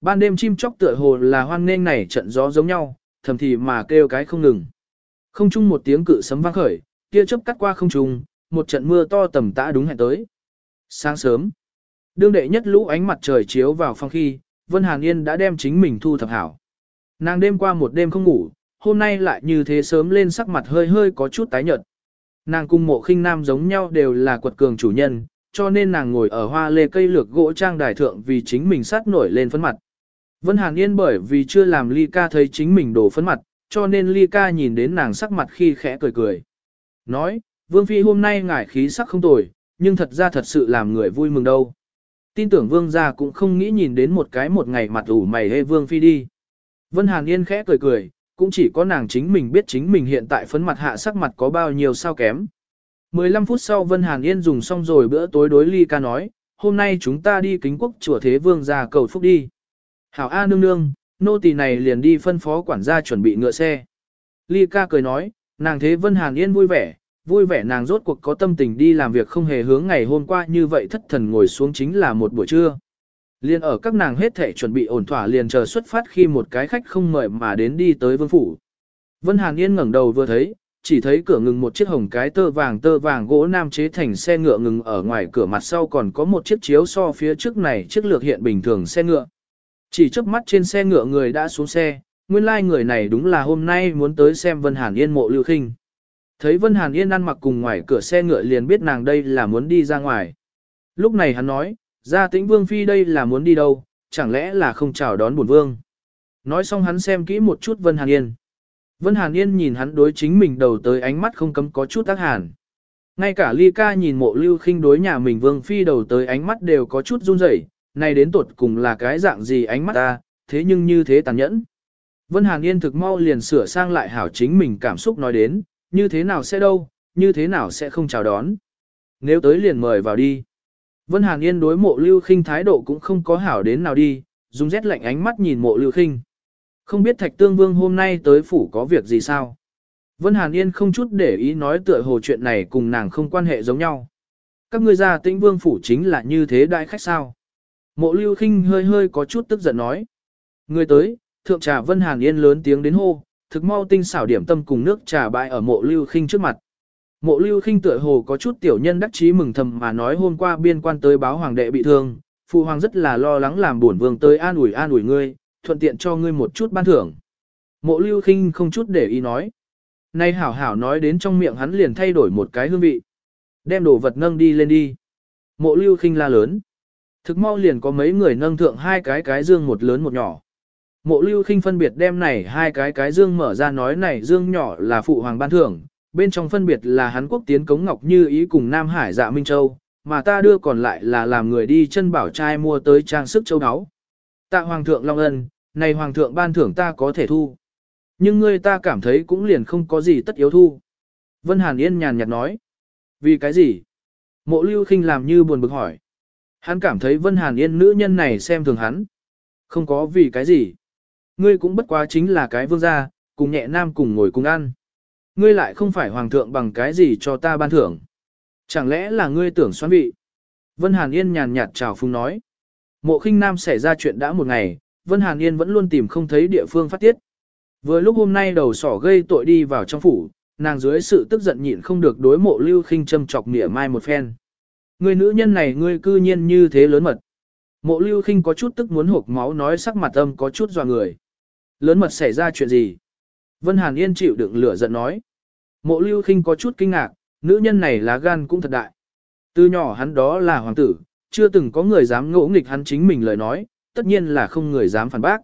Ban đêm chim chóc tựa hồ là hoan nghênh này trận gió giống nhau, thầm thì mà kêu cái không ngừng. Không chung một tiếng cự sấm vang khởi, kia chớp cắt qua không trung, một trận mưa to tầm tã đúng hẹn tới. Sáng sớm, đương đệ nhất lũ ánh mặt trời chiếu vào phòng khi, Vân Hàn Yên đã đem chính mình thu thập hảo. Nàng đêm qua một đêm không ngủ, hôm nay lại như thế sớm lên sắc mặt hơi hơi có chút tái nhợt. Nàng cùng mộ khinh nam giống nhau đều là quật cường chủ nhân, cho nên nàng ngồi ở hoa lê cây lược gỗ trang đài thượng vì chính mình sát nổi lên phấn mặt. Vân Hàn Yên bởi vì chưa làm ly ca thấy chính mình đổ phấn mặt, cho nên ly ca nhìn đến nàng sắc mặt khi khẽ cười cười. Nói, Vương Phi hôm nay ngải khí sắc không tồi, nhưng thật ra thật sự làm người vui mừng đâu. Tin tưởng Vương gia cũng không nghĩ nhìn đến một cái một ngày mặt ủ mày hê Vương Phi đi. Vân Hàn Yên khẽ cười cười, cũng chỉ có nàng chính mình biết chính mình hiện tại phấn mặt hạ sắc mặt có bao nhiêu sao kém. 15 phút sau Vân Hàn Yên dùng xong rồi bữa tối đối ly ca nói, hôm nay chúng ta đi kính quốc chùa Thế Vương ra cầu phúc đi. Hảo A nương nương, nô tỳ này liền đi phân phó quản gia chuẩn bị ngựa xe. Ly ca cười nói, nàng thế Vân Hàn Yên vui vẻ, vui vẻ nàng rốt cuộc có tâm tình đi làm việc không hề hướng ngày hôm qua như vậy thất thần ngồi xuống chính là một buổi trưa. Liên ở các nàng hết thể chuẩn bị ổn thỏa liền chờ xuất phát khi một cái khách không mời mà đến đi tới vương phủ. Vân Hàn Yên ngẩng đầu vừa thấy, chỉ thấy cửa ngừng một chiếc hồng cái tơ vàng tơ vàng gỗ nam chế thành xe ngựa ngừng ở ngoài cửa mặt sau còn có một chiếc chiếu so phía trước này chiếc lược hiện bình thường xe ngựa. Chỉ trước mắt trên xe ngựa người đã xuống xe, nguyên lai like người này đúng là hôm nay muốn tới xem Vân Hàn Yên mộ lưu khinh. Thấy Vân Hàn Yên ăn mặc cùng ngoài cửa xe ngựa liền biết nàng đây là muốn đi ra ngoài. Lúc này hắn nói, ra tĩnh vương phi đây là muốn đi đâu, chẳng lẽ là không chào đón bổn vương. Nói xong hắn xem kỹ một chút Vân Hàn Yên. Vân Hàn Yên nhìn hắn đối chính mình đầu tới ánh mắt không cấm có chút tác hàn. Ngay cả Ly Ca nhìn mộ lưu khinh đối nhà mình vương phi đầu tới ánh mắt đều có chút run rẩy này đến tuột cùng là cái dạng gì ánh mắt ta, thế nhưng như thế tàn nhẫn. Vân Hàn Yên thực mau liền sửa sang lại hảo chính mình cảm xúc nói đến, như thế nào sẽ đâu, như thế nào sẽ không chào đón. Nếu tới liền mời vào đi. Vân Hàn Yên đối mộ lưu khinh thái độ cũng không có hảo đến nào đi, dùng rét lạnh ánh mắt nhìn mộ lưu khinh. Không biết Thạch Tương Vương hôm nay tới phủ có việc gì sao? Vân Hàn Yên không chút để ý nói tựa hồ chuyện này cùng nàng không quan hệ giống nhau. Các ngươi ra tĩnh vương phủ chính là như thế đại khách sao? Mộ lưu khinh hơi hơi có chút tức giận nói. Người tới, thượng trà Vân Hàn Yên lớn tiếng đến hô, thực mau tinh xảo điểm tâm cùng nước trà bại ở mộ lưu khinh trước mặt. Mộ lưu khinh tựa hồ có chút tiểu nhân đắc chí mừng thầm mà nói hôm qua biên quan tới báo hoàng đệ bị thương, phụ hoàng rất là lo lắng làm buồn vương tới an ủi an ủi ngươi, thuận tiện cho ngươi một chút ban thưởng. Mộ lưu khinh không chút để ý nói. Nay hảo hảo nói đến trong miệng hắn liền thay đổi một cái hương vị. Đem đồ vật nâng đi lên đi. Mộ lưu khinh la lớn. Thực mau liền có mấy người nâng thượng hai cái cái dương một lớn một nhỏ. Mộ lưu khinh phân biệt đem này hai cái cái dương mở ra nói này dương nhỏ là phụ hoàng ban thưởng, bên trong phân biệt là hắn quốc tiến cống ngọc như ý cùng Nam Hải dạ Minh Châu, mà ta đưa còn lại là làm người đi chân bảo trai mua tới trang sức châu áo. Tạ Hoàng thượng Long Ân, này Hoàng thượng ban thưởng ta có thể thu. Nhưng ngươi ta cảm thấy cũng liền không có gì tất yếu thu. Vân Hàn Yên nhàn nhạt nói. Vì cái gì? Mộ lưu khinh làm như buồn bực hỏi. Hắn cảm thấy Vân Hàn Yên nữ nhân này xem thường hắn. Không có vì cái gì. Ngươi cũng bất quá chính là cái vương gia, cùng nhẹ nam cùng ngồi cùng ăn. Ngươi lại không phải hoàng thượng bằng cái gì cho ta ban thưởng. Chẳng lẽ là ngươi tưởng xoắn vị? Vân Hàn Yên nhàn nhạt chào phung nói. Mộ khinh nam xảy ra chuyện đã một ngày, Vân Hàn Yên vẫn luôn tìm không thấy địa phương phát tiết. Vừa lúc hôm nay đầu sỏ gây tội đi vào trong phủ, nàng dưới sự tức giận nhịn không được đối mộ lưu khinh châm chọc mỉa mai một phen. Người nữ nhân này ngươi cư nhiên như thế lớn mật. Mộ lưu khinh có chút tức muốn hộp máu nói sắc mặt âm có chút dò người. Lớn mật xảy ra chuyện gì? Vân Hàn Yên chịu đựng lửa giận nói. Mộ lưu khinh có chút kinh ngạc, nữ nhân này lá gan cũng thật đại. Từ nhỏ hắn đó là hoàng tử, chưa từng có người dám ngỗ nghịch hắn chính mình lời nói, tất nhiên là không người dám phản bác.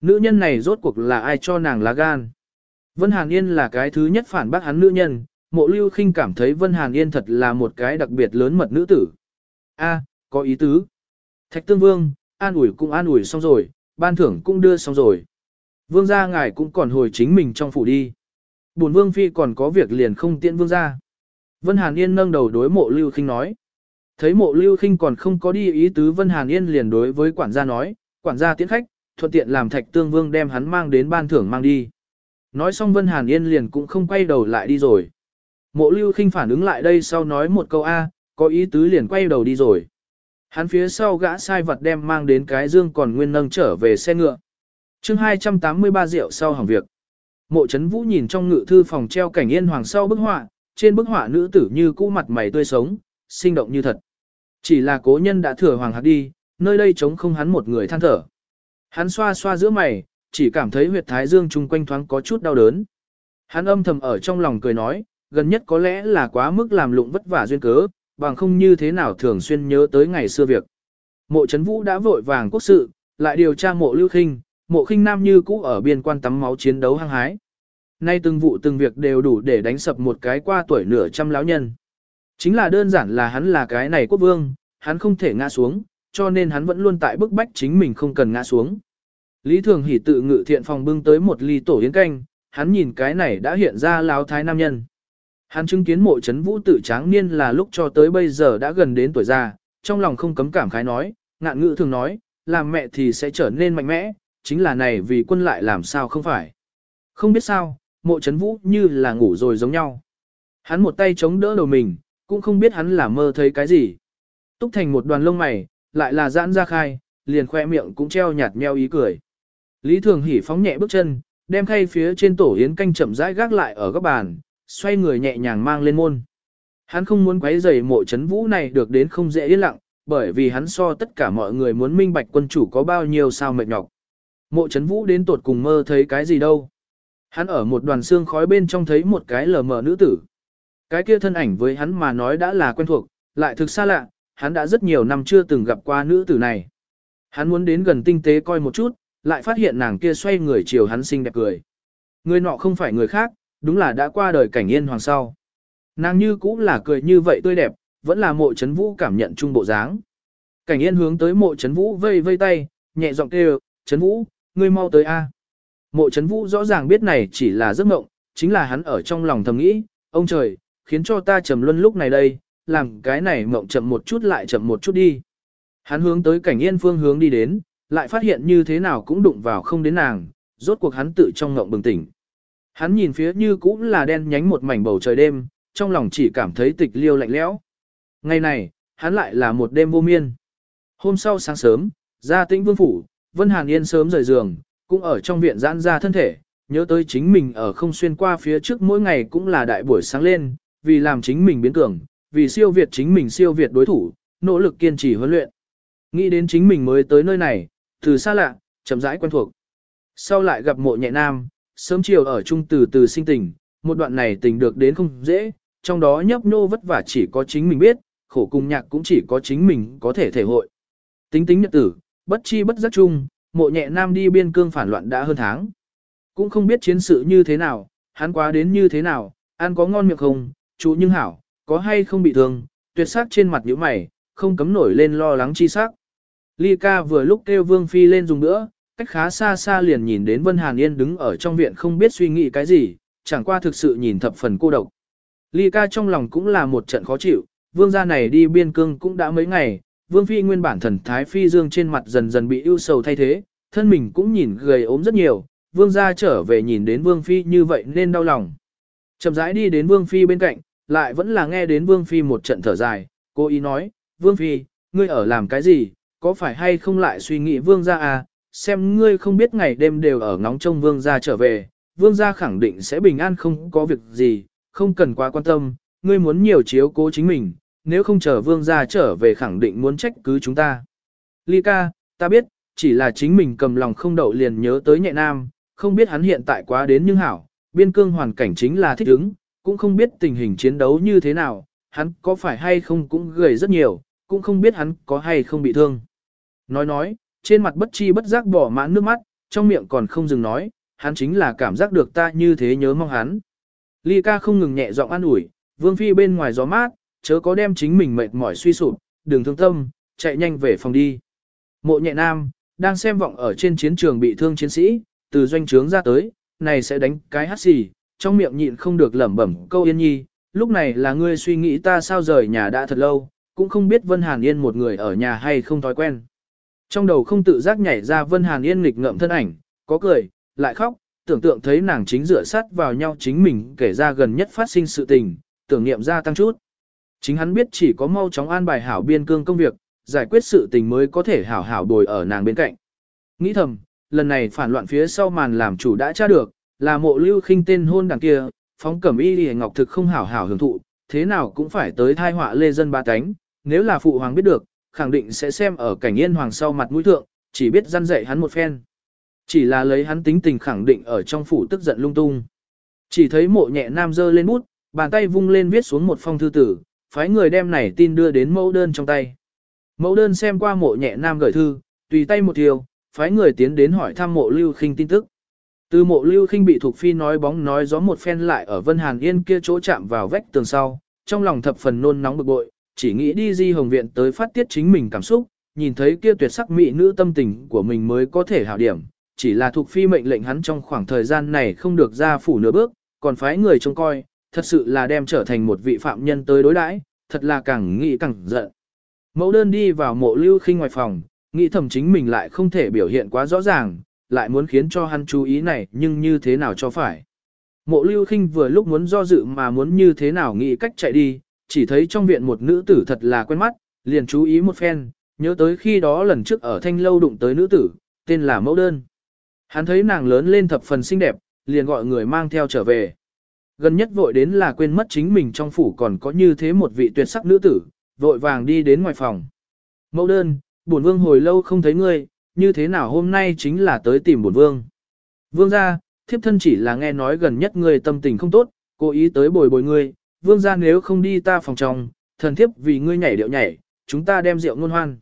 Nữ nhân này rốt cuộc là ai cho nàng lá gan. Vân Hàn Yên là cái thứ nhất phản bác hắn nữ nhân, mộ lưu khinh cảm thấy Vân Hàn Yên thật là một cái đặc biệt lớn mật nữ tử. A, có ý tứ. Thạch Tương Vương, an ủi cũng an ủi xong rồi, ban thưởng cũng đưa xong rồi. Vương gia ngài cũng còn hồi chính mình trong phủ đi. Bổn Vương Phi còn có việc liền không tiện Vương gia. Vân Hàn Yên nâng đầu đối mộ lưu khinh nói. Thấy mộ lưu khinh còn không có đi ý tứ Vân Hàn Yên liền đối với quản gia nói, quản gia tiễn khách, thuận tiện làm thạch tương vương đem hắn mang đến ban thưởng mang đi. Nói xong Vân Hàn Yên liền cũng không quay đầu lại đi rồi. Mộ lưu khinh phản ứng lại đây sau nói một câu A, có ý tứ liền quay đầu đi rồi. Hắn phía sau gã sai vật đem mang đến cái dương còn nguyên nâng trở về xe ngựa. chương 283 rượu sau hỏng việc. Mộ Trấn Vũ nhìn trong ngự thư phòng treo cảnh yên hoàng sau bức họa, trên bức họa nữ tử như cũ mặt mày tươi sống, sinh động như thật. Chỉ là cố nhân đã thừa hoàng hạt đi, nơi đây trống không hắn một người than thở. Hắn xoa xoa giữa mày, chỉ cảm thấy huyệt thái dương chung quanh thoáng có chút đau đớn. Hắn âm thầm ở trong lòng cười nói, gần nhất có lẽ là quá mức làm lụng vất vả duyên cớ, bằng không như thế nào thường xuyên nhớ tới ngày xưa việc. Mộ Trấn Vũ đã vội vàng quốc sự, lại điều tra mộ lưu khinh, mộ khinh nam như cũ ở biên quan tắm máu chiến đấu hăng hái. Nay từng vụ từng việc đều đủ để đánh sập một cái qua tuổi nửa trăm lão nhân. Chính là đơn giản là hắn là cái này quốc vương, hắn không thể ngã xuống, cho nên hắn vẫn luôn tại bức bách chính mình không cần ngã xuống. Lý Thường Hỷ tự ngự thiện phòng bưng tới một ly tổ yến canh, hắn nhìn cái này đã hiện ra lão thái nam nhân. Hắn chứng kiến mộ chấn vũ tự tráng niên là lúc cho tới bây giờ đã gần đến tuổi già, trong lòng không cấm cảm khái nói, ngạn ngữ thường nói, làm mẹ thì sẽ trở nên mạnh mẽ, chính là này vì quân lại làm sao không phải. Không biết sao, mộ chấn vũ như là ngủ rồi giống nhau. Hắn một tay chống đỡ đầu mình, cũng không biết hắn là mơ thấy cái gì. Túc thành một đoàn lông mày, lại là giãn ra khai, liền khoe miệng cũng treo nhạt nheo ý cười. Lý Thường Hỉ phóng nhẹ bước chân, đem khay phía trên tổ yến canh chậm rãi gác lại ở góc bàn, xoay người nhẹ nhàng mang lên môn. Hắn không muốn quấy rầy mộ chấn vũ này được đến không dễ yên lặng, bởi vì hắn so tất cả mọi người muốn minh bạch quân chủ có bao nhiêu sao mệt nhọc. Mộ chấn vũ đến tột cùng mơ thấy cái gì đâu. Hắn ở một đoàn xương khói bên trong thấy một cái lờ mờ nữ tử. Cái kia thân ảnh với hắn mà nói đã là quen thuộc, lại thực xa lạ, hắn đã rất nhiều năm chưa từng gặp qua nữ tử này. Hắn muốn đến gần tinh tế coi một chút, lại phát hiện nàng kia xoay người chiều hắn xinh đẹp cười. Người nọ không phải người khác, đúng là đã qua đời cảnh yên hoàng sau. Nàng như cũng là cười như vậy tươi đẹp, vẫn là mộ chấn vũ cảm nhận chung bộ dáng. Cảnh yên hướng tới mộ chấn vũ vây vây tay, nhẹ giọng kêu, chấn vũ, ngươi mau tới a. Mộ chấn vũ rõ ràng biết này chỉ là giấc mộng, chính là hắn ở trong lòng thầm nghĩ, ông trời, khiến cho ta trầm luân lúc này đây, làm cái này mộng chậm một chút lại chậm một chút đi. Hắn hướng tới cảnh yên phương hướng đi đến, lại phát hiện như thế nào cũng đụng vào không đến nàng, rốt cuộc hắn tự trong ngộng bừng tỉnh. Hắn nhìn phía như cũng là đen nhánh một mảnh bầu trời đêm, trong lòng chỉ cảm thấy tịch liêu lạnh lẽo. Ngày này, hắn lại là một đêm vô miên. Hôm sau sáng sớm, ra tĩnh vương phủ, Vân Hàn Yên sớm rời giường, cũng ở trong viện giãn ra thân thể, nhớ tới chính mình ở không xuyên qua phía trước mỗi ngày cũng là đại buổi sáng lên, vì làm chính mình biến cường, vì siêu việt chính mình siêu việt đối thủ, nỗ lực kiên trì huấn luyện. Nghĩ đến chính mình mới tới nơi này, từ xa lạ, chậm rãi quen thuộc. Sau lại gặp mộ nhẹ nam, sớm chiều ở chung từ từ sinh tình, một đoạn này tình được đến không dễ, trong đó nhấp nô vất vả chỉ có chính mình biết, khổ cùng nhạc cũng chỉ có chính mình có thể thể hội. Tính tính nhật tử, bất chi bất giác chung, mộ nhẹ nam đi biên cương phản loạn đã hơn tháng. Cũng không biết chiến sự như thế nào, hắn quá đến như thế nào, ăn có ngon miệng không, chú nhưng hảo, có hay không bị thương, tuyệt sắc trên mặt nhíu mày, không cấm nổi lên lo lắng chi sắc. Ly ca vừa lúc kêu Vương Phi lên dùng nữa, cách khá xa xa liền nhìn đến Vân Hàn Yên đứng ở trong viện không biết suy nghĩ cái gì, chẳng qua thực sự nhìn thập phần cô độc. Ly ca trong lòng cũng là một trận khó chịu, vương gia này đi biên cương cũng đã mấy ngày, vương phi nguyên bản thần thái phi dương trên mặt dần dần bị ưu sầu thay thế, thân mình cũng nhìn gầy ốm rất nhiều, vương gia trở về nhìn đến vương phi như vậy nên đau lòng. Chậm rãi đi đến vương phi bên cạnh, lại vẫn là nghe đến vương phi một trận thở dài, cô ý nói, vương phi, ngươi ở làm cái gì, có phải hay không lại suy nghĩ vương gia à, xem ngươi không biết ngày đêm đều ở ngóng trông vương gia trở về, vương gia khẳng định sẽ bình an không có việc gì, không cần quá quan tâm, ngươi muốn nhiều chiếu cố chính mình, nếu không chờ vương gia trở về khẳng định muốn trách cứ chúng ta. Ly ca, ta biết, chỉ là chính mình cầm lòng không đậu liền nhớ tới nhẹ nam, không biết hắn hiện tại quá đến nhưng hảo, biên cương hoàn cảnh chính là thích ứng, cũng không biết tình hình chiến đấu như thế nào, hắn có phải hay không cũng gầy rất nhiều, cũng không biết hắn có hay không bị thương. Nói nói, trên mặt bất chi bất giác bỏ mãn nước mắt, trong miệng còn không dừng nói, hắn chính là cảm giác được ta như thế nhớ mong hắn. Ly ca không ngừng nhẹ giọng an ủi, vương phi bên ngoài gió mát, chớ có đem chính mình mệt mỏi suy sụp, đừng thương tâm, chạy nhanh về phòng đi. Mộ nhẹ nam, đang xem vọng ở trên chiến trường bị thương chiến sĩ, từ doanh trướng ra tới, này sẽ đánh cái hát xì, trong miệng nhịn không được lẩm bẩm câu yên nhi, lúc này là ngươi suy nghĩ ta sao rời nhà đã thật lâu, cũng không biết Vân Hàn Yên một người ở nhà hay không thói quen. Trong đầu không tự giác nhảy ra Vân Hàn Yên nghịch ngợm thân ảnh, có cười, lại khóc, tưởng tượng thấy nàng chính dựa sát vào nhau chính mình kể ra gần nhất phát sinh sự tình, tưởng niệm ra tăng chút. Chính hắn biết chỉ có mau chóng an bài hảo biên cương công việc, giải quyết sự tình mới có thể hảo hảo bồi ở nàng bên cạnh. Nghĩ thầm, lần này phản loạn phía sau màn làm chủ đã tra được, là mộ lưu khinh tên hôn đằng kia, phóng cẩm y lìa ngọc thực không hảo hảo hưởng thụ, thế nào cũng phải tới thai họa lê dân ba cánh, nếu là phụ hoàng biết được, khẳng định sẽ xem ở cảnh yên hoàng sau mặt mũi thượng, chỉ biết răn dạy hắn một phen. Chỉ là lấy hắn tính tình khẳng định ở trong phủ tức giận lung tung. Chỉ thấy mộ nhẹ nam dơ lên bút, bàn tay vung lên viết xuống một phong thư tử, phái người đem này tin đưa đến mẫu đơn trong tay. Mẫu đơn xem qua mộ nhẹ nam gửi thư, tùy tay một thiều, phái người tiến đến hỏi thăm mộ lưu khinh tin tức. Từ mộ lưu khinh bị thuộc phi nói bóng nói gió một phen lại ở Vân Hàn Yên kia chỗ chạm vào vách tường sau, trong lòng thập phần nôn nóng bực bội, chỉ nghĩ đi di hồng viện tới phát tiết chính mình cảm xúc, nhìn thấy kia tuyệt sắc mỹ nữ tâm tình của mình mới có thể hảo điểm, chỉ là thuộc phi mệnh lệnh hắn trong khoảng thời gian này không được ra phủ nửa bước, còn phái người trông coi, thật sự là đem trở thành một vị phạm nhân tới đối đãi, thật là càng nghĩ càng giận. Mẫu đơn đi vào mộ lưu khinh ngoài phòng, nghĩ thầm chính mình lại không thể biểu hiện quá rõ ràng, lại muốn khiến cho hắn chú ý này nhưng như thế nào cho phải. Mộ lưu khinh vừa lúc muốn do dự mà muốn như thế nào nghĩ cách chạy đi, chỉ thấy trong viện một nữ tử thật là quen mắt, liền chú ý một phen, nhớ tới khi đó lần trước ở thanh lâu đụng tới nữ tử, tên là mẫu đơn. Hắn thấy nàng lớn lên thập phần xinh đẹp, liền gọi người mang theo trở về. Gần nhất vội đến là quên mất chính mình trong phủ còn có như thế một vị tuyệt sắc nữ tử, vội vàng đi đến ngoài phòng. Mẫu đơn, bổn vương hồi lâu không thấy ngươi, như thế nào hôm nay chính là tới tìm bổn vương. Vương gia, thiếp thân chỉ là nghe nói gần nhất ngươi tâm tình không tốt, cố ý tới bồi bồi ngươi, vương gia nếu không đi ta phòng trong, thần thiếp vì ngươi nhảy điệu nhảy, chúng ta đem rượu ngôn hoan.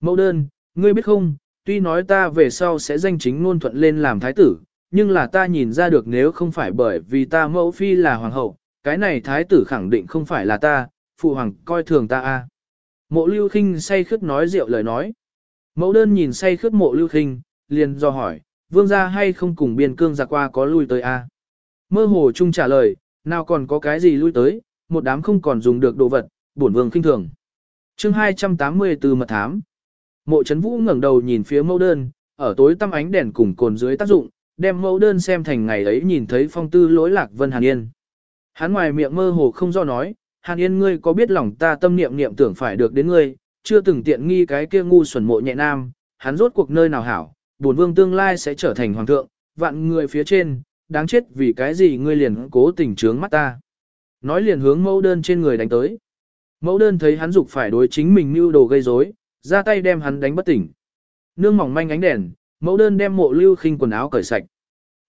Mẫu đơn, ngươi biết không, tuy nói ta về sau sẽ danh chính ngôn thuận lên làm thái tử, nhưng là ta nhìn ra được nếu không phải bởi vì ta mẫu phi là hoàng hậu, cái này thái tử khẳng định không phải là ta, phụ hoàng coi thường ta a. Mộ lưu khinh say khướt nói rượu lời nói. Mẫu đơn nhìn say khướt mộ lưu khinh, liền do hỏi, vương gia hay không cùng biên cương giặc qua có lui tới a? Mơ hồ chung trả lời, nào còn có cái gì lui tới, một đám không còn dùng được đồ vật, bổn vương khinh thường. chương 284 mật thám. Mộ chấn vũ ngẩng đầu nhìn phía mẫu đơn, ở tối tăm ánh đèn cùng cồn dưới tác dụng, đem mẫu đơn xem thành ngày ấy nhìn thấy phong tư lỗi lạc Vân Hàn Yên. Hắn ngoài miệng mơ hồ không do nói, Hàn Yên ngươi có biết lòng ta tâm niệm niệm tưởng phải được đến ngươi, chưa từng tiện nghi cái kia ngu xuẩn mộ nhẹ nam, hắn rốt cuộc nơi nào hảo, bổn vương tương lai sẽ trở thành hoàng thượng, vạn người phía trên, đáng chết vì cái gì ngươi liền cố tình trướng mắt ta. Nói liền hướng mẫu đơn trên người đánh tới. Mẫu đơn thấy hắn dục phải đối chính mình mưu đồ gây rối, ra tay đem hắn đánh bất tỉnh. Nương mỏng manh ánh đèn, mẫu đơn đem mộ lưu khinh quần áo cởi sạch.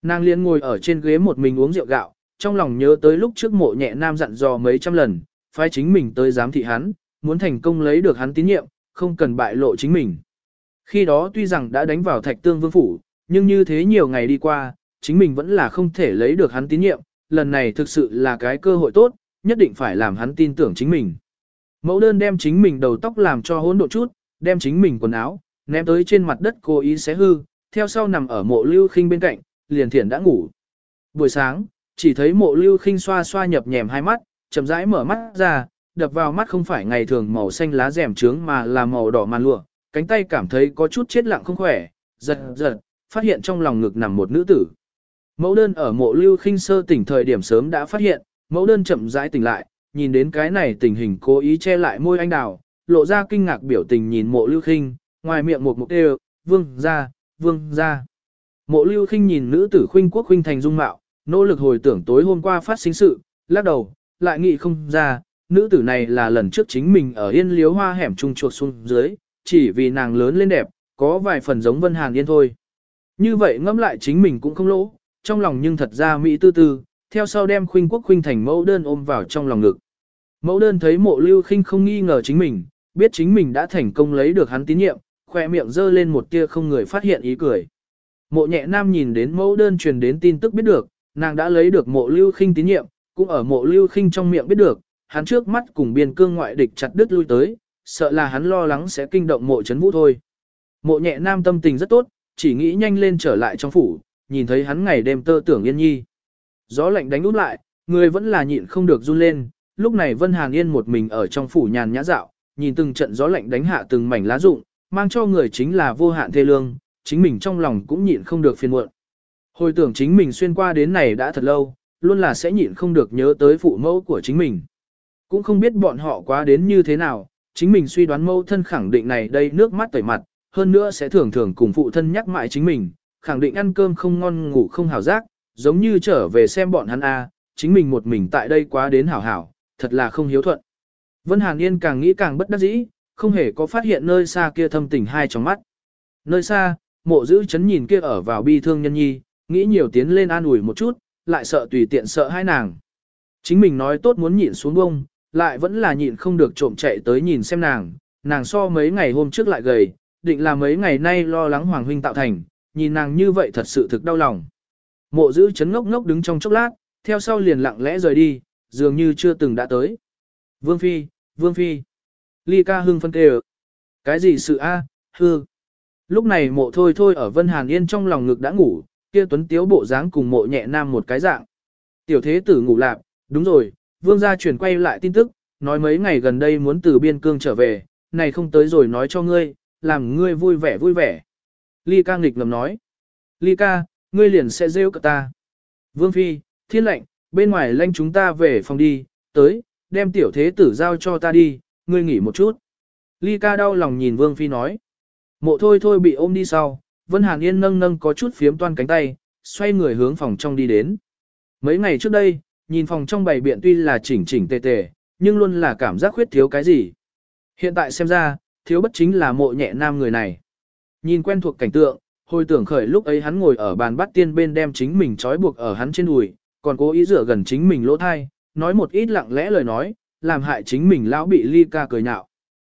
Nàng liền ngồi ở trên ghế một mình uống rượu gạo, trong lòng nhớ tới lúc trước mộ nhẹ nam dặn dò mấy trăm lần, phải chính mình tới giám thị hắn, muốn thành công lấy được hắn tín nhiệm, không cần bại lộ chính mình. Khi đó tuy rằng đã đánh vào thạch tương vương phủ, nhưng như thế nhiều ngày đi qua, chính mình vẫn là không thể lấy được hắn tín nhiệm, lần này thực sự là cái cơ hội tốt, nhất định phải làm hắn tin tưởng chính mình. Mẫu đơn đem chính mình đầu tóc làm cho hỗn độn chút, đem chính mình quần áo, ném tới trên mặt đất cố ý xé hư, theo sau nằm ở mộ lưu khinh bên cạnh, liền thiển đã ngủ. Buổi sáng, chỉ thấy mộ lưu khinh xoa xoa nhập nhèm hai mắt, chậm rãi mở mắt ra, đập vào mắt không phải ngày thường màu xanh lá rèm trướng mà là màu đỏ màn lụa, cánh tay cảm thấy có chút chết lặng không khỏe, giật giật, phát hiện trong lòng ngực nằm một nữ tử. Mẫu đơn ở mộ lưu khinh sơ tỉnh thời điểm sớm đã phát hiện, mẫu đơn chậm rãi tỉnh lại, nhìn đến cái này tình hình cố ý che lại môi anh đào, lộ ra kinh ngạc biểu tình nhìn mộ lưu khinh, ngoài miệng một mục đều, vương ra, vương ra. Mộ lưu khinh nhìn nữ tử khuynh quốc khuynh thành dung mạo, nỗ lực hồi tưởng tối hôm qua phát sinh sự, lắc đầu, lại nghĩ không ra, nữ tử này là lần trước chính mình ở yên liếu hoa hẻm trung chuột xuống dưới, chỉ vì nàng lớn lên đẹp, có vài phần giống Vân Hàn Yên thôi. Như vậy ngẫm lại chính mình cũng không lỗ, trong lòng nhưng thật ra Mỹ tư tư, theo sau đem khuynh quốc khuynh thành mẫu đơn ôm vào trong lòng ngực. Mẫu đơn thấy mộ lưu khinh không nghi ngờ chính mình, biết chính mình đã thành công lấy được hắn tín nhiệm, khoe miệng giơ lên một tia không người phát hiện ý cười. Mộ nhẹ nam nhìn đến mẫu đơn truyền đến tin tức biết được, nàng đã lấy được mộ lưu khinh tín nhiệm, cũng ở mộ lưu khinh trong miệng biết được, hắn trước mắt cùng biên cương ngoại địch chặt đứt lui tới, sợ là hắn lo lắng sẽ kinh động mộ chấn vũ thôi. Mộ nhẹ nam tâm tình rất tốt, chỉ nghĩ nhanh lên trở lại trong phủ, nhìn thấy hắn ngày đêm tơ tưởng yên nhi. Gió lạnh đánh út lại, người vẫn là nhịn không được run lên, lúc này Vân Hàn Yên một mình ở trong phủ nhàn nhã dạo, nhìn từng trận gió lạnh đánh hạ từng mảnh lá rụng, mang cho người chính là vô hạn thê lương, chính mình trong lòng cũng nhịn không được phiền muộn. Hồi tưởng chính mình xuyên qua đến này đã thật lâu, luôn là sẽ nhịn không được nhớ tới phụ mẫu của chính mình. Cũng không biết bọn họ quá đến như thế nào, chính mình suy đoán mẫu thân khẳng định này đây nước mắt tẩy mặt, hơn nữa sẽ thường thường cùng phụ thân nhắc mãi chính mình, khẳng định ăn cơm không ngon ngủ không hảo giác, giống như trở về xem bọn hắn a, chính mình một mình tại đây quá đến hảo hảo, thật là không hiếu thuận. Vân Hàn Yên càng nghĩ càng bất đắc dĩ, không hề có phát hiện nơi xa kia thâm tình hai trong mắt. Nơi xa, mộ giữ chấn nhìn kia ở vào bi thương nhân nhi, nghĩ nhiều tiến lên an ủi một chút, lại sợ tùy tiện sợ hai nàng. Chính mình nói tốt muốn nhịn xuống bông, lại vẫn là nhịn không được trộm chạy tới nhìn xem nàng, nàng so mấy ngày hôm trước lại gầy, định là mấy ngày nay lo lắng Hoàng Huynh tạo thành, nhìn nàng như vậy thật sự thực đau lòng. Mộ giữ chấn ngốc ngốc đứng trong chốc lát, theo sau liền lặng lẽ rời đi, dường như chưa từng đã tới. Vương Phi, Vương Phi. Ly ca hưng phân tê Cái gì sự a à, hư. Lúc này mộ thôi thôi ở Vân Hàn Yên trong lòng ngực đã ngủ, kia tuấn tiếu bộ dáng cùng mộ nhẹ nam một cái dạng. Tiểu thế tử ngủ lạp, đúng rồi, vương gia chuyển quay lại tin tức, nói mấy ngày gần đây muốn từ biên cương trở về, này không tới rồi nói cho ngươi, làm ngươi vui vẻ vui vẻ. Ly ca nghịch ngầm nói. Ly ca, ngươi liền sẽ rêu cả ta. Vương phi, thiên lệnh, bên ngoài lanh chúng ta về phòng đi, tới, đem tiểu thế tử giao cho ta đi, ngươi nghỉ một chút. Ly ca đau lòng nhìn Vương phi nói. Mộ thôi thôi bị ôm đi sau, Vân Hàn Yên nâng nâng có chút phiếm toan cánh tay, xoay người hướng phòng trong đi đến. Mấy ngày trước đây, nhìn phòng trong bày biện tuy là chỉnh chỉnh tề tề, nhưng luôn là cảm giác khuyết thiếu cái gì. Hiện tại xem ra, thiếu bất chính là mộ nhẹ nam người này. Nhìn quen thuộc cảnh tượng, hồi tưởng khởi lúc ấy hắn ngồi ở bàn bắt tiên bên đem chính mình trói buộc ở hắn trên đùi, còn cố ý rửa gần chính mình lỗ thai, nói một ít lặng lẽ lời nói, làm hại chính mình lão bị ly ca cười nhạo.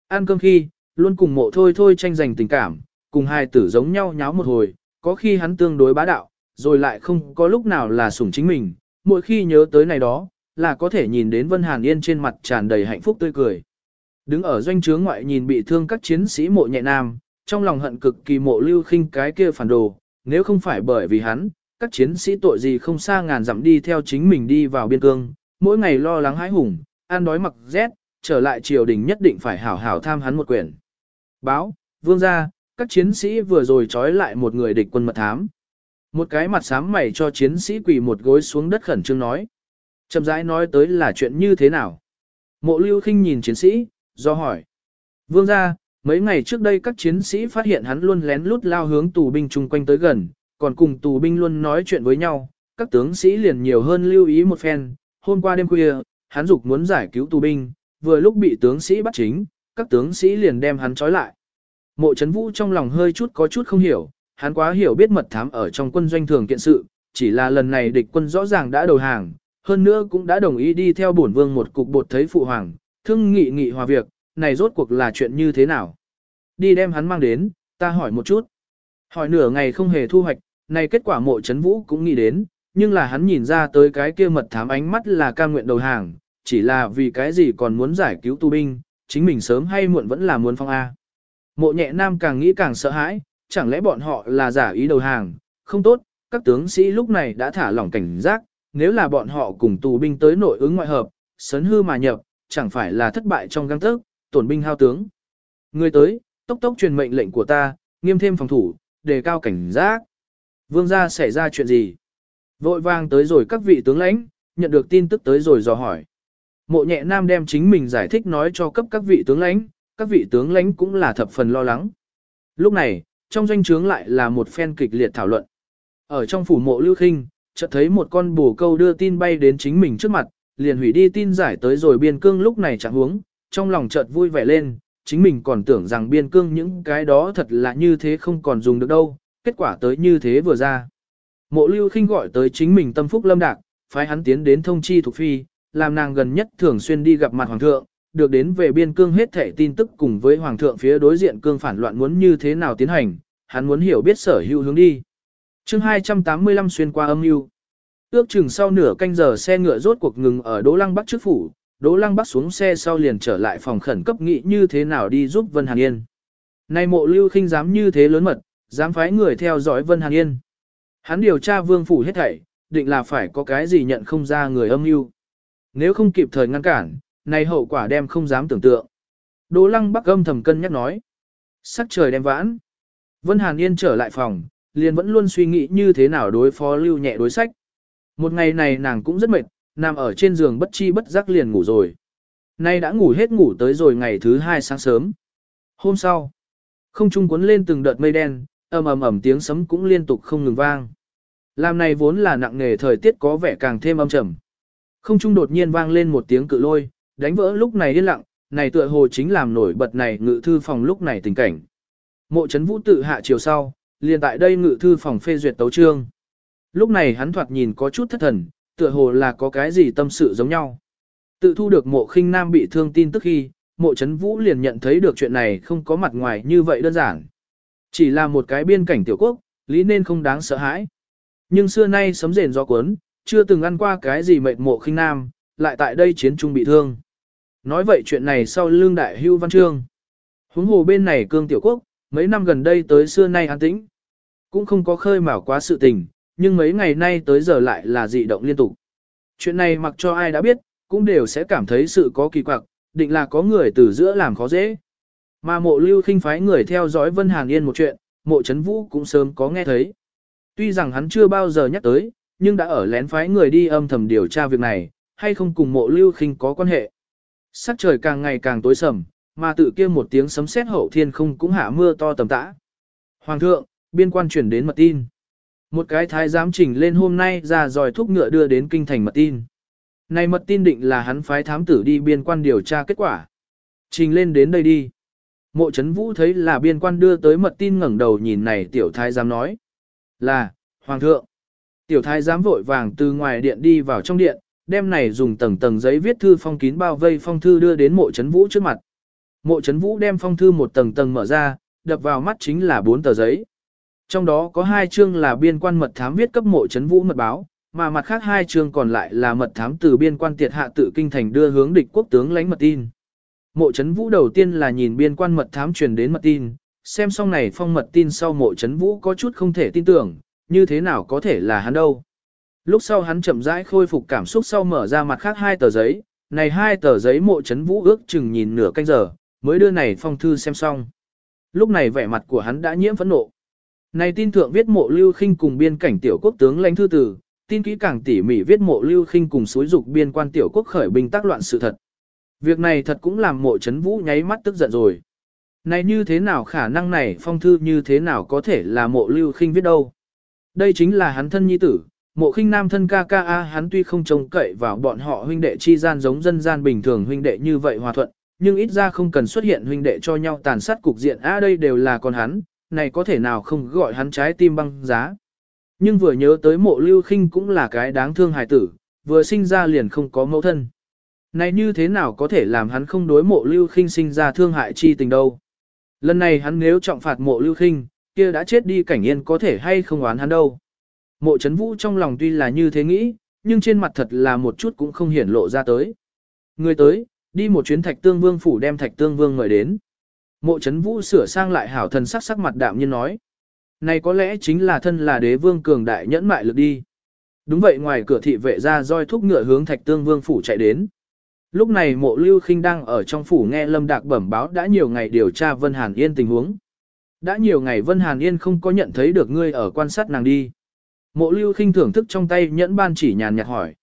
Ăn cơm khi, luôn cùng mộ thôi thôi tranh giành tình cảm, cùng hai tử giống nhau nháo một hồi, có khi hắn tương đối bá đạo, rồi lại không có lúc nào là sủng chính mình, mỗi khi nhớ tới này đó, là có thể nhìn đến Vân Hàn Yên trên mặt tràn đầy hạnh phúc tươi cười. Đứng ở doanh trướng ngoại nhìn bị thương các chiến sĩ mộ nhẹ nam, trong lòng hận cực kỳ mộ lưu khinh cái kia phản đồ, nếu không phải bởi vì hắn, các chiến sĩ tội gì không xa ngàn dặm đi theo chính mình đi vào biên cương, mỗi ngày lo lắng hãi hùng, ăn đói mặc rét, trở lại triều đình nhất định phải hảo hảo tham hắn một quyển. Báo, vương gia, các chiến sĩ vừa rồi trói lại một người địch quân mật thám. Một cái mặt sám mày cho chiến sĩ quỳ một gối xuống đất khẩn trương nói. Chậm rãi nói tới là chuyện như thế nào. Mộ lưu khinh nhìn chiến sĩ, do hỏi. Vương gia, mấy ngày trước đây các chiến sĩ phát hiện hắn luôn lén lút lao hướng tù binh chung quanh tới gần, còn cùng tù binh luôn nói chuyện với nhau, các tướng sĩ liền nhiều hơn lưu ý một phen. Hôm qua đêm khuya, hắn dục muốn giải cứu tù binh, vừa lúc bị tướng sĩ bắt chính, các tướng sĩ liền đem hắn trói lại. Mộ Trấn Vũ trong lòng hơi chút có chút không hiểu, hắn quá hiểu biết mật thám ở trong quân doanh thường kiện sự, chỉ là lần này địch quân rõ ràng đã đầu hàng, hơn nữa cũng đã đồng ý đi theo bổn vương một cục bột thấy phụ hoàng, thương nghị nghị hòa việc, này rốt cuộc là chuyện như thế nào. Đi đem hắn mang đến, ta hỏi một chút. Hỏi nửa ngày không hề thu hoạch, này kết quả mộ chấn Vũ cũng nghĩ đến, nhưng là hắn nhìn ra tới cái kia mật thám ánh mắt là cam nguyện đầu hàng, chỉ là vì cái gì còn muốn giải cứu tu binh, chính mình sớm hay muộn vẫn là muốn phong A. Mộ nhẹ nam càng nghĩ càng sợ hãi, chẳng lẽ bọn họ là giả ý đầu hàng, không tốt, các tướng sĩ lúc này đã thả lỏng cảnh giác, nếu là bọn họ cùng tù binh tới nội ứng ngoại hợp, sấn hư mà nhập, chẳng phải là thất bại trong găng tức? Tổn binh hao tướng. Người tới, tốc tốc truyền mệnh lệnh của ta, nghiêm thêm phòng thủ, đề cao cảnh giác. Vương gia xảy ra chuyện gì? Vội vàng tới rồi các vị tướng lãnh, nhận được tin tức tới rồi dò hỏi. Mộ nhẹ nam đem chính mình giải thích nói cho cấp các vị tướng lãnh, các vị tướng lãnh cũng là thập phần lo lắng. Lúc này, trong doanh trướng lại là một phen kịch liệt thảo luận. Ở trong phủ mộ lưu khinh, chợt thấy một con bồ câu đưa tin bay đến chính mình trước mặt, liền hủy đi tin giải tới rồi biên cương lúc này chẳng huống, trong lòng chợt vui vẻ lên, chính mình còn tưởng rằng biên cương những cái đó thật là như thế không còn dùng được đâu, kết quả tới như thế vừa ra. Mộ lưu khinh gọi tới chính mình tâm phúc lâm đạc, phái hắn tiến đến thông chi thuộc phi, làm nàng gần nhất thường xuyên đi gặp mặt hoàng thượng, được đến về biên cương hết thể tin tức cùng với hoàng thượng phía đối diện cương phản loạn muốn như thế nào tiến hành, hắn muốn hiểu biết sở hữu hướng đi. chương 285 xuyên qua âm mưu Ước chừng sau nửa canh giờ xe ngựa rốt cuộc ngừng ở Đỗ Lăng Bắc trước phủ, Đỗ Lăng Bắc xuống xe sau liền trở lại phòng khẩn cấp nghĩ như thế nào đi giúp Vân Hàn Yên. Nay mộ lưu khinh dám như thế lớn mật, dám phái người theo dõi Vân Hàn Yên. Hắn điều tra vương phủ hết thảy, định là phải có cái gì nhận không ra người âm mưu. Nếu không kịp thời ngăn cản, nay hậu quả đem không dám tưởng tượng. Đỗ lăng bắc âm thầm cân nhắc nói. Sắc trời đem vãn. Vân Hàn Yên trở lại phòng, liền vẫn luôn suy nghĩ như thế nào đối phó lưu nhẹ đối sách. Một ngày này nàng cũng rất mệt, nằm ở trên giường bất chi bất giác liền ngủ rồi. Nay đã ngủ hết ngủ tới rồi ngày thứ hai sáng sớm. Hôm sau, không trung cuốn lên từng đợt mây đen, ầm ầm ầm tiếng sấm cũng liên tục không ngừng vang. Làm này vốn là nặng nghề thời tiết có vẻ càng thêm âm trầm. Không trung đột nhiên vang lên một tiếng cự lôi, đánh vỡ lúc này yên lặng, này tựa hồ chính làm nổi bật này ngự thư phòng lúc này tình cảnh. Mộ chấn vũ tự hạ chiều sau, liền tại đây ngự thư phòng phê duyệt tấu trương. Lúc này hắn thoạt nhìn có chút thất thần, tựa hồ là có cái gì tâm sự giống nhau. Tự thu được mộ khinh nam bị thương tin tức khi, mộ chấn vũ liền nhận thấy được chuyện này không có mặt ngoài như vậy đơn giản. Chỉ là một cái biên cảnh tiểu quốc, lý nên không đáng sợ hãi. Nhưng xưa nay sấm rền do cuốn, chưa từng ăn qua cái gì mệt mộ khinh nam, lại tại đây chiến trung bị thương. Nói vậy chuyện này sau lương đại hưu văn trương. Huống hồ bên này cương tiểu quốc, mấy năm gần đây tới xưa nay an tĩnh. Cũng không có khơi mào quá sự tình, nhưng mấy ngày nay tới giờ lại là dị động liên tục. Chuyện này mặc cho ai đã biết, cũng đều sẽ cảm thấy sự có kỳ quặc, định là có người từ giữa làm khó dễ. Mà mộ lưu khinh phái người theo dõi Vân Hàn Yên một chuyện, mộ chấn vũ cũng sớm có nghe thấy. Tuy rằng hắn chưa bao giờ nhắc tới, nhưng đã ở lén phái người đi âm thầm điều tra việc này, hay không cùng mộ lưu khinh có quan hệ. Sắc trời càng ngày càng tối sầm, mà tự kia một tiếng sấm sét hậu thiên không cũng hạ mưa to tầm tã. Hoàng thượng, biên quan chuyển đến mật tin. Một cái thái giám trình lên hôm nay ra dòi thúc ngựa đưa đến kinh thành mật tin. Này mật tin định là hắn phái thám tử đi biên quan điều tra kết quả. Trình lên đến đây đi. Mộ chấn vũ thấy là biên quan đưa tới mật tin ngẩng đầu nhìn này tiểu thái giám nói. Là, Hoàng thượng. Tiểu thái giám vội vàng từ ngoài điện đi vào trong điện, đem này dùng tầng tầng giấy viết thư phong kín bao vây phong thư đưa đến mộ chấn vũ trước mặt. Mộ chấn vũ đem phong thư một tầng tầng mở ra, đập vào mắt chính là bốn tờ giấy. Trong đó có hai chương là biên quan mật thám viết cấp mộ chấn vũ mật báo, mà mặt khác hai chương còn lại là mật thám từ biên quan tiệt hạ tự kinh thành đưa hướng địch quốc tướng lãnh mật tin. Mộ chấn vũ đầu tiên là nhìn biên quan mật thám truyền đến mật tin, xem xong này phong mật tin sau mộ chấn vũ có chút không thể tin tưởng, như thế nào có thể là hắn đâu. Lúc sau hắn chậm rãi khôi phục cảm xúc sau mở ra mặt khác hai tờ giấy, này hai tờ giấy mộ chấn vũ ước chừng nhìn nửa canh giờ, mới đưa này phong thư xem xong. Lúc này vẻ mặt của hắn đã nhiễm phẫn nộ. Này tin thượng viết mộ lưu khinh cùng biên cảnh tiểu quốc tướng lãnh thư tử, tin kỹ càng tỉ mỉ viết mộ lưu khinh cùng suối dục biên quan tiểu quốc khởi binh tác loạn sự thật. Việc này thật cũng làm mộ chấn vũ nháy mắt tức giận rồi. Này như thế nào khả năng này phong thư như thế nào có thể là mộ lưu khinh viết đâu. Đây chính là hắn thân nhi tử, mộ khinh nam thân ca ca a hắn tuy không trông cậy vào bọn họ huynh đệ chi gian giống dân gian bình thường huynh đệ như vậy hòa thuận, nhưng ít ra không cần xuất hiện huynh đệ cho nhau tàn sát cục diện a đây đều là con hắn, này có thể nào không gọi hắn trái tim băng giá. Nhưng vừa nhớ tới mộ lưu khinh cũng là cái đáng thương hài tử, vừa sinh ra liền không có mẫu thân. Này như thế nào có thể làm hắn không đối mộ lưu khinh sinh ra thương hại chi tình đâu. Lần này hắn nếu trọng phạt mộ lưu khinh, kia đã chết đi cảnh yên có thể hay không oán hắn đâu. Mộ chấn vũ trong lòng tuy là như thế nghĩ, nhưng trên mặt thật là một chút cũng không hiển lộ ra tới. Người tới, đi một chuyến thạch tương vương phủ đem thạch tương vương mời đến. Mộ chấn vũ sửa sang lại hảo thần sắc sắc mặt đạm nhiên nói. Này có lẽ chính là thân là đế vương cường đại nhẫn mại lực đi. Đúng vậy ngoài cửa thị vệ ra roi thúc ngựa hướng thạch tương vương phủ chạy đến. Lúc này mộ lưu khinh đang ở trong phủ nghe lâm đạc bẩm báo đã nhiều ngày điều tra Vân Hàn Yên tình huống. Đã nhiều ngày Vân Hàn Yên không có nhận thấy được ngươi ở quan sát nàng đi. Mộ lưu khinh thưởng thức trong tay nhẫn ban chỉ nhàn nhạt hỏi.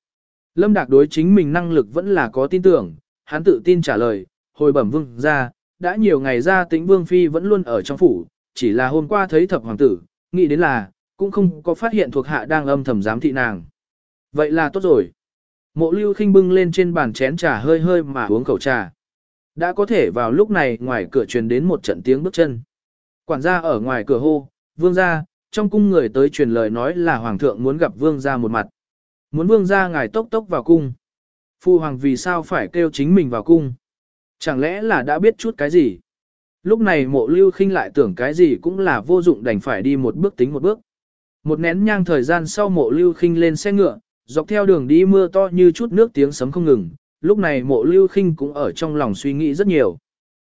Lâm Đạc đối chính mình năng lực vẫn là có tin tưởng, hắn tự tin trả lời, hồi bẩm vương ra, đã nhiều ngày ra tĩnh vương phi vẫn luôn ở trong phủ, chỉ là hôm qua thấy thập hoàng tử, nghĩ đến là, cũng không có phát hiện thuộc hạ đang âm thầm giám thị nàng. Vậy là tốt rồi. Mộ lưu khinh bưng lên trên bàn chén trà hơi hơi mà uống khẩu trà. Đã có thể vào lúc này ngoài cửa truyền đến một trận tiếng bước chân. Quản gia ở ngoài cửa hô, vương gia, trong cung người tới truyền lời nói là hoàng thượng muốn gặp vương gia một mặt. Muốn vương gia ngài tốc tốc vào cung. Phu hoàng vì sao phải kêu chính mình vào cung? Chẳng lẽ là đã biết chút cái gì? Lúc này mộ lưu khinh lại tưởng cái gì cũng là vô dụng đành phải đi một bước tính một bước. Một nén nhang thời gian sau mộ lưu khinh lên xe ngựa, dọc theo đường đi mưa to như chút nước tiếng sấm không ngừng. Lúc này mộ lưu khinh cũng ở trong lòng suy nghĩ rất nhiều.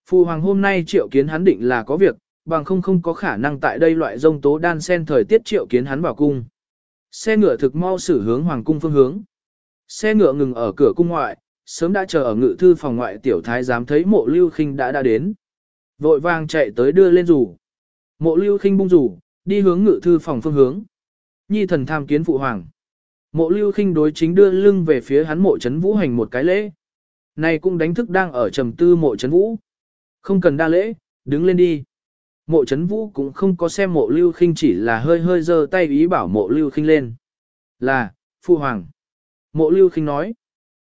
phụ hoàng hôm nay triệu kiến hắn định là có việc, bằng không không có khả năng tại đây loại rông tố đan sen thời tiết triệu kiến hắn vào cung. Xe ngựa thực mau xử hướng hoàng cung phương hướng. Xe ngựa ngừng ở cửa cung ngoại, sớm đã chờ ở ngự thư phòng ngoại tiểu thái giám thấy mộ lưu khinh đã đã đến. Vội vàng chạy tới đưa lên rủ. Mộ lưu khinh bung rủ, đi hướng ngự thư phòng phương hướng. Nhi thần tham kiến phụ hoàng. Mộ lưu khinh đối chính đưa lưng về phía hắn mộ chấn vũ hành một cái lễ. Này cũng đánh thức đang ở trầm tư mộ chấn vũ. Không cần đa lễ, đứng lên đi. Mộ chấn vũ cũng không có xem mộ lưu khinh chỉ là hơi hơi giơ tay ý bảo mộ lưu khinh lên. Là, phụ hoàng. Mộ lưu khinh nói.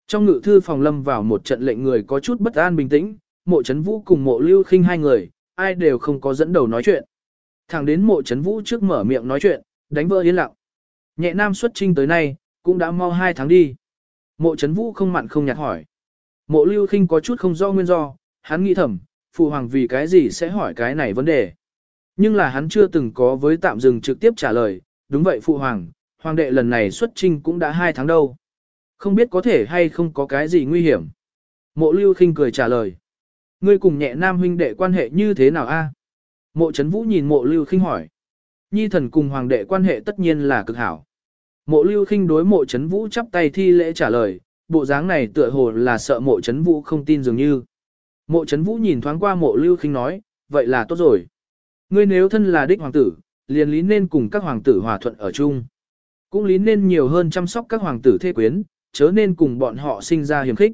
Trong ngự thư phòng lâm vào một trận lệnh người có chút bất an bình tĩnh, mộ chấn vũ cùng mộ lưu khinh hai người, ai đều không có dẫn đầu nói chuyện. Thẳng đến mộ chấn vũ trước mở miệng nói chuyện, đánh vỡ yên lặng. Nhẹ nam xuất trinh tới nay, cũng đã mau hai tháng đi. Mộ chấn vũ không mặn không nhạt hỏi. Mộ lưu khinh có chút không do nguyên do, hắn nghĩ thầm, phụ hoàng vì cái gì sẽ hỏi cái này vấn đề. Nhưng là hắn chưa từng có với tạm dừng trực tiếp trả lời, đúng vậy phụ hoàng, hoàng đệ lần này xuất trinh cũng đã hai tháng đâu. Không biết có thể hay không có cái gì nguy hiểm. Mộ lưu khinh cười trả lời. Ngươi cùng nhẹ nam huynh đệ quan hệ như thế nào a? Mộ chấn vũ nhìn mộ lưu khinh hỏi. Nhi thần cùng hoàng đệ quan hệ tất nhiên là cực hảo. Mộ lưu khinh đối mộ chấn vũ chắp tay thi lễ trả lời, bộ dáng này tựa hồ là sợ mộ chấn vũ không tin dường như. Mộ chấn vũ nhìn thoáng qua mộ lưu khinh nói, vậy là tốt rồi. Ngươi nếu thân là đích hoàng tử, liền lý nên cùng các hoàng tử hòa thuận ở chung. Cũng lý nên nhiều hơn chăm sóc các hoàng tử thế quyến, chớ nên cùng bọn họ sinh ra hiểm khích.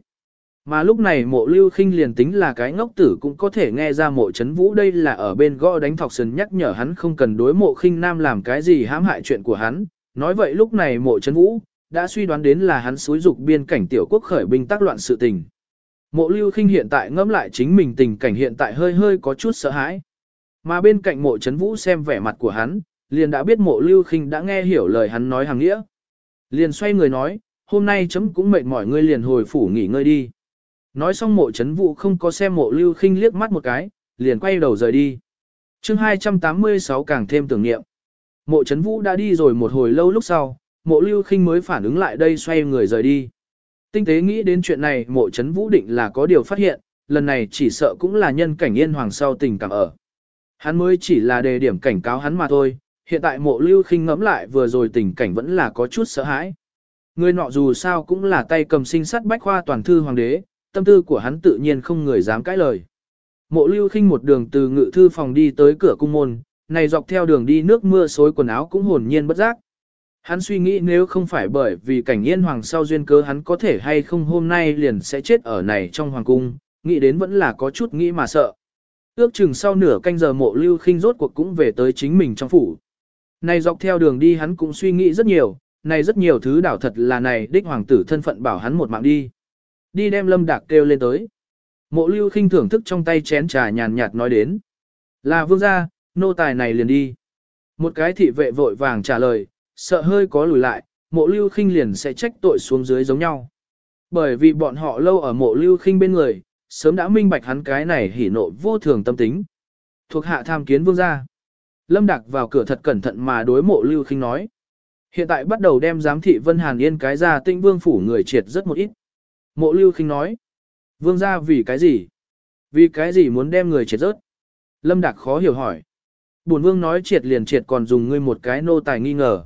Mà lúc này mộ lưu khinh liền tính là cái ngốc tử cũng có thể nghe ra mộ chấn vũ đây là ở bên gõ đánh thọc sần nhắc nhở hắn không cần đối mộ khinh nam làm cái gì hãm hại chuyện của hắn. Nói vậy lúc này mộ chấn vũ đã suy đoán đến là hắn xúi dục biên cảnh tiểu quốc khởi binh tác loạn sự tình. Mộ lưu khinh hiện tại ngẫm lại chính mình tình cảnh hiện tại hơi hơi có chút sợ hãi. Mà bên cạnh mộ chấn vũ xem vẻ mặt của hắn, liền đã biết mộ lưu khinh đã nghe hiểu lời hắn nói hàng nghĩa. Liền xoay người nói, hôm nay chấm cũng mệt mỏi ngươi liền hồi phủ nghỉ ngơi đi. Nói xong mộ chấn vũ không có xem mộ lưu khinh liếc mắt một cái, liền quay đầu rời đi. chương 286 càng thêm tưởng niệm. Mộ chấn vũ đã đi rồi một hồi lâu lúc sau, mộ lưu khinh mới phản ứng lại đây xoay người rời đi. Tinh tế nghĩ đến chuyện này mộ chấn vũ định là có điều phát hiện, lần này chỉ sợ cũng là nhân cảnh yên hoàng sau tình cảm ở. Hắn mới chỉ là đề điểm cảnh cáo hắn mà thôi, hiện tại mộ lưu khinh ngẫm lại vừa rồi tình cảnh vẫn là có chút sợ hãi. Người nọ dù sao cũng là tay cầm sinh sắt bách khoa toàn thư hoàng đế, tâm tư của hắn tự nhiên không người dám cãi lời. Mộ lưu khinh một đường từ ngự thư phòng đi tới cửa cung môn, này dọc theo đường đi nước mưa xối quần áo cũng hồn nhiên bất giác. Hắn suy nghĩ nếu không phải bởi vì cảnh yên hoàng sau duyên cớ hắn có thể hay không hôm nay liền sẽ chết ở này trong hoàng cung, nghĩ đến vẫn là có chút nghĩ mà sợ. Ước chừng sau nửa canh giờ mộ lưu khinh rốt cuộc cũng về tới chính mình trong phủ. Này dọc theo đường đi hắn cũng suy nghĩ rất nhiều, này rất nhiều thứ đảo thật là này đích hoàng tử thân phận bảo hắn một mạng đi. Đi đem lâm đạc kêu lên tới. Mộ lưu khinh thưởng thức trong tay chén trà nhàn nhạt nói đến. Là vương gia, nô tài này liền đi. Một cái thị vệ vội vàng trả lời, sợ hơi có lùi lại, mộ lưu khinh liền sẽ trách tội xuống dưới giống nhau. Bởi vì bọn họ lâu ở mộ lưu khinh bên người, sớm đã minh bạch hắn cái này hỉ nộ vô thường tâm tính. Thuộc hạ tham kiến vương gia. Lâm Đạc vào cửa thật cẩn thận mà đối mộ lưu khinh nói. Hiện tại bắt đầu đem giám thị Vân Hàn Yên cái ra tinh vương phủ người triệt rất một ít. Mộ lưu khinh nói. Vương gia vì cái gì? Vì cái gì muốn đem người triệt rớt? Lâm Đạc khó hiểu hỏi. Bổn vương nói triệt liền triệt còn dùng ngươi một cái nô tài nghi ngờ.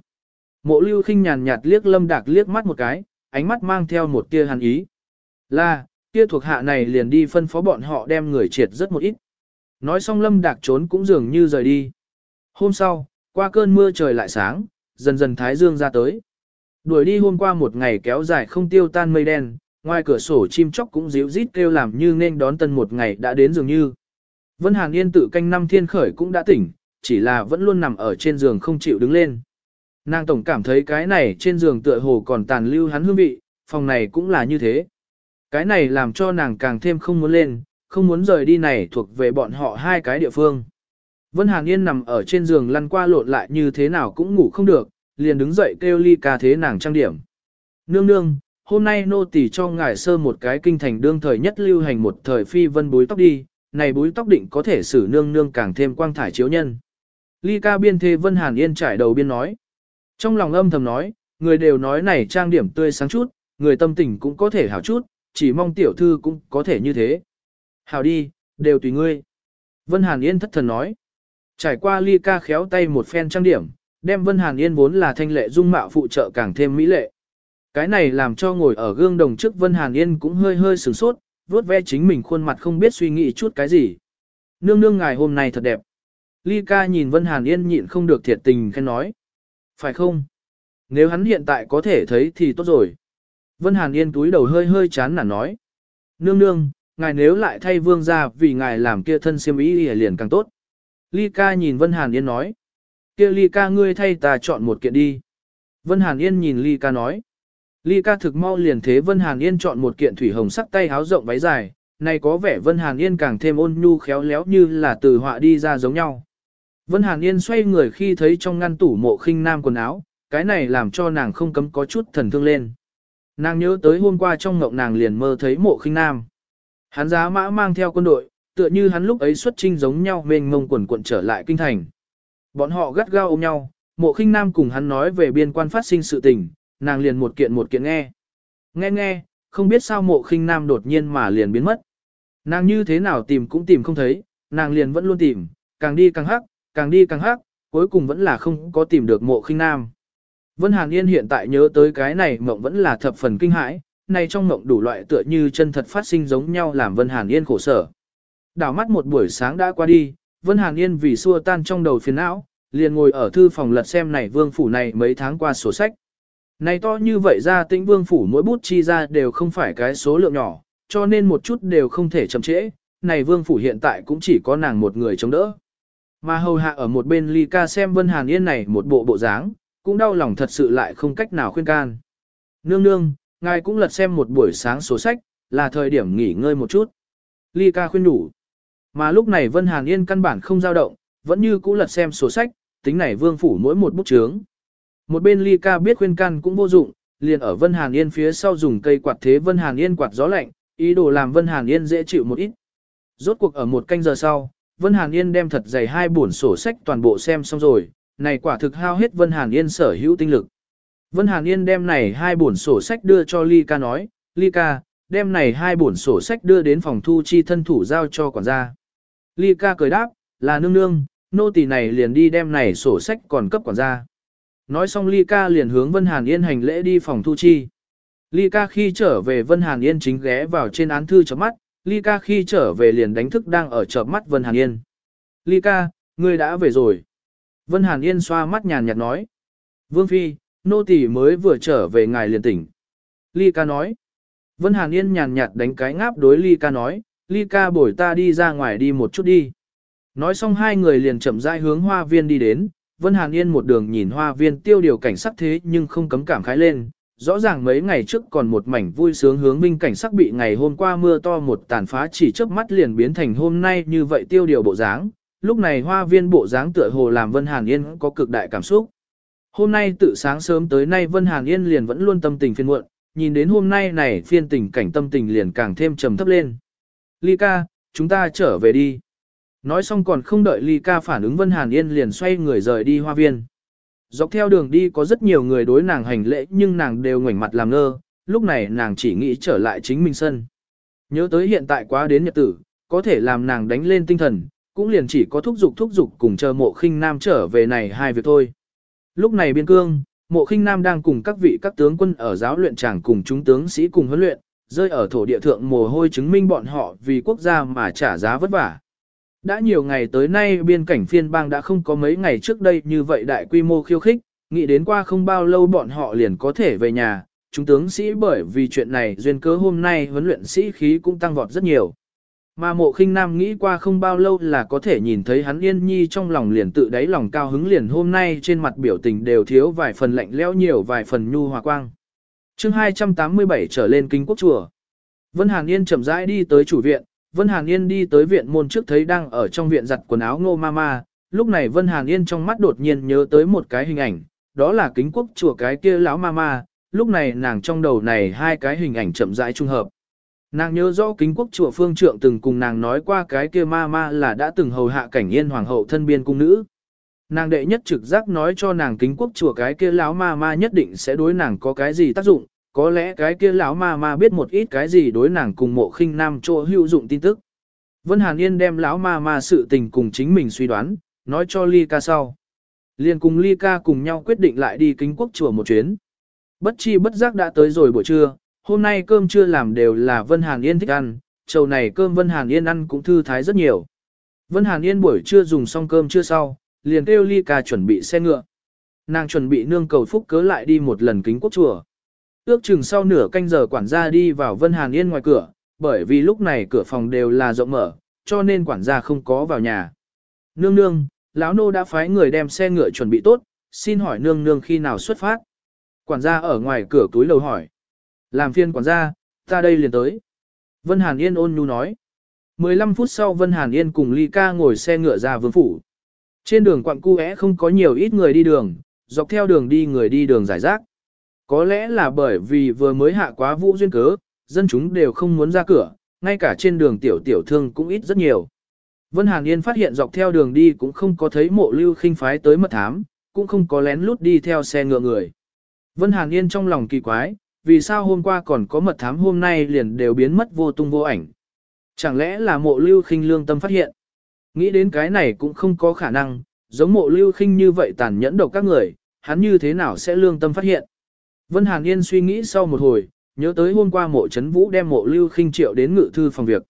Mộ lưu khinh nhàn nhạt liếc Lâm Đạc liếc mắt một cái, ánh mắt mang theo một tia hàn ý. Là, kia thuộc hạ này liền đi phân phó bọn họ đem người triệt rất một ít. Nói xong Lâm Đạc trốn cũng dường như rời đi. Hôm sau, qua cơn mưa trời lại sáng, dần dần thái dương ra tới. Đuổi đi hôm qua một ngày kéo dài không tiêu tan mây đen, ngoài cửa sổ chim chóc cũng ríu rít kêu làm như nên đón tân một ngày đã đến dường như. Vân Hàn Yên tự canh năm thiên khởi cũng đã tỉnh, chỉ là vẫn luôn nằm ở trên giường không chịu đứng lên. Nàng tổng cảm thấy cái này trên giường tựa hồ còn tàn lưu hắn hương vị, phòng này cũng là như thế. Cái này làm cho nàng càng thêm không muốn lên, không muốn rời đi này thuộc về bọn họ hai cái địa phương. Vân Hàn Yên nằm ở trên giường lăn qua lộn lại như thế nào cũng ngủ không được, liền đứng dậy kêu ly ca thế nàng trang điểm. Nương nương, hôm nay nô tỳ cho ngài sơ một cái kinh thành đương thời nhất lưu hành một thời phi vân búi tóc đi, này búi tóc định có thể xử nương nương càng thêm quang thải chiếu nhân. Ly ca biên thê Vân Hàn Yên trải đầu biên nói. Trong lòng âm thầm nói, người đều nói này trang điểm tươi sáng chút, người tâm tình cũng có thể hảo chút, chỉ mong tiểu thư cũng có thể như thế. Hảo đi, đều tùy ngươi. Vân Hàn Yên thất thần nói. Trải qua ly ca khéo tay một phen trang điểm, đem Vân Hàn Yên vốn là thanh lệ dung mạo phụ trợ càng thêm mỹ lệ. Cái này làm cho ngồi ở gương đồng trước Vân Hàn Yên cũng hơi hơi sửng sốt, vuốt ve chính mình khuôn mặt không biết suy nghĩ chút cái gì. Nương nương ngài hôm nay thật đẹp. Ly ca nhìn Vân Hàn Yên nhịn không được thiệt tình khen nói. Phải không? Nếu hắn hiện tại có thể thấy thì tốt rồi. Vân Hàn Yên túi đầu hơi hơi chán nản nói. Nương nương, ngài nếu lại thay vương ra vì ngài làm kia thân siêm ý liền càng tốt. Ly ca nhìn Vân Hàn Yên nói. Kia Ly ca ngươi thay ta chọn một kiện đi. Vân Hàn Yên nhìn Ly ca nói. Ly ca thực mau liền thế Vân Hàn Yên chọn một kiện thủy hồng sắc tay háo rộng váy dài, này có vẻ Vân Hàn Yên càng thêm ôn nhu khéo léo như là từ họa đi ra giống nhau. Vân Hàn Yên xoay người khi thấy trong ngăn tủ mộ khinh nam quần áo, cái này làm cho nàng không cấm có chút thần thương lên. Nàng nhớ tới hôm qua trong ngộng nàng liền mơ thấy mộ khinh nam. Hắn giá mã mang theo quân đội, tựa như hắn lúc ấy xuất trinh giống nhau mênh mông quần quận trở lại kinh thành. Bọn họ gắt gao ôm nhau, mộ khinh nam cùng hắn nói về biên quan phát sinh sự tình, nàng liền một kiện một kiện nghe. Nghe nghe, không biết sao mộ khinh nam đột nhiên mà liền biến mất. Nàng như thế nào tìm cũng tìm không thấy, nàng liền vẫn luôn tìm, càng đi càng hắc, càng đi càng hắc, cuối cùng vẫn là không có tìm được mộ khinh nam. Vân Hàn Yên hiện tại nhớ tới cái này mộng vẫn là thập phần kinh hãi, này trong mộng đủ loại tựa như chân thật phát sinh giống nhau làm Vân Hàn Yên khổ sở. Đảo mắt một buổi sáng đã qua đi, Vân Hàn Yên vì xua tan trong đầu phiền não, liền ngồi ở thư phòng lật xem này vương phủ này mấy tháng qua sổ sách. Này to như vậy ra tĩnh vương phủ mỗi bút chi ra đều không phải cái số lượng nhỏ, cho nên một chút đều không thể chậm trễ, này vương phủ hiện tại cũng chỉ có nàng một người chống đỡ. Mà hầu hạ ở một bên ly ca xem Vân Hàn Yên này một bộ bộ dáng, cũng đau lòng thật sự lại không cách nào khuyên can. Nương nương, ngài cũng lật xem một buổi sáng sổ sách, là thời điểm nghỉ ngơi một chút. Ly ca khuyên đủ. Mà lúc này Vân Hàn Yên căn bản không dao động, vẫn như cũ lật xem sổ sách, tính này vương phủ mỗi một bút chướng. Một bên Ly ca biết khuyên can cũng vô dụng, liền ở Vân Hàn Yên phía sau dùng cây quạt thế Vân Hàn Yên quạt gió lạnh, ý đồ làm Vân Hàn Yên dễ chịu một ít. Rốt cuộc ở một canh giờ sau, Vân Hàn Yên đem thật dày hai buồn sổ sách toàn bộ xem xong rồi, này quả thực hao hết Vân Hàn Yên sở hữu tinh lực. Vân Hàn Yên đem này hai buồn sổ sách đưa cho Ly ca nói, Ly ca, đem này hai buồn sổ sách đưa đến phòng thu chi thân thủ giao cho quản gia. Ly ca cười đáp, là nương nương, nô tỳ này liền đi đem này sổ sách còn cấp quản gia. Nói xong Ly ca liền hướng Vân Hàn Yên hành lễ đi phòng thu chi. Ly ca khi trở về Vân Hàn Yên chính ghé vào trên án thư chấm mắt, Ly ca khi trở về liền đánh thức đang ở chợp mắt Vân Hàn Yên. Ly ca, ngươi đã về rồi. Vân Hàn Yên xoa mắt nhàn nhạt nói. Vương Phi, nô tỳ mới vừa trở về ngài liền tỉnh. Ly ca nói. Vân Hàn Yên nhàn nhạt đánh cái ngáp đối Ly ca nói, Ly ca bổi ta đi ra ngoài đi một chút đi. Nói xong hai người liền chậm rãi hướng hoa viên đi đến, Vân Hàn Yên một đường nhìn hoa viên tiêu điều cảnh sắc thế nhưng không cấm cảm khái lên. Rõ ràng mấy ngày trước còn một mảnh vui sướng hướng minh cảnh sắc bị ngày hôm qua mưa to một tàn phá chỉ chớp mắt liền biến thành hôm nay như vậy tiêu điều bộ dáng. Lúc này hoa viên bộ dáng tựa hồ làm Vân Hàn Yên có cực đại cảm xúc. Hôm nay tự sáng sớm tới nay Vân Hàn Yên liền vẫn luôn tâm tình phiền muộn, nhìn đến hôm nay này phiên tình cảnh tâm tình liền càng thêm trầm thấp lên. Ly ca, chúng ta trở về đi. Nói xong còn không đợi Ly ca phản ứng Vân Hàn Yên liền xoay người rời đi hoa viên. Dọc theo đường đi có rất nhiều người đối nàng hành lễ nhưng nàng đều ngoảnh mặt làm ngơ, lúc này nàng chỉ nghĩ trở lại chính mình sân. Nhớ tới hiện tại quá đến nhật tử, có thể làm nàng đánh lên tinh thần, cũng liền chỉ có thúc dục thúc dục cùng chờ mộ khinh nam trở về này hai việc thôi. Lúc này biên cương, mộ khinh nam đang cùng các vị các tướng quân ở giáo luyện tràng cùng chúng tướng sĩ cùng huấn luyện, rơi ở thổ địa thượng mồ hôi chứng minh bọn họ vì quốc gia mà trả giá vất vả. Đã nhiều ngày tới nay biên cảnh phiên bang đã không có mấy ngày trước đây như vậy đại quy mô khiêu khích, nghĩ đến qua không bao lâu bọn họ liền có thể về nhà, chúng tướng sĩ bởi vì chuyện này duyên cớ hôm nay huấn luyện sĩ khí cũng tăng vọt rất nhiều. Mà mộ khinh nam nghĩ qua không bao lâu là có thể nhìn thấy hắn yên nhi trong lòng liền tự đáy lòng cao hứng liền hôm nay trên mặt biểu tình đều thiếu vài phần lạnh lẽo nhiều vài phần nhu hòa quang chương 287 trở lên kinh quốc chùa. Vân Hàn Yên chậm rãi đi tới chủ viện, Vân Hàn Yên đi tới viện môn trước thấy đang ở trong viện giặt quần áo ngô mama, lúc này Vân Hàn Yên trong mắt đột nhiên nhớ tới một cái hình ảnh, đó là kính quốc chùa cái kia lão mama, lúc này nàng trong đầu này hai cái hình ảnh chậm rãi trung hợp. Nàng nhớ rõ kính quốc chùa phương trượng từng cùng nàng nói qua cái kia ma ma là đã từng hầu hạ cảnh yên hoàng hậu thân biên cung nữ. Nàng đệ nhất trực giác nói cho nàng kính quốc chùa cái kia lão ma ma nhất định sẽ đối nàng có cái gì tác dụng, có lẽ cái kia lão ma ma biết một ít cái gì đối nàng cùng mộ khinh nam chỗ hữu dụng tin tức. Vân Hàn Yên đem lão ma ma sự tình cùng chính mình suy đoán, nói cho Ly ca sau. Liên cùng Ly ca cùng nhau quyết định lại đi kính quốc chùa một chuyến. Bất chi bất giác đã tới rồi buổi trưa, hôm nay cơm chưa làm đều là Vân Hàn Yên thích ăn, trầu này cơm Vân Hàn Yên ăn cũng thư thái rất nhiều. Vân Hàn Yên buổi trưa dùng xong cơm chưa sau, liền kêu Ly ca chuẩn bị xe ngựa. Nàng chuẩn bị nương cầu phúc cớ lại đi một lần kính quốc chùa. Ước chừng sau nửa canh giờ quản gia đi vào Vân Hàn Yên ngoài cửa, bởi vì lúc này cửa phòng đều là rộng mở, cho nên quản gia không có vào nhà. Nương nương, lão nô đã phái người đem xe ngựa chuẩn bị tốt, xin hỏi nương nương khi nào xuất phát. Quản gia ở ngoài cửa túi lầu hỏi. Làm phiên quản gia, ta đây liền tới. Vân Hàn Yên ôn nhu nói. 15 phút sau Vân Hàn Yên cùng Ly Ca ngồi xe ngựa ra vương phủ. Trên đường quặng cu é không có nhiều ít người đi đường, dọc theo đường đi người đi đường giải rác. Có lẽ là bởi vì vừa mới hạ quá vũ duyên cớ, dân chúng đều không muốn ra cửa, ngay cả trên đường tiểu tiểu thương cũng ít rất nhiều. Vân Hàn Yên phát hiện dọc theo đường đi cũng không có thấy mộ lưu khinh phái tới mật thám, cũng không có lén lút đi theo xe ngựa người. Vân Hàn Yên trong lòng kỳ quái, vì sao hôm qua còn có mật thám hôm nay liền đều biến mất vô tung vô ảnh. Chẳng lẽ là mộ lưu khinh lương tâm phát hiện? Nghĩ đến cái này cũng không có khả năng, giống mộ lưu khinh như vậy tàn nhẫn độc các người, hắn như thế nào sẽ lương tâm phát hiện? Vân Hàn Yên suy nghĩ sau một hồi, nhớ tới hôm qua mộ chấn vũ đem mộ lưu khinh triệu đến ngự thư phòng việc.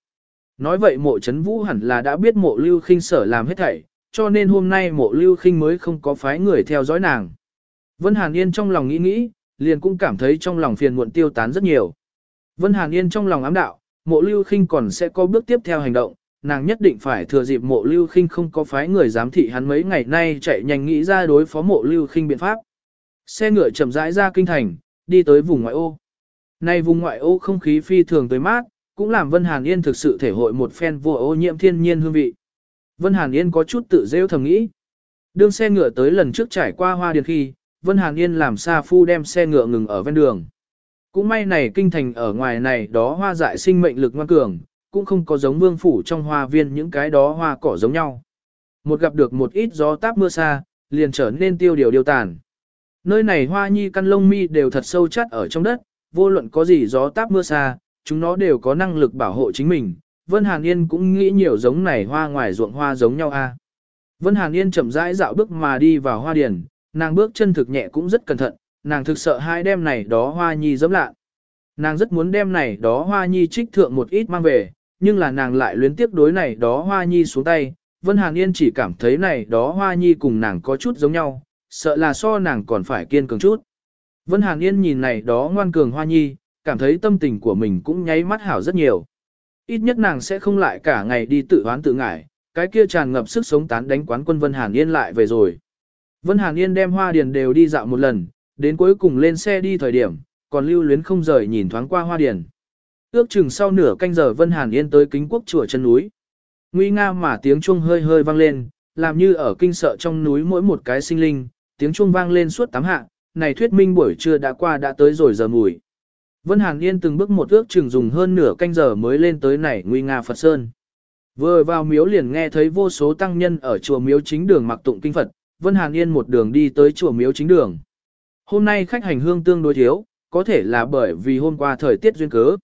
Nói vậy mộ chấn vũ hẳn là đã biết mộ lưu khinh sở làm hết thảy, cho nên hôm nay mộ lưu khinh mới không có phái người theo dõi nàng. Vân Hàn Yên trong lòng nghĩ nghĩ, liền cũng cảm thấy trong lòng phiền muộn tiêu tán rất nhiều. Vân Hàn Yên trong lòng ám đạo, mộ lưu khinh còn sẽ có bước tiếp theo hành động, nàng nhất định phải thừa dịp mộ lưu khinh không có phái người giám thị hắn mấy ngày nay chạy nhanh nghĩ ra đối phó mộ lưu khinh biện pháp. Xe ngựa chậm rãi ra kinh thành, đi tới vùng ngoại ô. Nay vùng ngoại ô không khí phi thường tới mát, cũng làm Vân Hàn Yên thực sự thể hội một phen vô ô nhiễm thiên nhiên hương vị. Vân Hàn Yên có chút tự rêu thầm nghĩ. Đương xe ngựa tới lần trước trải qua hoa điền khi, Vân Hàn Yên làm xa phu đem xe ngựa ngừng ở ven đường. Cũng may này kinh thành ở ngoài này đó hoa dại sinh mệnh lực ngoan cường, cũng không có giống vương phủ trong hoa viên những cái đó hoa cỏ giống nhau. Một gặp được một ít gió táp mưa xa, liền trở nên tiêu điều điều tàn. Nơi này hoa nhi căn lông mi đều thật sâu chắt ở trong đất, vô luận có gì gió táp mưa xa, chúng nó đều có năng lực bảo hộ chính mình. Vân Hàn Yên cũng nghĩ nhiều giống này hoa ngoài ruộng hoa giống nhau a. Vân Hàn Yên chậm rãi dạo bước mà đi vào hoa điền, nàng bước chân thực nhẹ cũng rất cẩn thận, nàng thực sợ hai đêm này đó hoa nhi dẫm lạ. Nàng rất muốn đem này đó hoa nhi trích thượng một ít mang về, nhưng là nàng lại luyến tiếc đối này đó hoa nhi xuống tay. Vân Hàn Yên chỉ cảm thấy này đó hoa nhi cùng nàng có chút giống nhau, sợ là so nàng còn phải kiên cường chút. Vân Hàn Yên nhìn này đó ngoan cường hoa nhi, cảm thấy tâm tình của mình cũng nháy mắt hảo rất nhiều. Ít nhất nàng sẽ không lại cả ngày đi tự hoán tự ngải cái kia tràn ngập sức sống tán đánh quán quân Vân Hàn Yên lại về rồi. Vân Hàn Yên đem hoa điền đều đi dạo một lần, đến cuối cùng lên xe đi thời điểm, còn lưu luyến không rời nhìn thoáng qua hoa điền. Ước chừng sau nửa canh giờ Vân Hàn Yên tới kính quốc chùa chân núi. Nguy nga mà tiếng chuông hơi hơi vang lên, làm như ở kinh sợ trong núi mỗi một cái sinh linh, tiếng chuông vang lên suốt tám hạ, này thuyết minh buổi trưa đã qua đã tới rồi giờ mùi. Vân Hàn Yên từng bước một ước chừng dùng hơn nửa canh giờ mới lên tới này nguy nga Phật Sơn. Vừa vào miếu liền nghe thấy vô số tăng nhân ở chùa miếu chính đường mặc tụng kinh Phật, Vân Hàn Yên một đường đi tới chùa miếu chính đường. Hôm nay khách hành hương tương đối thiếu, có thể là bởi vì hôm qua thời tiết duyên cớ.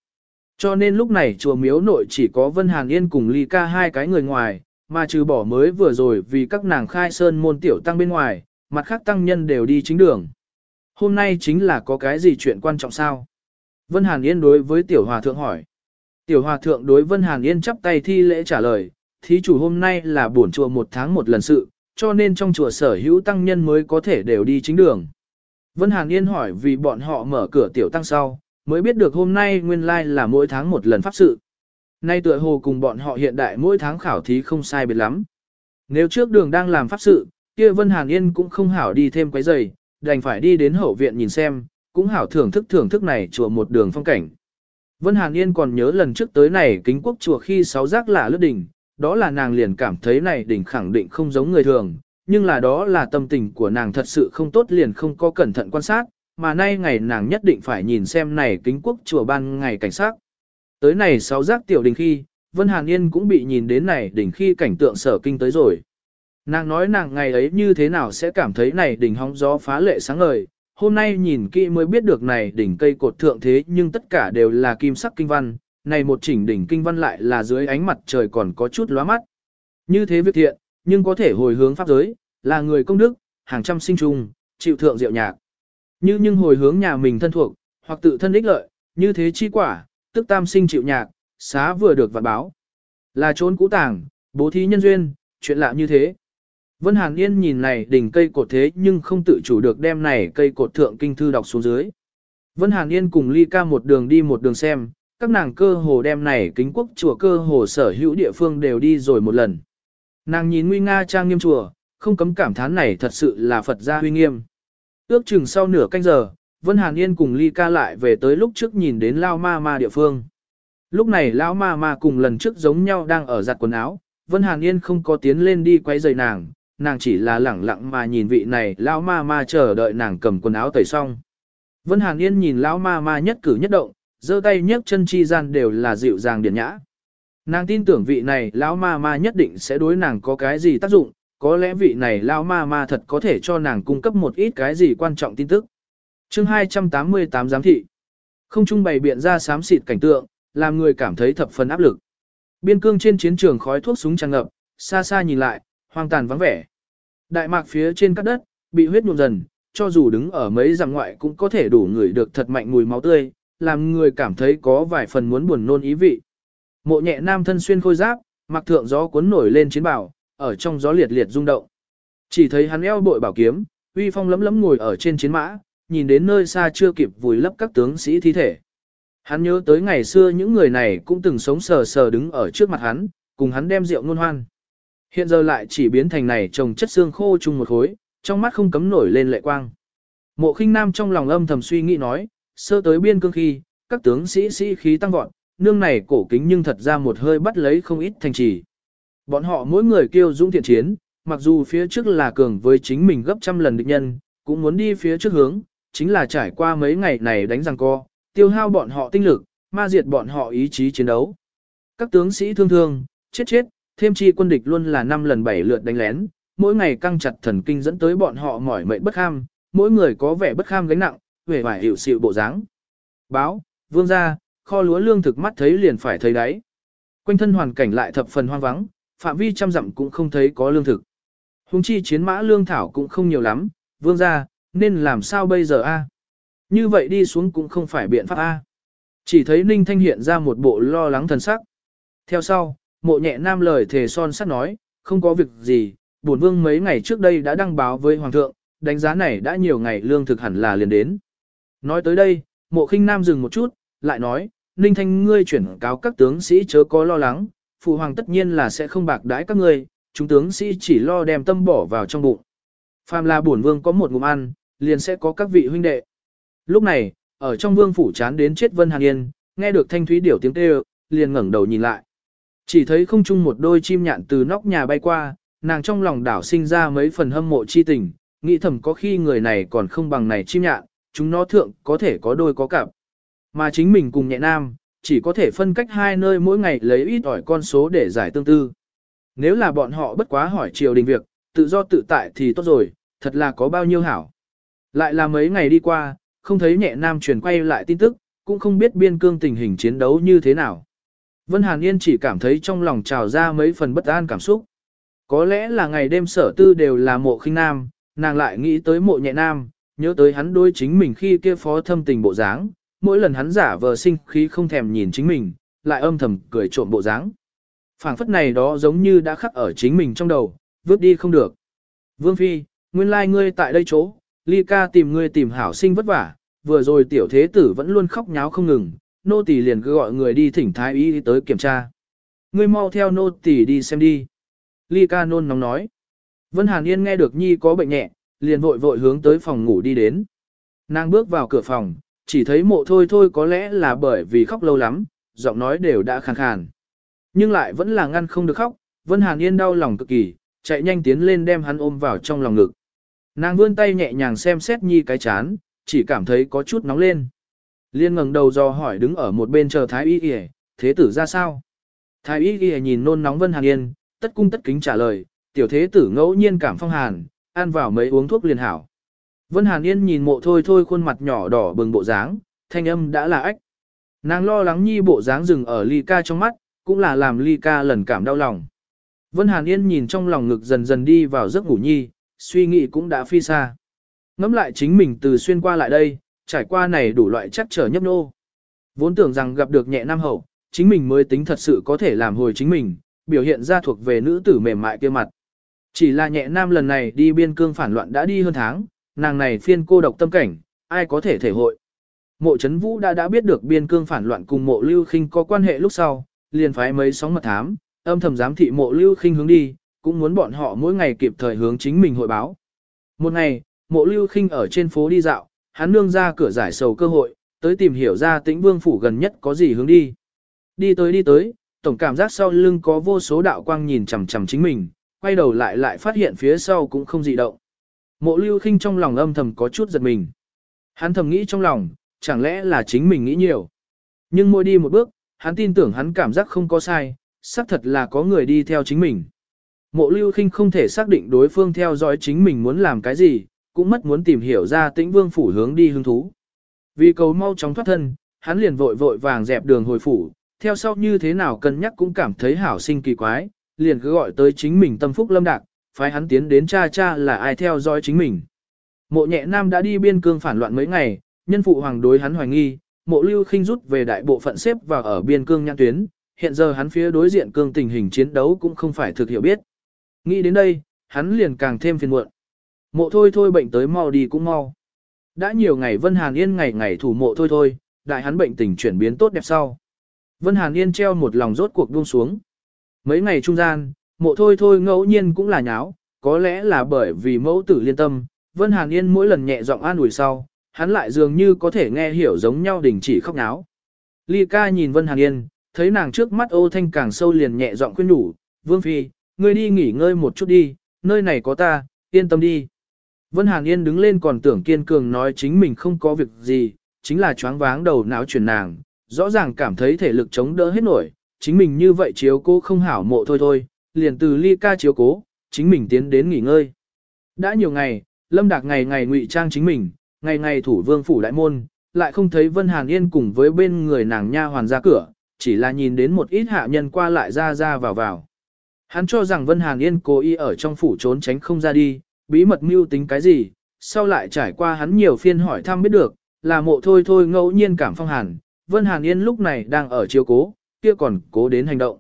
Cho nên lúc này chùa miếu nội chỉ có Vân Hàn Yên cùng Ly Ca hai cái người ngoài, mà trừ bỏ mới vừa rồi vì các nàng khai sơn môn tiểu tăng bên ngoài, mặt khác tăng nhân đều đi chính đường. Hôm nay chính là có cái gì chuyện quan trọng sao? Vân Hàn Yên đối với tiểu hòa thượng hỏi. Tiểu hòa thượng đối Vân Hàn Yên chắp tay thi lễ trả lời, thí chủ hôm nay là bổn chùa một tháng một lần sự, cho nên trong chùa sở hữu tăng nhân mới có thể đều đi chính đường. Vân Hàn Yên hỏi vì bọn họ mở cửa tiểu tăng sau, mới biết được hôm nay nguyên lai là mỗi tháng một lần pháp sự. Nay tựa hồ cùng bọn họ hiện đại mỗi tháng khảo thí không sai biệt lắm. Nếu trước đường đang làm pháp sự, kia Vân Hàn Yên cũng không hảo đi thêm quấy giày, đành phải đi đến hậu viện nhìn xem, cũng hảo thưởng thức thưởng thức này chùa một đường phong cảnh. Vân Hàn Yên còn nhớ lần trước tới này kính quốc chùa khi sáu giác lạ lướt đỉnh, đó là nàng liền cảm thấy này đỉnh khẳng định không giống người thường, nhưng là đó là tâm tình của nàng thật sự không tốt liền không có cẩn thận quan sát, mà nay ngày nàng nhất định phải nhìn xem này kính quốc chùa ban ngày cảnh sát. Tới này sáu giác tiểu đình khi, Vân Hàn Yên cũng bị nhìn đến này đỉnh khi cảnh tượng sở kinh tới rồi. Nàng nói nàng ngày ấy như thế nào sẽ cảm thấy này đỉnh hóng gió phá lệ sáng ngời, hôm nay nhìn kỹ mới biết được này đỉnh cây cột thượng thế nhưng tất cả đều là kim sắc kinh văn, này một chỉnh đỉnh kinh văn lại là dưới ánh mặt trời còn có chút lóa mắt. Như thế việc thiện, nhưng có thể hồi hướng pháp giới, là người công đức, hàng trăm sinh trùng, chịu thượng diệu nhạc. Như nhưng hồi hướng nhà mình thân thuộc, hoặc tự thân ích lợi, như thế chi quả, tức tam sinh chịu nhạc, xá vừa được vạn báo. Là trốn cũ tàng, bố thí nhân duyên, chuyện lạ như thế. Vân Hàn Yên nhìn này đỉnh cây cột thế nhưng không tự chủ được đem này cây cột thượng kinh thư đọc xuống dưới. Vân Hàn Yên cùng Ly ca một đường đi một đường xem, các nàng cơ hồ đem này kính quốc chùa cơ hồ sở hữu địa phương đều đi rồi một lần. Nàng nhìn nguy nga trang nghiêm chùa, không cấm cảm thán này thật sự là Phật gia huy nghiêm. Ước chừng sau nửa canh giờ, Vân Hàn Yên cùng Ly Ca lại về tới lúc trước nhìn đến Lao Ma Ma địa phương. Lúc này Lão Ma Ma cùng lần trước giống nhau đang ở giặt quần áo, Vân Hàn Yên không có tiến lên đi quay giày nàng, nàng chỉ là lẳng lặng mà nhìn vị này Lão Ma Ma chờ đợi nàng cầm quần áo tẩy xong. Vân Hàn Yên nhìn Lão Ma Ma nhất cử nhất động, giơ tay nhấc chân chi gian đều là dịu dàng điển nhã. Nàng tin tưởng vị này Lão Ma Ma nhất định sẽ đối nàng có cái gì tác dụng, có lẽ vị này lao Ma Ma thật có thể cho nàng cung cấp một ít cái gì quan trọng tin tức. chương 288 giám thị. Không trung bày biện ra sám xịt cảnh tượng, làm người cảm thấy thập phần áp lực. Biên cương trên chiến trường khói thuốc súng tràn ngập, xa xa nhìn lại, hoang tàn vắng vẻ. Đại mạc phía trên các đất, bị huyết nhuộm dần, cho dù đứng ở mấy dặm ngoại cũng có thể đủ người được thật mạnh mùi máu tươi, làm người cảm thấy có vài phần muốn buồn nôn ý vị. Mộ nhẹ nam thân xuyên khôi giáp, mặc thượng gió cuốn nổi lên chiến bảo, ở trong gió liệt liệt rung động. Chỉ thấy hắn eo bội bảo kiếm, uy phong lấm lấm ngồi ở trên chiến mã, nhìn đến nơi xa chưa kịp vùi lấp các tướng sĩ thi thể. Hắn nhớ tới ngày xưa những người này cũng từng sống sờ sờ đứng ở trước mặt hắn, cùng hắn đem rượu ngôn hoan. Hiện giờ lại chỉ biến thành này trồng chất xương khô chung một khối, trong mắt không cấm nổi lên lệ quang. Mộ khinh nam trong lòng âm thầm suy nghĩ nói, sơ tới biên cương khi, các tướng sĩ sĩ khí tăng vọt, nương này cổ kính nhưng thật ra một hơi bắt lấy không ít thành trì. Bọn họ mỗi người kêu dũng thiện chiến, mặc dù phía trước là cường với chính mình gấp trăm lần địch nhân, cũng muốn đi phía trước hướng, chính là trải qua mấy ngày này đánh răng co, tiêu hao bọn họ tinh lực, ma diệt bọn họ ý chí chiến đấu. Các tướng sĩ thương thương, chết chết, thêm chi quân địch luôn là năm lần bảy lượt đánh lén, mỗi ngày căng chặt thần kinh dẫn tới bọn họ mỏi mệt bất kham, mỗi người có vẻ bất kham gánh nặng, vẻ vải hiệu xịu bộ dáng. Báo, vương gia, kho lúa lương thực mắt thấy liền phải thấy đáy. Quanh thân hoàn cảnh lại thập phần hoang vắng, phạm vi trăm dặm cũng không thấy có lương thực. Hùng chi chiến mã lương thảo cũng không nhiều lắm, vương gia, nên làm sao bây giờ a? Như vậy đi xuống cũng không phải biện pháp A. Chỉ thấy Ninh Thanh hiện ra một bộ lo lắng thần sắc. Theo sau, mộ nhẹ nam lời thề son sắt nói, không có việc gì, bổn vương mấy ngày trước đây đã đăng báo với Hoàng thượng, đánh giá này đã nhiều ngày lương thực hẳn là liền đến. Nói tới đây, mộ khinh nam dừng một chút, lại nói, Ninh Thanh ngươi chuyển cáo các tướng sĩ chớ có lo lắng, phụ hoàng tất nhiên là sẽ không bạc đãi các ngươi, chúng tướng sĩ chỉ lo đem tâm bỏ vào trong bụng. Phàm là bổn vương có một ngụm ăn, liền sẽ có các vị huynh đệ. Lúc này, ở trong vương phủ chán đến chết Vân Hàn Yên, nghe được thanh thúy điểu tiếng kêu, liền ngẩng đầu nhìn lại. Chỉ thấy không chung một đôi chim nhạn từ nóc nhà bay qua, nàng trong lòng đảo sinh ra mấy phần hâm mộ chi tình, nghĩ thầm có khi người này còn không bằng này chim nhạn, chúng nó thượng có thể có đôi có cặp. Mà chính mình cùng nhẹ nam, chỉ có thể phân cách hai nơi mỗi ngày lấy ít ỏi con số để giải tương tư. Nếu là bọn họ bất quá hỏi triều đình việc, tự do tự tại thì tốt rồi, thật là có bao nhiêu hảo. Lại là mấy ngày đi qua, không thấy nhẹ nam truyền quay lại tin tức, cũng không biết biên cương tình hình chiến đấu như thế nào. Vân Hàn Yên chỉ cảm thấy trong lòng trào ra mấy phần bất an cảm xúc. Có lẽ là ngày đêm sở tư đều là mộ khinh nam, nàng lại nghĩ tới mộ nhẹ nam, nhớ tới hắn đối chính mình khi kia phó thâm tình bộ dáng, mỗi lần hắn giả vờ sinh khí không thèm nhìn chính mình, lại âm thầm cười trộm bộ dáng. phảng phất này đó giống như đã khắc ở chính mình trong đầu, vứt đi không được. Vương Phi, nguyên lai like ngươi tại đây chỗ, ly ca tìm ngươi tìm hảo sinh vất vả, vừa rồi tiểu thế tử vẫn luôn khóc nháo không ngừng, nô tỳ liền cứ gọi người đi thỉnh thái y tới kiểm tra. Ngươi mau theo nô tỳ đi xem đi. Ly ca nôn nóng nói. Vân Hàn Yên nghe được nhi có bệnh nhẹ, liền vội vội hướng tới phòng ngủ đi đến. Nàng bước vào cửa phòng, chỉ thấy mộ thôi thôi có lẽ là bởi vì khóc lâu lắm, giọng nói đều đã khàn khàn. Nhưng lại vẫn là ngăn không được khóc, Vân Hàn Yên đau lòng cực kỳ, chạy nhanh tiến lên đem hắn ôm vào trong lòng ngực. Nàng vươn tay nhẹ nhàng xem xét nhi cái chán, chỉ cảm thấy có chút nóng lên. Liên ngẩng đầu do hỏi đứng ở một bên chờ Thái Y Y, thế tử ra sao? Thái Y Y nhìn nôn nóng Vân Hàn Yên, tất cung tất kính trả lời, tiểu thế tử ngẫu nhiên cảm phong hàn, ăn vào mấy uống thuốc liền hảo. Vân Hàn Yên nhìn mộ thôi thôi khuôn mặt nhỏ đỏ bừng bộ dáng, thanh âm đã là ách. Nàng lo lắng nhi bộ dáng dừng ở ly ca trong mắt, cũng là làm ly ca lần cảm đau lòng. Vân Hàn Yên nhìn trong lòng ngực dần dần đi vào giấc ngủ nhi, suy nghĩ cũng đã phi xa. Ngắm lại chính mình từ xuyên qua lại đây, trải qua này đủ loại chắc trở nhấp nô. Vốn tưởng rằng gặp được nhẹ nam hậu, chính mình mới tính thật sự có thể làm hồi chính mình, biểu hiện ra thuộc về nữ tử mềm mại kia mặt. Chỉ là nhẹ nam lần này đi biên cương phản loạn đã đi hơn tháng, nàng này phiên cô độc tâm cảnh, ai có thể thể hội. Mộ Trấn Vũ đã đã biết được biên cương phản loạn cùng mộ lưu khinh có quan hệ lúc sau, liền phái mấy sóng mật thám, âm thầm giám thị mộ lưu khinh hướng đi, cũng muốn bọn họ mỗi ngày kịp thời hướng chính mình hội báo. Một ngày, mộ lưu khinh ở trên phố đi dạo, hắn nương ra cửa giải sầu cơ hội, tới tìm hiểu ra tĩnh vương phủ gần nhất có gì hướng đi. Đi tới đi tới, tổng cảm giác sau lưng có vô số đạo quang nhìn chằm chằm chính mình, quay đầu lại lại phát hiện phía sau cũng không gì động. Mộ lưu khinh trong lòng âm thầm có chút giật mình. Hắn thầm nghĩ trong lòng, chẳng lẽ là chính mình nghĩ nhiều. Nhưng mỗi đi một bước, hắn tin tưởng hắn cảm giác không có sai, xác thật là có người đi theo chính mình. Mộ lưu khinh không thể xác định đối phương theo dõi chính mình muốn làm cái gì, cũng mất muốn tìm hiểu ra tĩnh vương phủ hướng đi hứng thú. Vì cầu mau chóng thoát thân, hắn liền vội vội vàng dẹp đường hồi phủ, theo sau như thế nào cân nhắc cũng cảm thấy hảo sinh kỳ quái, liền cứ gọi tới chính mình tâm phúc lâm đạc, phái hắn tiến đến cha cha là ai theo dõi chính mình. Mộ nhẹ nam đã đi biên cương phản loạn mấy ngày, nhân phụ hoàng đối hắn hoài nghi, mộ lưu khinh rút về đại bộ phận xếp và ở biên cương nhãn tuyến, hiện giờ hắn phía đối diện cương tình hình chiến đấu cũng không phải thực hiểu biết. Nghĩ đến đây, hắn liền càng thêm phiền muộn. Mộ thôi thôi bệnh tới mau đi cũng mau. Đã nhiều ngày Vân Hàn Yên ngày ngày thủ mộ thôi thôi, đại hắn bệnh tình chuyển biến tốt đẹp sau. Vân Hàn Yên treo một lòng rốt cuộc buông xuống. Mấy ngày trung gian, mộ thôi thôi ngẫu nhiên cũng là nháo, có lẽ là bởi vì mẫu tử liên tâm, Vân Hàn Yên mỗi lần nhẹ giọng an ủi sau, hắn lại dường như có thể nghe hiểu giống nhau đình chỉ khóc náo. Ly ca nhìn Vân Hàn Yên, thấy nàng trước mắt ô thanh càng sâu liền nhẹ giọng khuyên nhủ, Vương Phi, ngươi đi nghỉ ngơi một chút đi, nơi này có ta, yên tâm đi. Vân Hàn Yên đứng lên còn tưởng kiên cường nói chính mình không có việc gì, chính là choáng váng đầu não chuyển nàng, rõ ràng cảm thấy thể lực chống đỡ hết nổi, chính mình như vậy chiếu cô không hảo mộ thôi thôi, liền từ ly ca chiếu cố, chính mình tiến đến nghỉ ngơi. Đã nhiều ngày, Lâm Đạc ngày ngày ngụy trang chính mình, ngày ngày thủ vương phủ đại môn, lại không thấy Vân Hàn Yên cùng với bên người nàng nha hoàn ra cửa, chỉ là nhìn đến một ít hạ nhân qua lại ra ra vào vào. Hắn cho rằng Vân Hàn Yên cố ý ở trong phủ trốn tránh không ra đi, bí mật mưu tính cái gì, sau lại trải qua hắn nhiều phiên hỏi thăm biết được, là mộ thôi thôi ngẫu nhiên cảm phong hàn, Vân Hàn Yên lúc này đang ở chiếu cố, kia còn cố đến hành động.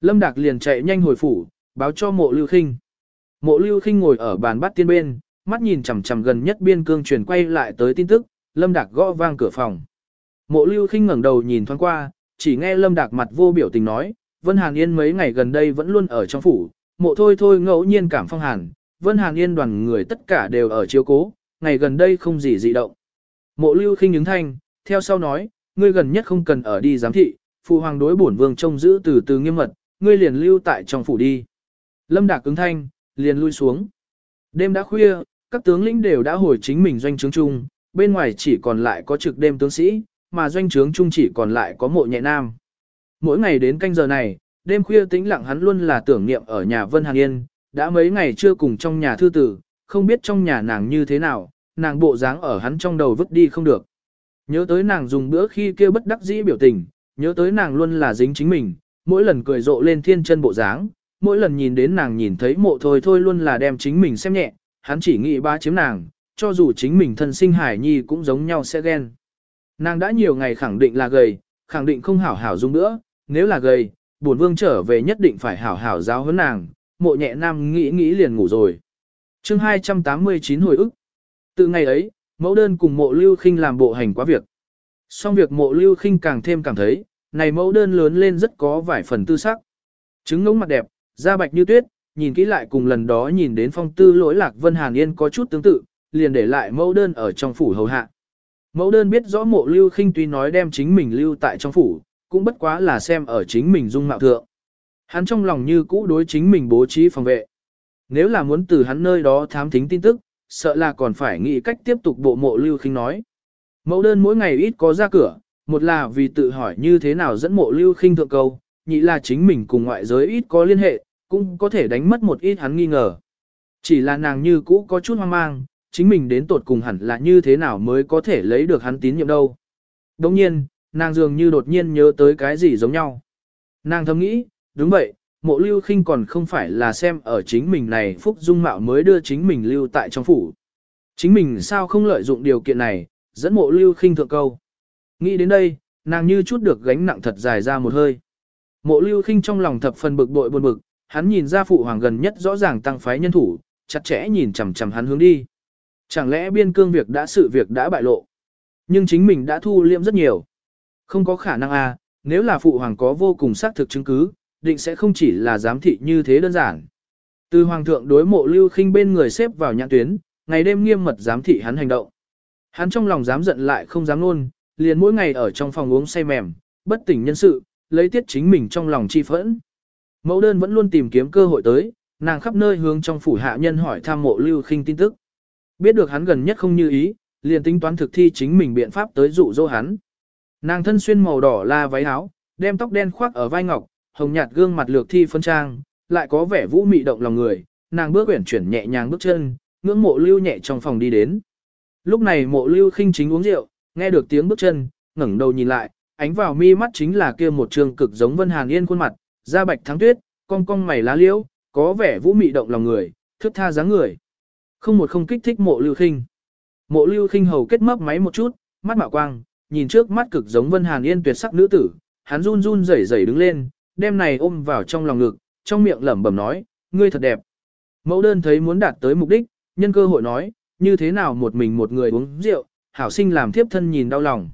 Lâm Đạc liền chạy nhanh hồi phủ, báo cho mộ lưu khinh. Mộ lưu khinh ngồi ở bàn bắt tiên bên, mắt nhìn chằm chằm gần nhất biên cương truyền quay lại tới tin tức, Lâm Đạc gõ vang cửa phòng. Mộ lưu khinh ngẩng đầu nhìn thoáng qua, chỉ nghe Lâm Đạc mặt vô biểu tình nói, Vân Hàn Yên mấy ngày gần đây vẫn luôn ở trong phủ, mộ thôi thôi ngẫu nhiên cảm phong hàn, Vân Hàn Yên đoàn người tất cả đều ở chiếu cố, ngày gần đây không gì dị động. Mộ lưu khinh ứng thanh, theo sau nói, ngươi gần nhất không cần ở đi giám thị, phụ hoàng đối bổn vương trông giữ từ từ nghiêm mật, ngươi liền lưu tại trong phủ đi. Lâm Đạc cứng thanh, liền lui xuống. Đêm đã khuya, các tướng lĩnh đều đã hồi chính mình doanh trướng chung, bên ngoài chỉ còn lại có trực đêm tướng sĩ, mà doanh trướng chung chỉ còn lại có mộ nhẹ nam. Mỗi ngày đến canh giờ này, đêm khuya tĩnh lặng hắn luôn là tưởng niệm ở nhà Vân Hàn Yên, đã mấy ngày chưa cùng trong nhà thư tử, không biết trong nhà nàng như thế nào, nàng bộ dáng ở hắn trong đầu vứt đi không được. Nhớ tới nàng dùng bữa khi kêu bất đắc dĩ biểu tình, nhớ tới nàng luôn là dính chính mình, mỗi lần cười rộ lên thiên chân bộ dáng, mỗi lần nhìn đến nàng nhìn thấy mộ thôi thôi luôn là đem chính mình xem nhẹ, hắn chỉ nghĩ ba chiếm nàng, cho dù chính mình thân sinh hải nhi cũng giống nhau sẽ ghen. Nàng đã nhiều ngày khẳng định là gầy, khẳng định không hảo hảo dung nữa, nếu là gầy, bổn vương trở về nhất định phải hảo hảo giáo huấn nàng, mộ nhẹ nam nghĩ nghĩ liền ngủ rồi. chương 289 hồi ức. Từ ngày ấy, mẫu đơn cùng mộ lưu khinh làm bộ hành quá việc. Xong việc mộ lưu khinh càng thêm cảm thấy, này mẫu đơn lớn lên rất có vài phần tư sắc. Trứng ngỗng mặt đẹp, da bạch như tuyết, nhìn kỹ lại cùng lần đó nhìn đến phong tư lỗi lạc Vân Hàn Yên có chút tương tự, liền để lại mẫu đơn ở trong phủ hầu hạ. Mẫu đơn biết rõ mộ lưu khinh tuy nói đem chính mình lưu tại trong phủ, cũng bất quá là xem ở chính mình dung mạo thượng. Hắn trong lòng như cũ đối chính mình bố trí phòng vệ. Nếu là muốn từ hắn nơi đó thám thính tin tức, sợ là còn phải nghĩ cách tiếp tục bộ mộ lưu khinh nói. Mẫu đơn mỗi ngày ít có ra cửa, một là vì tự hỏi như thế nào dẫn mộ lưu khinh thượng câu, nhị là chính mình cùng ngoại giới ít có liên hệ, cũng có thể đánh mất một ít hắn nghi ngờ. Chỉ là nàng như cũ có chút hoang mang, chính mình đến tột cùng hẳn là như thế nào mới có thể lấy được hắn tín nhiệm đâu. Đồng nhiên, nàng dường như đột nhiên nhớ tới cái gì giống nhau. Nàng thầm nghĩ, đúng vậy, mộ lưu khinh còn không phải là xem ở chính mình này phúc dung mạo mới đưa chính mình lưu tại trong phủ. Chính mình sao không lợi dụng điều kiện này, dẫn mộ lưu khinh thượng câu. Nghĩ đến đây, nàng như chút được gánh nặng thật dài ra một hơi. Mộ lưu khinh trong lòng thập phần bực bội buồn bực, hắn nhìn ra phụ hoàng gần nhất rõ ràng tăng phái nhân thủ, chặt chẽ nhìn chằm chằm hắn hướng đi. Chẳng lẽ biên cương việc đã sự việc đã bại lộ. Nhưng chính mình đã thu liệm rất nhiều. Không có khả năng à, nếu là phụ hoàng có vô cùng xác thực chứng cứ, định sẽ không chỉ là giám thị như thế đơn giản. Từ hoàng thượng đối mộ lưu khinh bên người xếp vào nhãn tuyến, ngày đêm nghiêm mật giám thị hắn hành động. Hắn trong lòng dám giận lại không dám luôn, liền mỗi ngày ở trong phòng uống say mềm, bất tỉnh nhân sự, lấy tiết chính mình trong lòng chi phẫn. Mẫu đơn vẫn luôn tìm kiếm cơ hội tới, nàng khắp nơi hướng trong phủ hạ nhân hỏi thăm mộ lưu khinh tin tức. Biết được hắn gần nhất không như ý, liền tính toán thực thi chính mình biện pháp tới dụ dỗ hắn. Nàng thân xuyên màu đỏ la váy áo, đem tóc đen khoác ở vai ngọc, hồng nhạt gương mặt lược thi phân trang, lại có vẻ vũ mị động lòng người, nàng bước uyển chuyển nhẹ nhàng bước chân, ngưỡng mộ lưu nhẹ trong phòng đi đến. Lúc này mộ lưu khinh chính uống rượu, nghe được tiếng bước chân, ngẩng đầu nhìn lại, ánh vào mi mắt chính là kia một trường cực giống Vân Hàn Yên khuôn mặt, da bạch thắng tuyết, cong cong mày lá liễu, có vẻ vũ mị động lòng người, thước tha dáng người. Không một không kích thích mộ lưu khinh. Mộ lưu khinh hầu kết mấp máy một chút, mắt mạo quang, nhìn trước mắt cực giống Vân Hàn Yên tuyệt sắc nữ tử, hắn run run rẩy rẩy đứng lên, đem này ôm vào trong lòng ngực, trong miệng lẩm bẩm nói, ngươi thật đẹp. Mẫu đơn thấy muốn đạt tới mục đích, nhân cơ hội nói, như thế nào một mình một người uống rượu, hảo sinh làm thiếp thân nhìn đau lòng.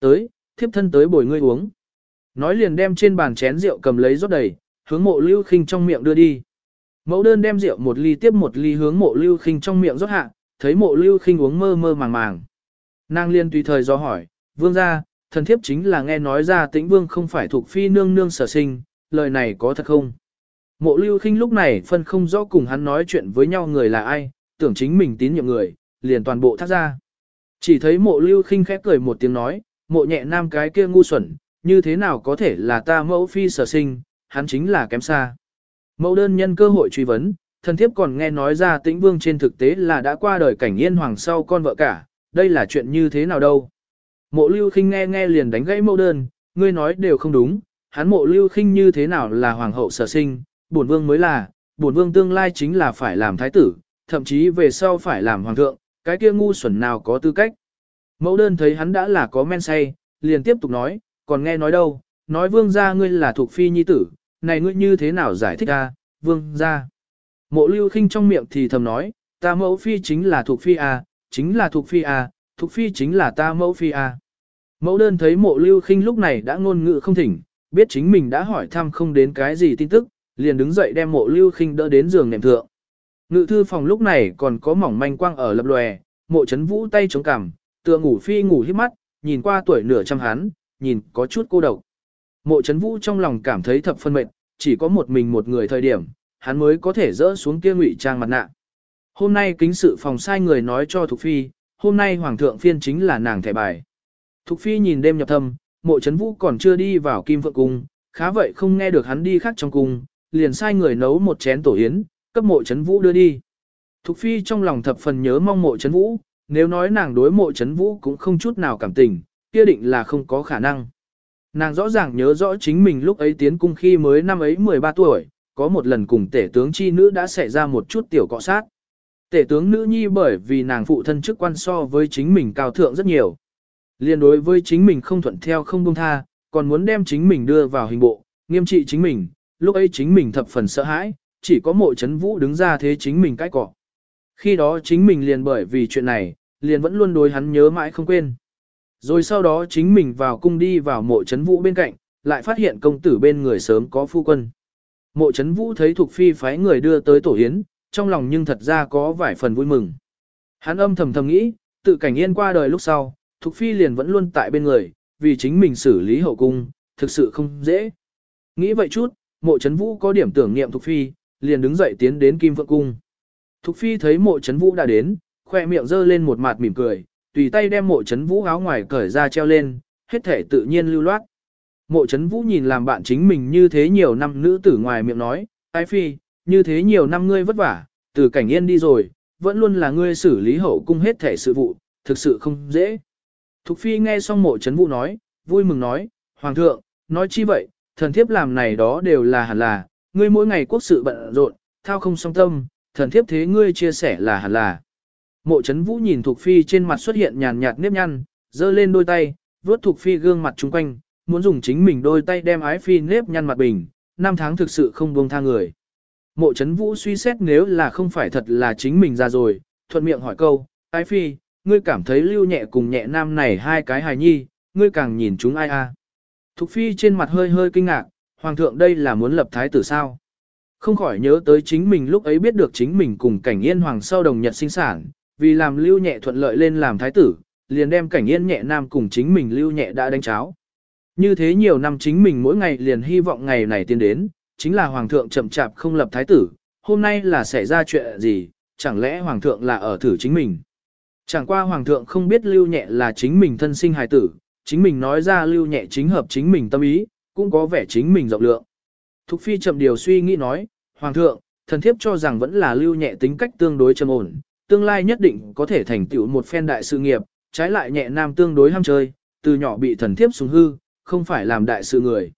Tới, thiếp thân tới bồi ngươi uống. Nói liền đem trên bàn chén rượu cầm lấy rót đầy, hướng mộ lưu khinh trong miệng đưa đi. Mẫu đơn đem rượu một ly tiếp một ly hướng mộ lưu khinh trong miệng rót hạ, thấy mộ lưu khinh uống mơ mơ màng màng. Nàng liên tùy thời do hỏi, vương gia, thần thiếp chính là nghe nói ra tĩnh vương không phải thuộc phi nương nương sở sinh, lời này có thật không? Mộ lưu khinh lúc này phân không rõ cùng hắn nói chuyện với nhau người là ai, tưởng chính mình tín nhiệm người, liền toàn bộ thác ra. Chỉ thấy mộ lưu khinh khẽ cười một tiếng nói, mộ nhẹ nam cái kia ngu xuẩn, như thế nào có thể là ta mẫu phi sở sinh, hắn chính là kém xa. Mẫu đơn nhân cơ hội truy vấn, thần thiếp còn nghe nói ra tĩnh vương trên thực tế là đã qua đời cảnh yên hoàng sau con vợ cả, đây là chuyện như thế nào đâu. Mộ lưu khinh nghe nghe liền đánh gãy mẫu đơn, ngươi nói đều không đúng, hắn mộ lưu khinh như thế nào là hoàng hậu sở sinh, bổn vương mới là, bổn vương tương lai chính là phải làm thái tử, thậm chí về sau phải làm hoàng thượng, cái kia ngu xuẩn nào có tư cách. Mẫu đơn thấy hắn đã là có men say, liền tiếp tục nói, còn nghe nói đâu, nói vương gia ngươi là thuộc phi nhi tử, này ngươi như thế nào giải thích a, vương gia. Mộ lưu khinh trong miệng thì thầm nói, ta mẫu phi chính là thuộc phi a, chính là thuộc phi a, thuộc phi chính là ta mẫu phi a. Mẫu đơn thấy mộ lưu khinh lúc này đã ngôn ngữ không thỉnh, biết chính mình đã hỏi thăm không đến cái gì tin tức, liền đứng dậy đem mộ lưu khinh đỡ đến giường nệm thượng. Ngự thư phòng lúc này còn có mỏng manh quang ở lập lòe, mộ chấn vũ tay chống cằm, tựa ngủ phi ngủ hít mắt, nhìn qua tuổi nửa trăm hắn, nhìn có chút cô độc. Mộ chấn vũ trong lòng cảm thấy thập phân mệt, chỉ có một mình một người thời điểm, hắn mới có thể dỡ xuống kia ngụy trang mặt nạ. Hôm nay kính sự phòng sai người nói cho Thục Phi, hôm nay Hoàng thượng phiên chính là nàng thẻ bài. Thục Phi nhìn đêm nhập thâm, mộ chấn vũ còn chưa đi vào Kim Phượng Cung, khá vậy không nghe được hắn đi khác trong cung, liền sai người nấu một chén tổ yến, cấp mộ chấn vũ đưa đi. Thục Phi trong lòng thập phần nhớ mong mộ chấn vũ, nếu nói nàng đối mộ chấn vũ cũng không chút nào cảm tình, kia định là không có khả năng. Nàng rõ ràng nhớ rõ chính mình lúc ấy tiến cung khi mới năm ấy 13 tuổi, có một lần cùng tể tướng chi nữ đã xảy ra một chút tiểu cọ sát. Tể tướng nữ nhi bởi vì nàng phụ thân chức quan so với chính mình cao thượng rất nhiều. Liên đối với chính mình không thuận theo không buông tha, còn muốn đem chính mình đưa vào hình bộ, nghiêm trị chính mình, lúc ấy chính mình thập phần sợ hãi, chỉ có mộ chấn vũ đứng ra thế chính mình cãi cọ. Khi đó chính mình liền bởi vì chuyện này, liền vẫn luôn đối hắn nhớ mãi không quên. Rồi sau đó chính mình vào cung đi vào mộ chấn vũ bên cạnh, lại phát hiện công tử bên người sớm có phu quân. Mộ chấn vũ thấy thuộc phi phái người đưa tới tổ hiến, trong lòng nhưng thật ra có vài phần vui mừng. Hắn âm thầm thầm nghĩ, tự cảnh yên qua đời lúc sau, thuộc phi liền vẫn luôn tại bên người, vì chính mình xử lý hậu cung, thực sự không dễ. Nghĩ vậy chút, mộ chấn vũ có điểm tưởng niệm thuộc phi, liền đứng dậy tiến đến kim phượng cung. Thục phi thấy mộ chấn vũ đã đến, khoe miệng giơ lên một mặt mỉm cười, tùy tay đem mộ chấn vũ áo ngoài cởi ra treo lên, hết thể tự nhiên lưu loát. Mộ chấn vũ nhìn làm bạn chính mình như thế nhiều năm nữ tử ngoài miệng nói, ái phi, như thế nhiều năm ngươi vất vả, từ cảnh yên đi rồi, vẫn luôn là ngươi xử lý hậu cung hết thể sự vụ, thực sự không dễ. Thục phi nghe xong mộ chấn vũ nói, vui mừng nói, Hoàng thượng, nói chi vậy, thần thiếp làm này đó đều là hẳn là, ngươi mỗi ngày quốc sự bận rộn, thao không song tâm, thần thiếp thế ngươi chia sẻ là hẳn là. Mộ chấn vũ nhìn Thục Phi trên mặt xuất hiện nhàn nhạt nếp nhăn, giơ lên đôi tay, vuốt Thục Phi gương mặt chung quanh, muốn dùng chính mình đôi tay đem ái Phi nếp nhăn mặt bình, năm tháng thực sự không buông tha người. Mộ chấn vũ suy xét nếu là không phải thật là chính mình ra rồi, thuận miệng hỏi câu, ái Phi, ngươi cảm thấy lưu nhẹ cùng nhẹ nam này hai cái hài nhi, ngươi càng nhìn chúng ai a? Thục phi trên mặt hơi hơi kinh ngạc, hoàng thượng đây là muốn lập thái tử sao? Không khỏi nhớ tới chính mình lúc ấy biết được chính mình cùng cảnh yên hoàng sau đồng nhật sinh sản, vì làm lưu nhẹ thuận lợi lên làm thái tử, liền đem cảnh yên nhẹ nam cùng chính mình lưu nhẹ đã đánh cháo. Như thế nhiều năm chính mình mỗi ngày liền hy vọng ngày này tiến đến, chính là hoàng thượng chậm chạp không lập thái tử, hôm nay là xảy ra chuyện gì, chẳng lẽ hoàng thượng là ở thử chính mình. Chẳng qua hoàng thượng không biết lưu nhẹ là chính mình thân sinh hài tử, chính mình nói ra lưu nhẹ chính hợp chính mình tâm ý, cũng có vẻ chính mình rộng lượng. Thục phi chậm điều suy nghĩ nói, hoàng thượng, thần thiếp cho rằng vẫn là lưu nhẹ tính cách tương đối trầm ổn, tương lai nhất định có thể thành tựu một phen đại sự nghiệp, trái lại nhẹ nam tương đối ham chơi, từ nhỏ bị thần thiếp xuống hư, không phải làm đại sự người.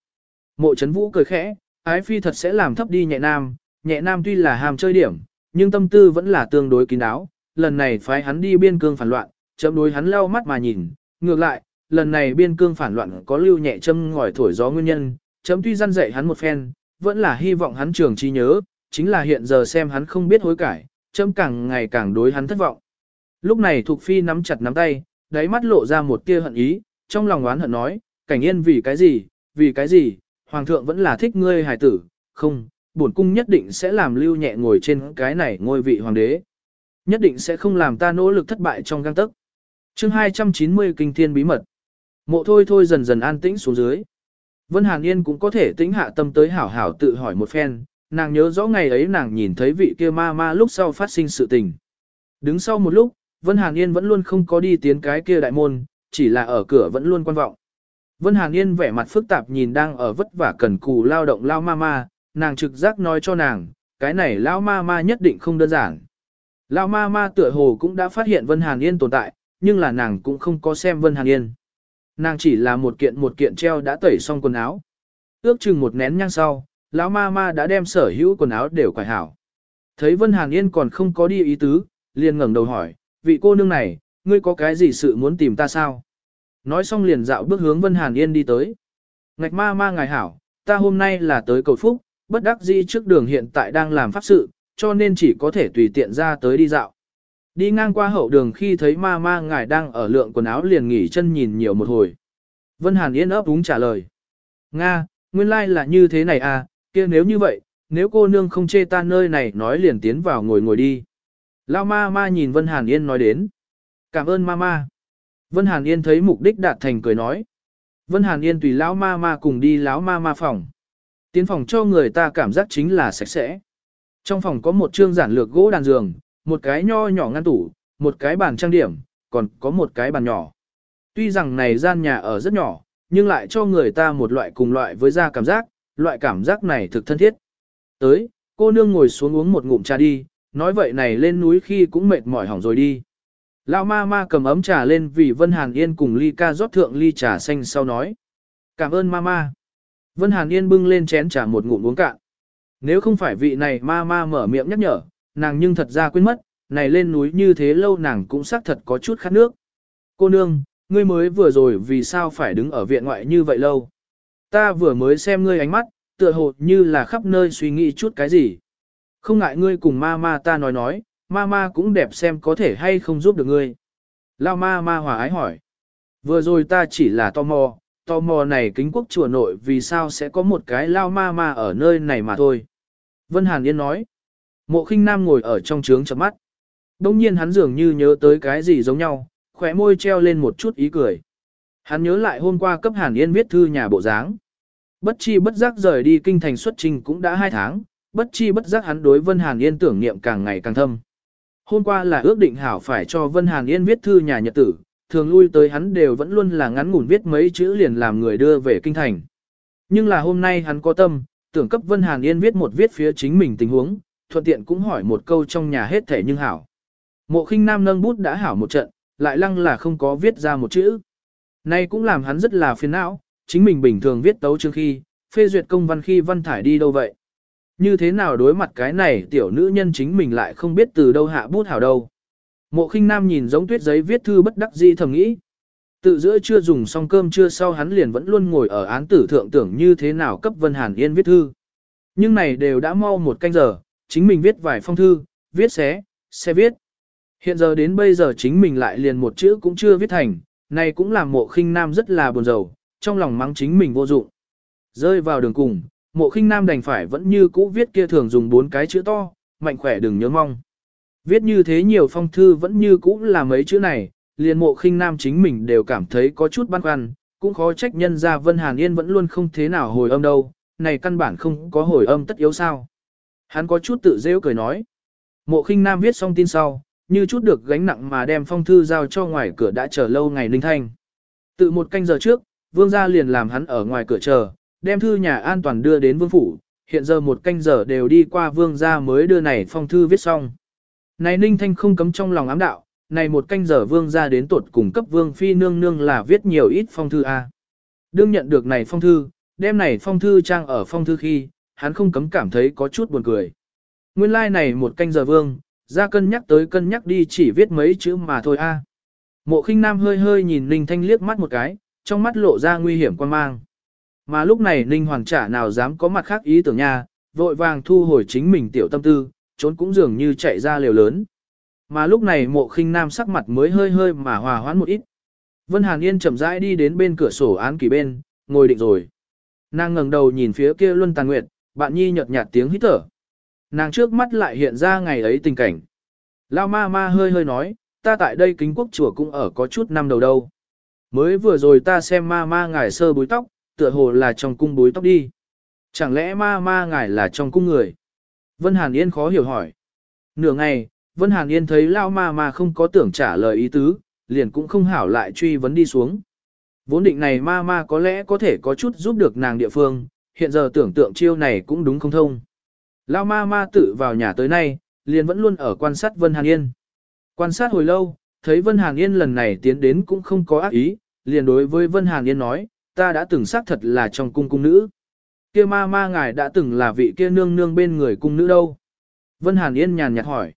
Mộ chấn vũ cười khẽ, ái phi thật sẽ làm thấp đi nhẹ nam, nhẹ nam tuy là ham chơi điểm, nhưng tâm tư vẫn là tương đối kín đáo, lần này phái hắn đi biên cương phản loạn, chậm đối hắn lau mắt mà nhìn, ngược lại, lần này biên cương phản loạn có lưu nhẹ châm ngòi thổi gió nguyên nhân, chấm tuy răn dạy hắn một phen, vẫn là hy vọng hắn trường trí nhớ, chính là hiện giờ xem hắn không biết hối cải, chấm càng ngày càng đối hắn thất vọng. Lúc này Thục Phi nắm chặt nắm tay, đáy mắt lộ ra một tia hận ý, trong lòng oán hận nói, cảnh yên vì cái gì, vì cái gì, hoàng thượng vẫn là thích ngươi hài tử, không, bổn cung nhất định sẽ làm lưu nhẹ ngồi trên cái này ngôi vị hoàng đế. Nhất định sẽ không làm ta nỗ lực thất bại trong găng tức chương 290 Kinh Thiên Bí Mật Mộ thôi thôi dần dần an tĩnh xuống dưới. Vân Hàn Yên cũng có thể tĩnh hạ tâm tới hảo hảo tự hỏi một phen, nàng nhớ rõ ngày ấy nàng nhìn thấy vị kia ma ma lúc sau phát sinh sự tình. Đứng sau một lúc, Vân Hàn Yên vẫn luôn không có đi tiến cái kia đại môn, chỉ là ở cửa vẫn luôn quan vọng. Vân Hàn Yên vẻ mặt phức tạp nhìn đang ở vất vả cần cù lao động lao ma ma, nàng trực giác nói cho nàng, cái này lao ma ma nhất định không đơn giản. Lao ma ma tựa hồ cũng đã phát hiện Vân Hàn Yên tồn tại, nhưng là nàng cũng không có xem Vân Hàn Yên. Nàng chỉ là một kiện một kiện treo đã tẩy xong quần áo. Ước chừng một nén nhang sau, lão ma ma đã đem sở hữu quần áo đều quải hảo. Thấy Vân Hàn Yên còn không có đi ý tứ, liền ngẩng đầu hỏi, vị cô nương này, ngươi có cái gì sự muốn tìm ta sao? Nói xong liền dạo bước hướng Vân Hàn Yên đi tới. Ngạch ma ma ngài hảo, ta hôm nay là tới cầu phúc, bất đắc dĩ trước đường hiện tại đang làm pháp sự, cho nên chỉ có thể tùy tiện ra tới đi dạo. Đi ngang qua hậu đường khi thấy ma ma ngài đang ở lượng quần áo liền nghỉ chân nhìn nhiều một hồi. Vân Hàn Yên ấp úng trả lời. Nga, nguyên lai like là như thế này à, kia nếu như vậy, nếu cô nương không chê ta nơi này nói liền tiến vào ngồi ngồi đi. Lao ma ma nhìn Vân Hàn Yên nói đến. Cảm ơn ma ma. Vân Hàn Yên thấy mục đích đạt thành cười nói. Vân Hàn Yên tùy lão ma ma cùng đi lão ma ma phòng. Tiến phòng cho người ta cảm giác chính là sạch sẽ. Trong phòng có một trương giản lược gỗ đàn giường, một cái nho nhỏ ngăn tủ, một cái bàn trang điểm, còn có một cái bàn nhỏ. Tuy rằng này gian nhà ở rất nhỏ, nhưng lại cho người ta một loại cùng loại với da cảm giác, loại cảm giác này thực thân thiết. Tới, cô nương ngồi xuống uống một ngụm trà đi, nói vậy này lên núi khi cũng mệt mỏi hỏng rồi đi. Lão ma ma cầm ấm trà lên vì Vân Hàn Yên cùng ly ca rót thượng ly trà xanh sau nói. Cảm ơn ma ma. Vân Hàn Yên bưng lên chén trà một ngụm uống cạn. Nếu không phải vị này ma ma mở miệng nhắc nhở, nàng nhưng thật ra quên mất, này lên núi như thế lâu nàng cũng xác thật có chút khát nước. Cô nương, ngươi mới vừa rồi vì sao phải đứng ở viện ngoại như vậy lâu? Ta vừa mới xem ngươi ánh mắt, tựa hồ như là khắp nơi suy nghĩ chút cái gì. Không ngại ngươi cùng ma ma ta nói nói, ma ma cũng đẹp xem có thể hay không giúp được ngươi. Lao ma ma hòa ái hỏi. Vừa rồi ta chỉ là tò mò, tò mò này kính quốc chùa nội vì sao sẽ có một cái lao ma ma ở nơi này mà thôi. Vân Hàn Yên nói. Mộ khinh nam ngồi ở trong trướng chấm mắt. Đông nhiên hắn dường như nhớ tới cái gì giống nhau, khỏe môi treo lên một chút ý cười. Hắn nhớ lại hôm qua cấp Hàn Yên viết thư nhà bộ dáng. Bất chi bất giác rời đi kinh thành xuất trình cũng đã hai tháng, bất chi bất giác hắn đối Vân Hàn Yên tưởng niệm càng ngày càng thâm. Hôm qua là ước định hảo phải cho Vân Hàn Yên viết thư nhà nhật tử, thường lui tới hắn đều vẫn luôn là ngắn ngủn viết mấy chữ liền làm người đưa về kinh thành. Nhưng là hôm nay hắn có tâm, tưởng cấp Vân Hàn Yên viết một viết phía chính mình tình huống, thuận tiện cũng hỏi một câu trong nhà hết thể nhưng hảo. Mộ khinh nam nâng bút đã hảo một trận, lại lăng là không có viết ra một chữ. Nay cũng làm hắn rất là phiền não, chính mình bình thường viết tấu chương khi, phê duyệt công văn khi văn thải đi đâu vậy. Như thế nào đối mặt cái này tiểu nữ nhân chính mình lại không biết từ đâu hạ bút hảo đâu. Mộ khinh nam nhìn giống tuyết giấy viết thư bất đắc dĩ thầm nghĩ. Tự giữa chưa dùng xong cơm trưa sau hắn liền vẫn luôn ngồi ở án tử thượng tưởng như thế nào cấp Vân Hàn Yên viết thư. Nhưng này đều đã mau một canh giờ, chính mình viết vài phong thư, viết xé, xe viết. Hiện giờ đến bây giờ chính mình lại liền một chữ cũng chưa viết thành, này cũng làm mộ khinh nam rất là buồn rầu, trong lòng mắng chính mình vô dụng. Rơi vào đường cùng, mộ khinh nam đành phải vẫn như cũ viết kia thường dùng bốn cái chữ to, mạnh khỏe đừng nhớ mong. Viết như thế nhiều phong thư vẫn như cũ là mấy chữ này, liền mộ khinh nam chính mình đều cảm thấy có chút băn khoăn, cũng khó trách nhân ra Vân Hàn Yên vẫn luôn không thế nào hồi âm đâu, này căn bản không có hồi âm tất yếu sao. Hắn có chút tự rêu cười nói. Mộ khinh nam viết xong tin sau, như chút được gánh nặng mà đem phong thư giao cho ngoài cửa đã chờ lâu ngày Ninh Thanh. Tự một canh giờ trước, vương gia liền làm hắn ở ngoài cửa chờ, đem thư nhà an toàn đưa đến vương phủ, hiện giờ một canh giờ đều đi qua vương gia mới đưa này phong thư viết xong. Này Ninh Thanh không cấm trong lòng ám đạo, này một canh giờ vương gia đến tuột cùng cấp vương phi nương nương là viết nhiều ít phong thư a. Đương nhận được này phong thư, đem này phong thư trang ở phong thư khi, hắn không cấm cảm thấy có chút buồn cười. Nguyên lai like này một canh giờ vương, ra cân nhắc tới cân nhắc đi chỉ viết mấy chữ mà thôi a. Mộ khinh nam hơi hơi nhìn Ninh Thanh liếc mắt một cái, trong mắt lộ ra nguy hiểm quan mang. Mà lúc này Ninh Hoàng trả nào dám có mặt khác ý tưởng nha, vội vàng thu hồi chính mình tiểu tâm tư, trốn cũng dường như chạy ra liều lớn. Mà lúc này mộ khinh nam sắc mặt mới hơi hơi mà hòa hoãn một ít. Vân Hàn Yên chậm rãi đi đến bên cửa sổ án kỳ bên, ngồi định rồi. Nàng ngẩng đầu nhìn phía kia Luân Tàn Nguyệt, bạn nhi nhợt nhạt tiếng hít thở. Nàng trước mắt lại hiện ra ngày ấy tình cảnh. Lao ma ma hơi hơi nói, ta tại đây kính quốc chùa cũng ở có chút năm đầu đâu. Mới vừa rồi ta xem ma ma ngài sơ búi tóc, tựa hồ là trong cung búi tóc đi. Chẳng lẽ ma ma ngài là trong cung người? Vân Hàn Yên khó hiểu hỏi. Nửa ngày, Vân Hàn Yên thấy Lao ma ma không có tưởng trả lời ý tứ, liền cũng không hảo lại truy vấn đi xuống. Vốn định này ma ma có lẽ có thể có chút giúp được nàng địa phương, hiện giờ tưởng tượng chiêu này cũng đúng không thông. Lao ma ma tự vào nhà tới nay, liền vẫn luôn ở quan sát Vân Hàn Yên. Quan sát hồi lâu, thấy Vân Hàn Yên lần này tiến đến cũng không có ác ý, liền đối với Vân Hàn Yên nói, ta đã từng xác thật là trong cung cung nữ. Kia ma ma ngài đã từng là vị kia nương nương bên người cung nữ đâu? Vân Hàn Yên nhàn nhạt hỏi.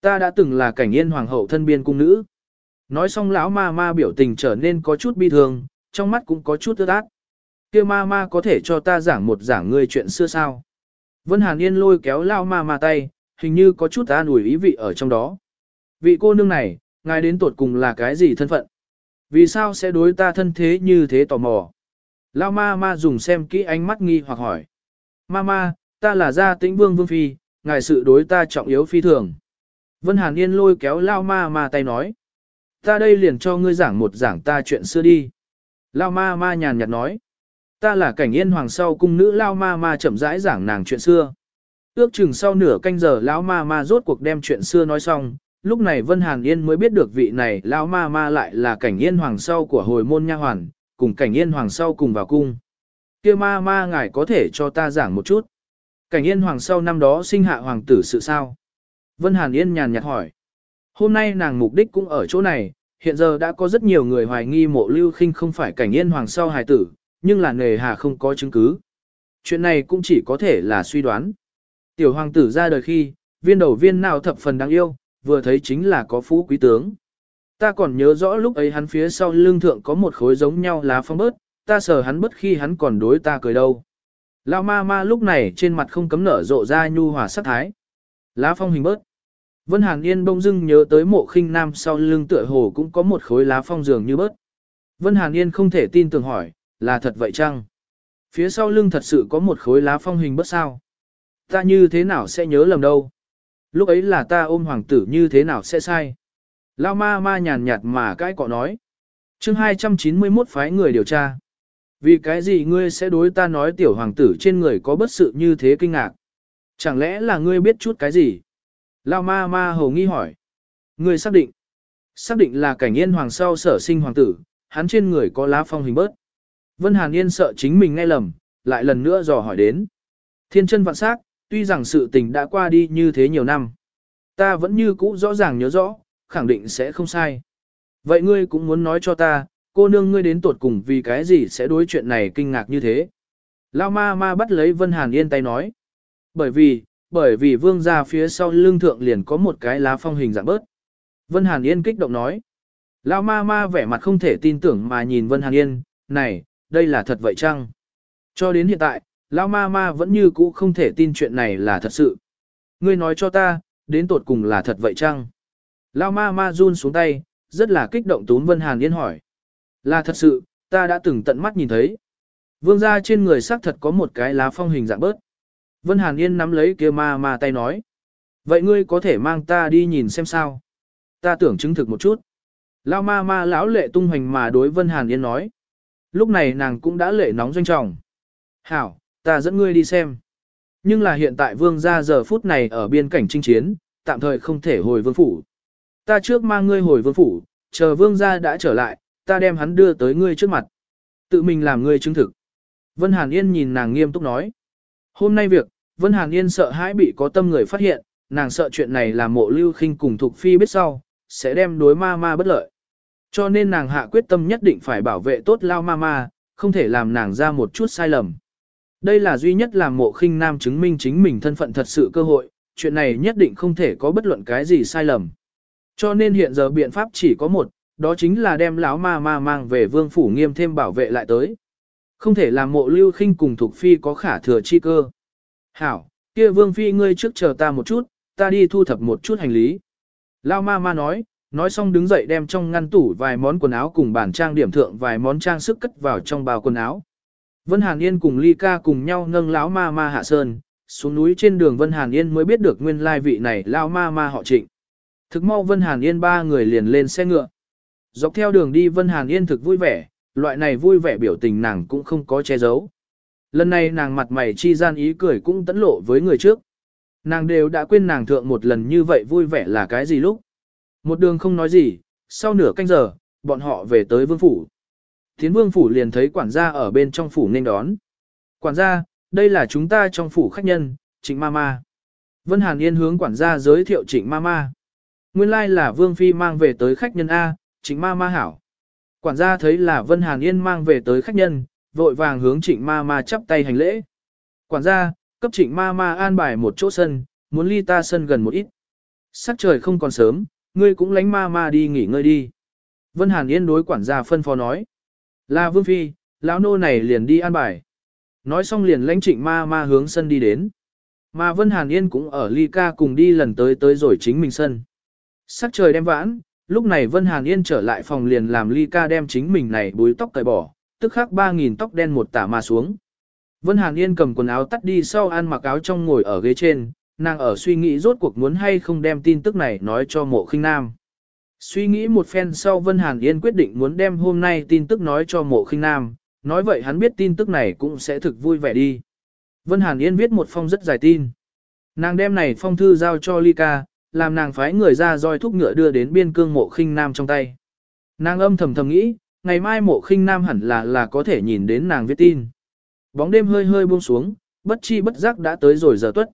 Ta đã từng là cảnh yên hoàng hậu thân biên cung nữ. Nói xong lão ma ma biểu tình trở nên có chút bi thương, trong mắt cũng có chút ướt át. Kia ma ma có thể cho ta giảng một giảng ngươi chuyện xưa sao? Vân Hàn Yên lôi kéo lao ma ma tay, hình như có chút an ủi ý vị ở trong đó. Vị cô nương này, ngài đến tột cùng là cái gì thân phận? Vì sao sẽ đối ta thân thế như thế tò mò? Lao ma ma dùng xem kỹ ánh mắt nghi hoặc hỏi. Ma ma, ta là gia tĩnh vương vương phi, ngài sự đối ta trọng yếu phi thường. Vân Hàn Yên lôi kéo Lao ma ma tay nói. Ta đây liền cho ngươi giảng một giảng ta chuyện xưa đi. Lao ma ma nhàn nhạt nói. Ta là cảnh yên hoàng sau cung nữ Lao ma ma chậm rãi giảng nàng chuyện xưa. Ước chừng sau nửa canh giờ lão ma ma rốt cuộc đem chuyện xưa nói xong, lúc này Vân Hàn Yên mới biết được vị này lão ma ma lại là cảnh yên hoàng sau của hồi môn nha hoàn, cùng cảnh yên hoàng sau cùng vào cung. Kia ma ma ngài có thể cho ta giảng một chút. Cảnh yên hoàng sau năm đó sinh hạ hoàng tử sự sao? Vân Hàn Yên nhàn nhạt hỏi. Hôm nay nàng mục đích cũng ở chỗ này, hiện giờ đã có rất nhiều người hoài nghi mộ lưu khinh không phải cảnh yên hoàng sau hài tử, nhưng là nề hà không có chứng cứ. Chuyện này cũng chỉ có thể là suy đoán. Tiểu hoàng tử ra đời khi, viên đầu viên nào thập phần đáng yêu, vừa thấy chính là có phú quý tướng. Ta còn nhớ rõ lúc ấy hắn phía sau lưng thượng có một khối giống nhau lá phong bớt, ta sờ hắn bớt khi hắn còn đối ta cười đâu. Lao ma ma lúc này trên mặt không cấm nở rộ ra nhu hòa sắc thái. Lá phong hình bớt. Vân Hàn Yên bông dưng nhớ tới mộ khinh nam sau lưng tựa hồ cũng có một khối lá phong dường như bớt. Vân Hàn Yên không thể tin tưởng hỏi, là thật vậy chăng? Phía sau lưng thật sự có một khối lá phong hình bớt sao? Ta như thế nào sẽ nhớ lầm đâu? Lúc ấy là ta ôm hoàng tử như thế nào sẽ sai? Lao ma ma nhàn nhạt mà cái cọ nói. chương 291 phái người điều tra. Vì cái gì ngươi sẽ đối ta nói tiểu hoàng tử trên người có bất sự như thế kinh ngạc? Chẳng lẽ là ngươi biết chút cái gì? Lao ma ma hầu nghi hỏi. Ngươi xác định. Xác định là cảnh yên hoàng sau sở sinh hoàng tử, hắn trên người có lá phong hình bớt. Vân Hàn Yên sợ chính mình nghe lầm, lại lần nữa dò hỏi đến. Thiên chân vạn sắc, tuy rằng sự tình đã qua đi như thế nhiều năm. Ta vẫn như cũ rõ ràng nhớ rõ, khẳng định sẽ không sai. Vậy ngươi cũng muốn nói cho ta, cô nương ngươi đến tuột cùng vì cái gì sẽ đối chuyện này kinh ngạc như thế. Lao ma ma bắt lấy Vân Hàn Yên tay nói. Bởi vì, bởi vì vương gia phía sau lưng thượng liền có một cái lá phong hình dạng bớt. Vân Hàn Yên kích động nói. Lao ma ma vẻ mặt không thể tin tưởng mà nhìn Vân Hàn Yên, này, đây là thật vậy chăng? Cho đến hiện tại, Lao ma ma vẫn như cũ không thể tin chuyện này là thật sự. Ngươi nói cho ta, đến tột cùng là thật vậy chăng? Lao ma ma run xuống tay, rất là kích động Tún Vân Hàn Yên hỏi. Là thật sự, ta đã từng tận mắt nhìn thấy. Vương gia trên người xác thật có một cái lá phong hình dạng bớt. Vân Hàn Yên nắm lấy kia ma ma tay nói. Vậy ngươi có thể mang ta đi nhìn xem sao? Ta tưởng chứng thực một chút. Lao ma ma lão lệ tung hoành mà đối Vân Hàn Yên nói. Lúc này nàng cũng đã lệ nóng doanh trọng. Hảo, ta dẫn ngươi đi xem. Nhưng là hiện tại vương gia giờ phút này ở biên cảnh chinh chiến, tạm thời không thể hồi vương phủ. Ta trước mang ngươi hồi vương phủ, chờ vương gia đã trở lại, ta đem hắn đưa tới ngươi trước mặt. Tự mình làm ngươi chứng thực. Vân Hàn Yên nhìn nàng nghiêm túc nói. Hôm nay việc, Vân Hàn Yên sợ hãi bị có tâm người phát hiện, nàng sợ chuyện này là mộ lưu khinh cùng Thục Phi biết sau, sẽ đem đối ma ma bất lợi. Cho nên nàng hạ quyết tâm nhất định phải bảo vệ tốt lao ma ma, không thể làm nàng ra một chút sai lầm. Đây là duy nhất làm mộ khinh nam chứng minh chính mình thân phận thật sự cơ hội, chuyện này nhất định không thể có bất luận cái gì sai lầm. Cho nên hiện giờ biện pháp chỉ có một, đó chính là đem lão ma ma mang về vương phủ nghiêm thêm bảo vệ lại tới. Không thể làm mộ lưu khinh cùng thuộc phi có khả thừa chi cơ. Hảo, kia vương phi ngươi trước chờ ta một chút, ta đi thu thập một chút hành lý. Lão ma ma nói, nói xong đứng dậy đem trong ngăn tủ vài món quần áo cùng bản trang điểm thượng vài món trang sức cất vào trong bao quần áo. Vân Hàn Yên cùng Ly Ca cùng nhau nâng lão ma ma hạ sơn, xuống núi trên đường Vân Hàn Yên mới biết được nguyên lai vị này lão ma ma họ trịnh. Thực mau Vân Hàn Yên ba người liền lên xe ngựa. Dọc theo đường đi Vân Hàn Yên thực vui vẻ, loại này vui vẻ biểu tình nàng cũng không có che giấu. Lần này nàng mặt mày chi gian ý cười cũng tẫn lộ với người trước. Nàng đều đã quên nàng thượng một lần như vậy vui vẻ là cái gì lúc. Một đường không nói gì, sau nửa canh giờ, bọn họ về tới vương phủ. Tiến vương phủ liền thấy quản gia ở bên trong phủ nên đón. Quản gia, đây là chúng ta trong phủ khách nhân, trịnh ma ma. Vân Hàn Yên hướng quản gia giới thiệu trịnh ma ma. Nguyên lai là vương phi mang về tới khách nhân A, trịnh ma ma hảo. Quản gia thấy là Vân Hàn Yên mang về tới khách nhân, vội vàng hướng trịnh ma ma chắp tay hành lễ. Quản gia, cấp trịnh ma ma an bài một chỗ sân, muốn ly ta sân gần một ít. Sắc trời không còn sớm, ngươi cũng lánh ma ma đi nghỉ ngơi đi. Vân Hàn Yên đối quản gia phân phó nói. Là Vương Phi, lão nô này liền đi an bài. Nói xong liền lãnh trịnh ma ma hướng sân đi đến. Mà Vân Hàn Yên cũng ở ly ca cùng đi lần tới tới rồi chính mình sân. Sắc trời đem vãn, lúc này Vân Hàn Yên trở lại phòng liền làm ly ca đem chính mình này búi tóc cởi bỏ, tức khắc 3.000 tóc đen một tả mà xuống. Vân Hàn Yên cầm quần áo tắt đi sau ăn mặc áo trong ngồi ở ghế trên, nàng ở suy nghĩ rốt cuộc muốn hay không đem tin tức này nói cho mộ khinh nam. Suy nghĩ một phen sau Vân Hàn Yên quyết định muốn đem hôm nay tin tức nói cho mộ khinh nam, nói vậy hắn biết tin tức này cũng sẽ thực vui vẻ đi. Vân Hàn Yên viết một phong rất dài tin. Nàng đem này phong thư giao cho Ly Ca, làm nàng phái người ra roi thúc ngựa đưa đến biên cương mộ khinh nam trong tay. Nàng âm thầm thầm nghĩ, ngày mai mộ khinh nam hẳn là là có thể nhìn đến nàng viết tin. Bóng đêm hơi hơi buông xuống, bất chi bất giác đã tới rồi giờ tuất.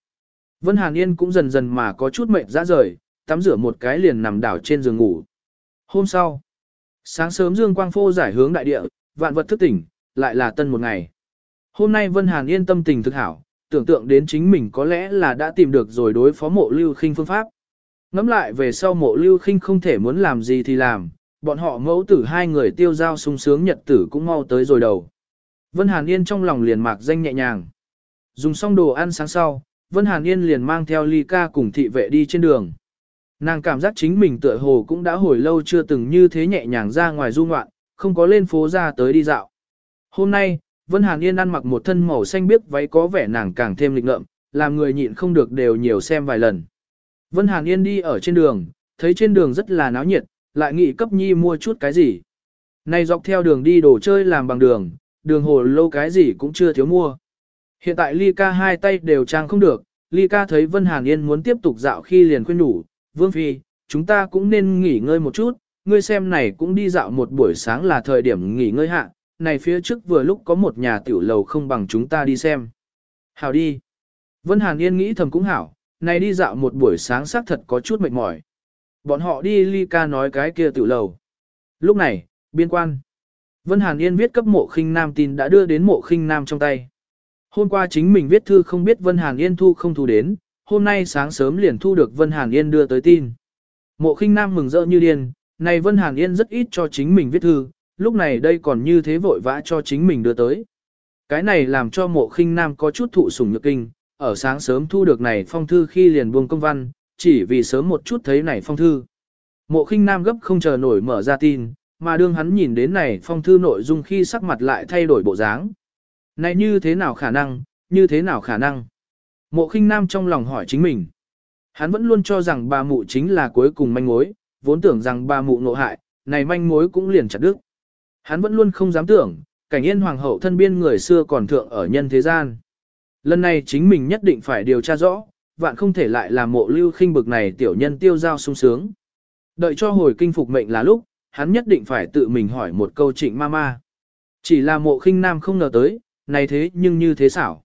Vân Hàn Yên cũng dần dần mà có chút mệt ra rời, tắm rửa một cái liền nằm đảo trên giường ngủ. Hôm sau, sáng sớm dương quang phô giải hướng đại địa, vạn vật thức tỉnh, lại là tân một ngày. Hôm nay Vân Hàn yên tâm tình thực hảo, tưởng tượng đến chính mình có lẽ là đã tìm được rồi đối phó mộ lưu khinh phương pháp. Ngắm lại về sau mộ lưu khinh không thể muốn làm gì thì làm, bọn họ mẫu tử hai người tiêu giao sung sướng nhật tử cũng mau tới rồi đầu. Vân Hàn Yên trong lòng liền mạc danh nhẹ nhàng. Dùng xong đồ ăn sáng sau, Vân Hàn Yên liền mang theo ly ca cùng thị vệ đi trên đường. Nàng cảm giác chính mình tựa hồ cũng đã hồi lâu chưa từng như thế nhẹ nhàng ra ngoài du ngoạn, không có lên phố ra tới đi dạo. Hôm nay, Vân Hàn Yên ăn mặc một thân màu xanh biếc váy có vẻ nàng càng thêm lịch ngợm, làm người nhịn không được đều nhiều xem vài lần. Vân Hàn Yên đi ở trên đường, thấy trên đường rất là náo nhiệt, lại nghĩ cấp nhi mua chút cái gì. Này dọc theo đường đi đồ chơi làm bằng đường, đường hồ lâu cái gì cũng chưa thiếu mua. Hiện tại Ly ca hai tay đều trang không được, Ly ca thấy Vân Hàn Yên muốn tiếp tục dạo khi liền khuyên đủ, Vương Phi, chúng ta cũng nên nghỉ ngơi một chút, ngươi xem này cũng đi dạo một buổi sáng là thời điểm nghỉ ngơi hạ, này phía trước vừa lúc có một nhà tiểu lầu không bằng chúng ta đi xem. Hảo đi. Vân Hàn Yên nghĩ thầm cũng hảo, này đi dạo một buổi sáng xác thật có chút mệt mỏi. Bọn họ đi ly ca nói cái kia tiểu lầu. Lúc này, biên quan. Vân Hàn Yên viết cấp mộ khinh nam tin đã đưa đến mộ khinh nam trong tay. Hôm qua chính mình viết thư không biết Vân Hàn Yên thu không thu đến, hôm nay sáng sớm liền thu được Vân Hàn Yên đưa tới tin. Mộ khinh nam mừng rỡ như điên, này Vân Hàn Yên rất ít cho chính mình viết thư, lúc này đây còn như thế vội vã cho chính mình đưa tới. Cái này làm cho mộ khinh nam có chút thụ sủng nhược kinh, ở sáng sớm thu được này phong thư khi liền buông công văn, chỉ vì sớm một chút thấy này phong thư. Mộ khinh nam gấp không chờ nổi mở ra tin, mà đương hắn nhìn đến này phong thư nội dung khi sắc mặt lại thay đổi bộ dáng. Này như thế nào khả năng, như thế nào khả năng? Mộ khinh nam trong lòng hỏi chính mình. Hắn vẫn luôn cho rằng bà mụ chính là cuối cùng manh mối, vốn tưởng rằng bà mụ nộ hại, này manh mối cũng liền chặt đứt. Hắn vẫn luôn không dám tưởng, cảnh yên hoàng hậu thân biên người xưa còn thượng ở nhân thế gian. Lần này chính mình nhất định phải điều tra rõ, vạn không thể lại làm mộ lưu khinh bực này tiểu nhân tiêu giao sung sướng. Đợi cho hồi kinh phục mệnh là lúc, hắn nhất định phải tự mình hỏi một câu trịnh ma ma. Chỉ là mộ khinh nam không ngờ tới, này thế nhưng như thế xảo.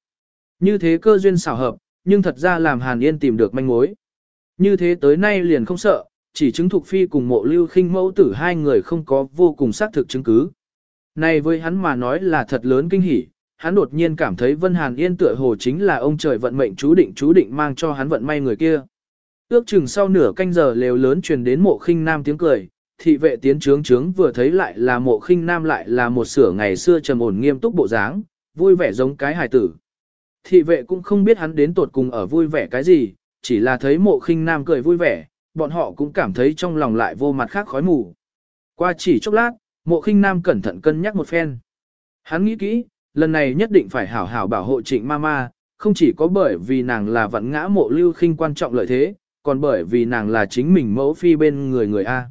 Như thế cơ duyên xảo hợp, nhưng thật ra làm Hàn Yên tìm được manh mối. Như thế tới nay liền không sợ, chỉ chứng thuộc phi cùng mộ lưu khinh mẫu tử hai người không có vô cùng xác thực chứng cứ. Này với hắn mà nói là thật lớn kinh hỉ, hắn đột nhiên cảm thấy Vân Hàn Yên tựa hồ chính là ông trời vận mệnh chú định chú định mang cho hắn vận may người kia. Ước chừng sau nửa canh giờ lều lớn truyền đến mộ khinh nam tiếng cười, thị vệ tiến trướng trướng vừa thấy lại là mộ khinh nam lại là một sửa ngày xưa trầm ổn nghiêm túc bộ dáng, vui vẻ giống cái hài tử. Thị vệ cũng không biết hắn đến tột cùng ở vui vẻ cái gì, chỉ là thấy mộ khinh nam cười vui vẻ, bọn họ cũng cảm thấy trong lòng lại vô mặt khác khói mù. Qua chỉ chốc lát, mộ khinh nam cẩn thận cân nhắc một phen. Hắn nghĩ kỹ, lần này nhất định phải hảo hảo bảo hộ trịnh mama, không chỉ có bởi vì nàng là vận ngã mộ lưu khinh quan trọng lợi thế, còn bởi vì nàng là chính mình mẫu phi bên người người A.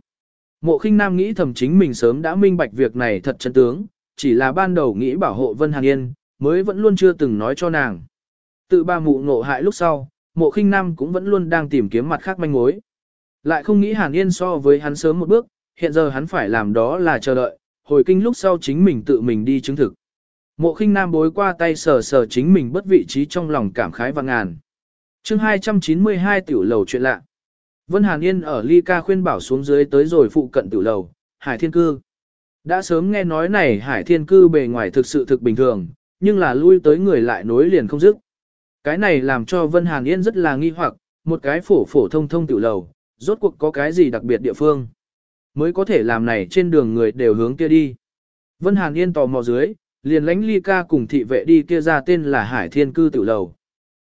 Mộ khinh nam nghĩ thầm chính mình sớm đã minh bạch việc này thật chân tướng, chỉ là ban đầu nghĩ bảo hộ Vân Hàn Yên, mới vẫn luôn chưa từng nói cho nàng. Tự ba mụ ngộ hại lúc sau, mộ khinh nam cũng vẫn luôn đang tìm kiếm mặt khác manh mối. Lại không nghĩ Hàn Yên so với hắn sớm một bước, hiện giờ hắn phải làm đó là chờ đợi, hồi kinh lúc sau chính mình tự mình đi chứng thực. Mộ khinh nam bối qua tay sờ sờ chính mình bất vị trí trong lòng cảm khái và ngàn. chương 292 tiểu lầu chuyện lạ. Vân Hàn Yên ở ly ca khuyên bảo xuống dưới tới rồi phụ cận tiểu lầu, Hải Thiên Cư. Đã sớm nghe nói này Hải Thiên Cư bề ngoài thực sự thực bình thường, nhưng là lui tới người lại nối liền không dứt. Cái này làm cho Vân Hàn Yên rất là nghi hoặc, một cái phổ phổ thông thông tiểu lầu, rốt cuộc có cái gì đặc biệt địa phương. Mới có thể làm này trên đường người đều hướng kia đi. Vân Hàn Yên tò mò dưới, liền lánh ly ca cùng thị vệ đi kia ra tên là Hải Thiên Cư tiểu lầu.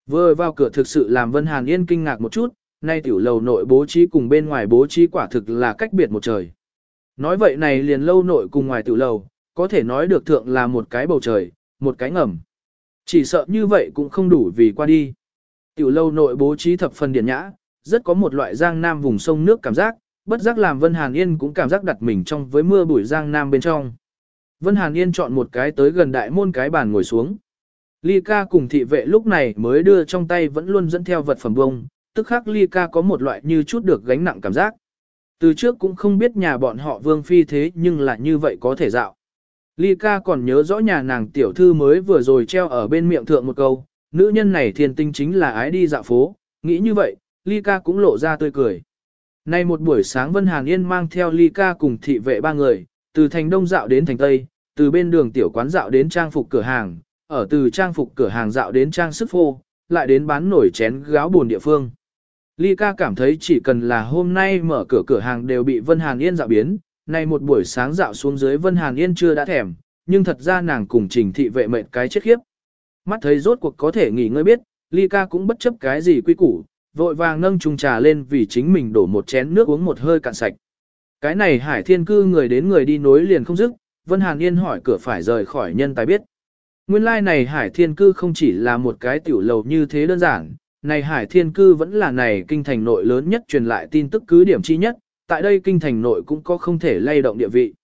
Vừa vào cửa thực sự làm Vân Hàn Yên kinh ngạc một chút, nay tiểu lầu nội bố trí cùng bên ngoài bố trí quả thực là cách biệt một trời. Nói vậy này liền lâu nội cùng ngoài tiểu lầu, có thể nói được thượng là một cái bầu trời, một cái ngầm. Chỉ sợ như vậy cũng không đủ vì qua đi. Tiểu lâu nội bố trí thập phần điển nhã, rất có một loại giang nam vùng sông nước cảm giác, bất giác làm Vân Hàn Yên cũng cảm giác đặt mình trong với mưa bụi giang nam bên trong. Vân Hàn Yên chọn một cái tới gần đại môn cái bàn ngồi xuống. Ly ca cùng thị vệ lúc này mới đưa trong tay vẫn luôn dẫn theo vật phẩm bông, tức khắc Ly ca có một loại như chút được gánh nặng cảm giác. Từ trước cũng không biết nhà bọn họ vương phi thế nhưng là như vậy có thể dạo. Ly ca còn nhớ rõ nhà nàng tiểu thư mới vừa rồi treo ở bên miệng thượng một câu, nữ nhân này thiên tinh chính là ái đi dạo phố, nghĩ như vậy, Ly ca cũng lộ ra tươi cười. Nay một buổi sáng Vân Hàn Yên mang theo Ly ca cùng thị vệ ba người, từ thành đông dạo đến thành tây, từ bên đường tiểu quán dạo đến trang phục cửa hàng, ở từ trang phục cửa hàng dạo đến trang sức phô, lại đến bán nổi chén gáo buồn địa phương. Ly ca cảm thấy chỉ cần là hôm nay mở cửa cửa hàng đều bị Vân Hàn Yên dạo biến, nay một buổi sáng dạo xuống dưới Vân Hàn Yên chưa đã thèm, nhưng thật ra nàng cùng trình thị vệ mệt cái chết khiếp. Mắt thấy rốt cuộc có thể nghỉ ngơi biết, Ly ca cũng bất chấp cái gì quy củ, vội vàng nâng chung trà lên vì chính mình đổ một chén nước uống một hơi cạn sạch. Cái này hải thiên cư người đến người đi nối liền không dứt, Vân Hàn Yên hỏi cửa phải rời khỏi nhân tài biết. Nguyên lai like này hải thiên cư không chỉ là một cái tiểu lầu như thế đơn giản, này hải thiên cư vẫn là này kinh thành nội lớn nhất truyền lại tin tức cứ điểm chi nhất, tại đây kinh thành nội cũng có không thể lay động địa vị.